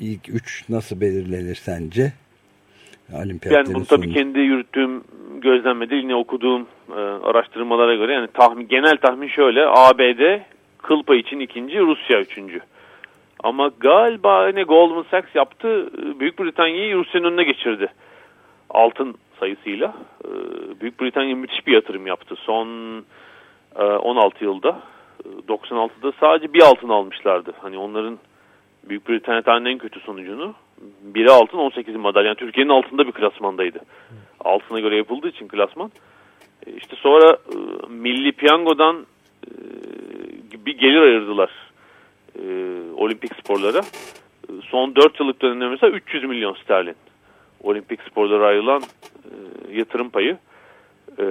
ilk üç nasıl belirlenir sence? Olimpiyatların Yani bunu tabii sonu. kendi yürüttüğüm gözlemde yine okuduğum e, araştırmalara göre yani tahmin genel tahmin şöyle ABD kıl payı için ikinci Rusya üçüncü. Ama galiba ne Goldman Sachs yaptı e, Büyük Britanya'yı Rusya'nın önüne geçirdi. Altın sayısıyla. E, Büyük Britanya müthiş bir yatırım yaptı. Son e, 16 yılda. E, 96'da sadece bir altın almışlardı. Hani onların Büyük Britanya tarihinin en kötü sonucunu. Biri altın 18 madalya. Yani Türkiye'nin altında bir klasmandaydı. Altına göre yapıldığı için klasman. E, İşte sonra e, Milli Piyango'dan e, bir gelir ayırdılar e, olimpik sporlara. E, Son 4 yıllık dönemde mesela 300 milyon sterlin. Olimpik sporlara ayrılan e, yatırım payı. E,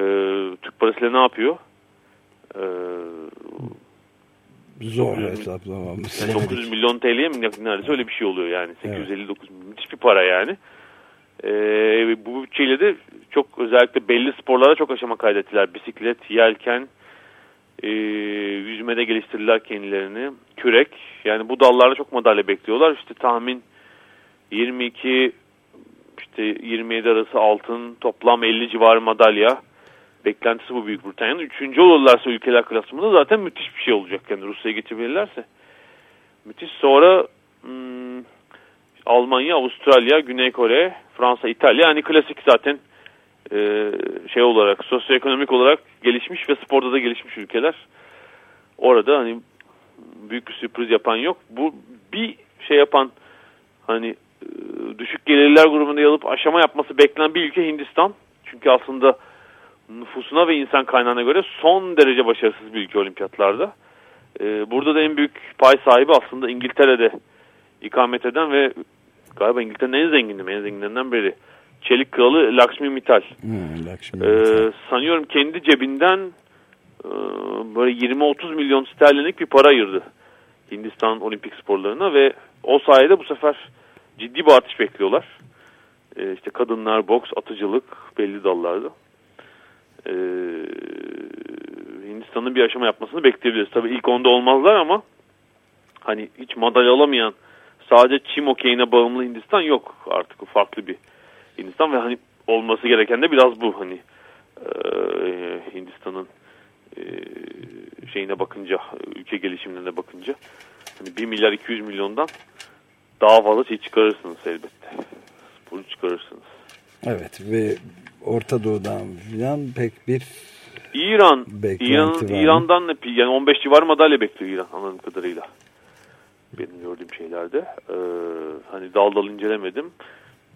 Türk parasıyla ne yapıyor? E, Zor hesaplamamız. 900 milyon TL'ye mi neredeyse öyle bir şey oluyor yani. 859 müthiş bir para yani. Ee, bu bütçeyle de çok özellikle belli sporlara çok aşama kaydettiler. Bisiklet, yelken, e, yüzmede geliştirdiler kendilerini. Kürek yani bu dallarda çok madalya bekliyorlar. İşte tahmin 22 işte 27 arası altın toplam 50 civarı madalya. Beklentisi bu Büyük Britanya'nın. Üçüncü olurlarsa ülkeler klasmanında zaten müthiş bir şey olacak. Yani Rusya'ya geçebilirlerse. Müthiş. Sonra hmm, Almanya, Avustralya, Güney Kore, Fransa, İtalya. Yani klasik zaten e, şey olarak, sosyoekonomik olarak gelişmiş ve sporda da gelişmiş ülkeler. Orada hani büyük bir sürpriz yapan yok. Bu bir şey yapan hani düşük gelirler grubunda yalıp aşama yapması beklenen bir ülke Hindistan. Çünkü aslında nüfusuna ve insan kaynağına göre son derece başarısız bir ülke olimpiyatlarda. Ee, burada da en büyük pay sahibi aslında İngiltere'de ikamet eden ve galiba İngiltere'nin en zengini, en zenginlerinden biri. Çelik Kralı Lakshmi Mittal. Hmm, Lakshmi Ee, sanıyorum kendi cebinden e, böyle 20-30 milyon sterlinlik bir para ayırdı Hindistan olimpik sporlarına ve o sayede bu sefer ciddi bir artış bekliyorlar. Ee, işte kadınlar, boks, atıcılık belli dallarda. Ee, Hindistan'ın bir aşama yapmasını bekleyebiliriz. Tabii ilk onda olmazlar ama hani hiç madalya alamayan sadece çim okeyine bağımlı Hindistan yok artık farklı bir Hindistan ve hani olması gereken de biraz bu hani e, Hindistan'ın e, şeyine bakınca ülke gelişimine bakınca hani 1 milyar 200 milyondan daha fazla şey çıkarırsınız elbette. Sporu çıkarırsınız. Evet ve Orta Doğu'dan filan pek bir İran, İran? İran'dan ne- yani 15 civarı madalya bekliyor İran anladığım kadarıyla. Benim gördüğüm şeylerde. Ee, hani dal dal incelemedim.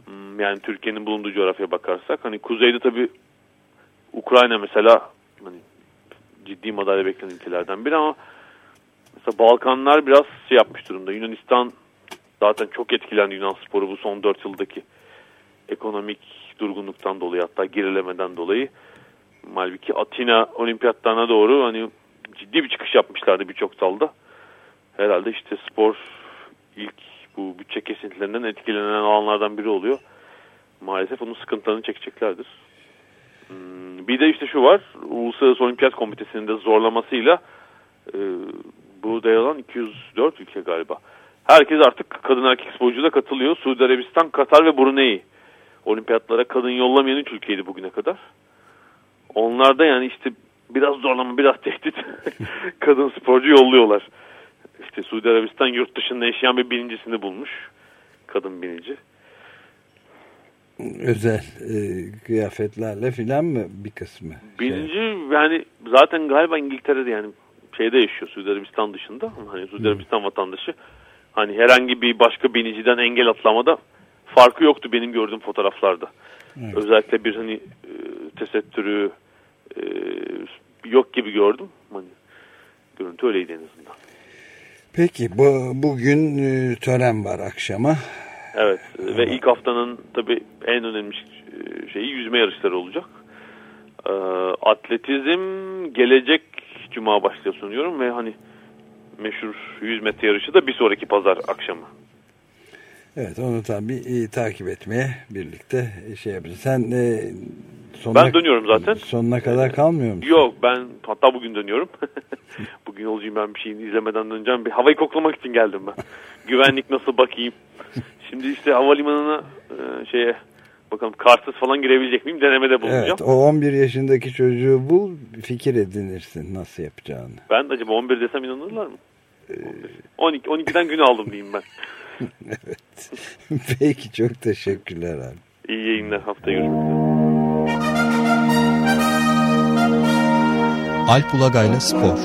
Hmm, Yani Türkiye'nin bulunduğu coğrafyaya bakarsak hani kuzeyde tabii Ukrayna mesela hani ciddi madalya beklenen ülkelerden biri ama mesela Balkanlar biraz şey yapmış durumda. Yunanistan zaten çok etkilendi Yunan sporu bu son 4 yıldaki ekonomik durgunluktan dolayı hatta gerilemeden dolayı. Halbuki Atina olimpiyatlarına doğru hani ciddi bir çıkış yapmışlardı birçok dalda. Herhalde işte spor ilk bu bütçe kesintilerinden etkilenen alanlardan biri oluyor. Maalesef onun sıkıntılarını çekeceklerdir. Hmm, Bir de işte şu var. Uluslararası Olimpiyat Komitesi'nin de zorlamasıyla e, bu dayalan 204 ülke galiba. Herkes artık kadın erkek sporcuda katılıyor. Suudi Arabistan, Katar ve Brunei. Olimpiyatlara kadın yollamayan üç ülkeydi bugüne kadar. Onlar da yani işte biraz zorlama, biraz tehdit *laughs* kadın sporcu yolluyorlar. İşte Suudi Arabistan yurt dışında yaşayan bir birincisini bulmuş. Kadın binici. Özel e, kıyafetlerle filan mı bir kısmı? Birinci yani zaten galiba İngiltere'de yani şeyde yaşıyor Suudi Arabistan dışında. Hani Suudi Arabistan vatandaşı. Hani herhangi bir başka biniciden engel atlamada farkı yoktu benim gördüğüm fotoğraflarda. Evet. Özellikle bir hani e, tesettürü e, yok gibi gördüm. Hani görüntü öyleydi en azından. Peki bu, bugün e, tören var akşama. Evet ve ilk haftanın tabii en önemli e, şeyi yüzme yarışları olacak. Ee, atletizm gelecek cuma başlıyor sanıyorum ve hani meşhur 100 metre yarışı da bir sonraki pazar akşamı. Evet onu tabii e, takip etmeye birlikte e, şey yapacağız. Sen e, sonuna, Ben dönüyorum zaten. Sonuna kadar kalmıyor musun? Yok ben hatta bugün dönüyorum. *laughs* bugün yolcuyum ben bir şeyini izlemeden döneceğim. Bir havayı koklamak için geldim ben. *laughs* Güvenlik nasıl bakayım. Şimdi işte havalimanına e, şeye bakalım kartsız falan girebilecek miyim denemede bulunacağım. Evet o 11 yaşındaki çocuğu bul fikir edinirsin nasıl yapacağını. Ben de acaba 11 desem inanırlar mı? 12 12'den gün aldım diyeyim ben. *laughs* evet. Peki çok teşekkürler abi. İyi yayınlar hafta görüşmek üzere. Alp Ulagay'la Spor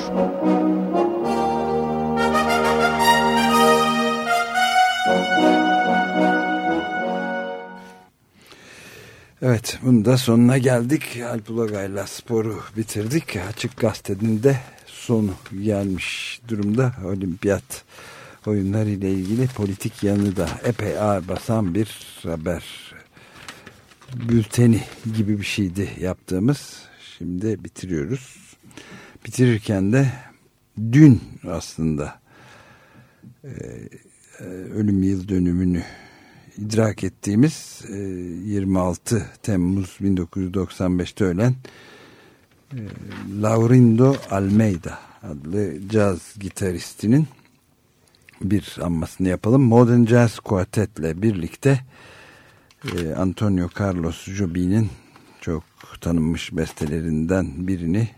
Evet bunun da sonuna geldik. Alp Ulagay'la sporu bitirdik. Açık Gazete'nin de sonu gelmiş durumda. Olimpiyat oyunları ile ilgili politik yanı da epey ağır basan bir haber bülteni gibi bir şeydi yaptığımız. Şimdi bitiriyoruz. Bitirirken de dün aslında e, e, ölüm yıl dönümünü idrak ettiğimiz e, 26 Temmuz 1995'te ölen e, Laurindo Almeida adlı caz gitaristinin bir anmasını yapalım. Modern Jazz Quartet ile birlikte e, Antonio Carlos Jobim'in çok tanınmış bestelerinden birini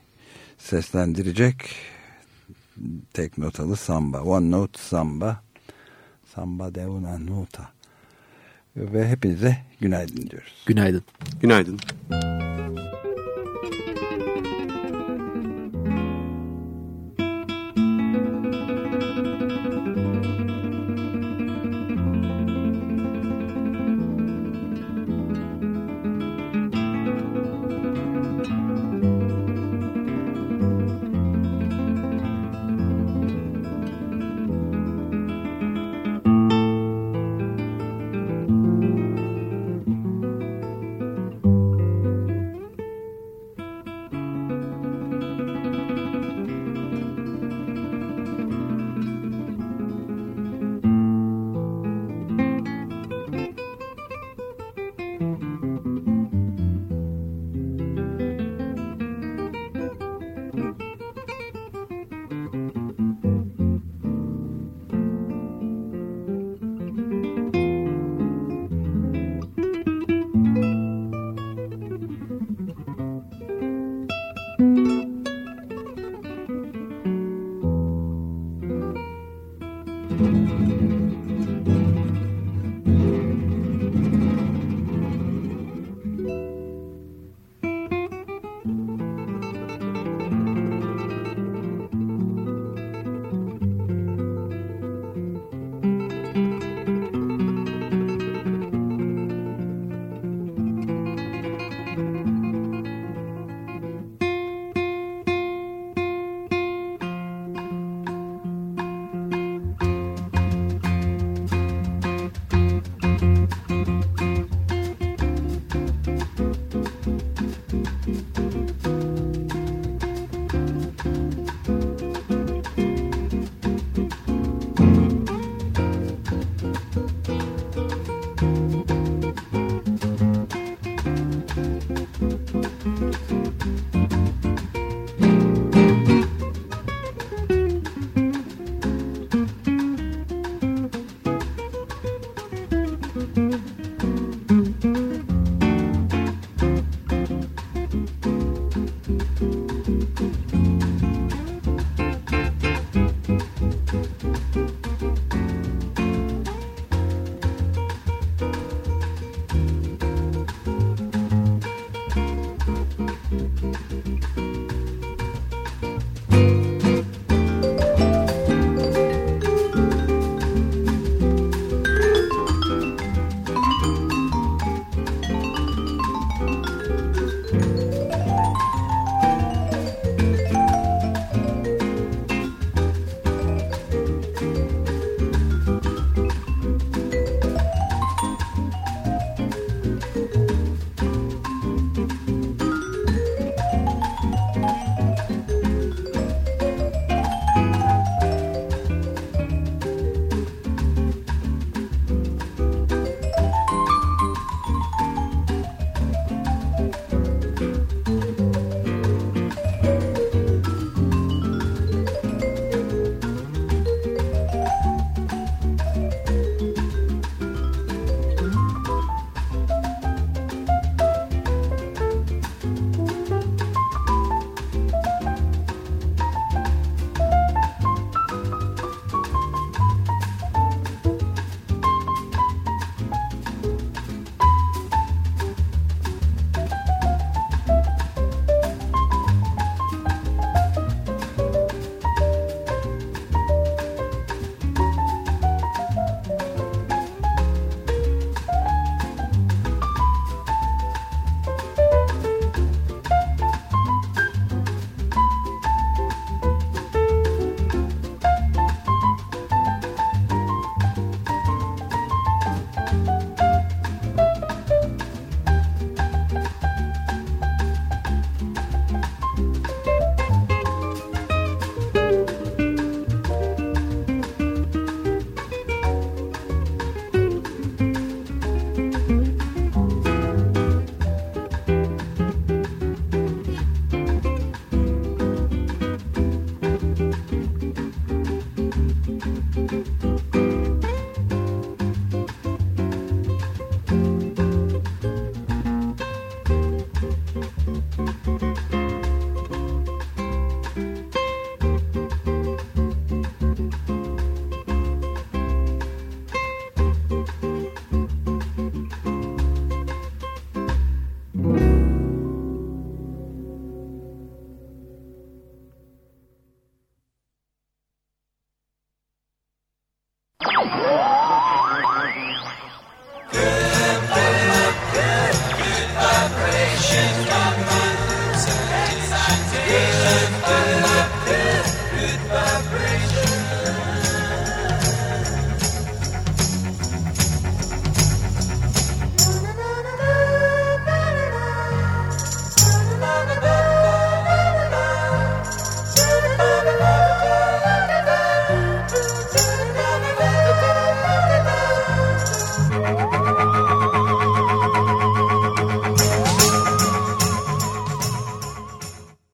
seslendirecek tek notalı samba. One Note Samba. Samba de una nota. Ve hepinize günaydın diyoruz. Günaydın. Günaydın.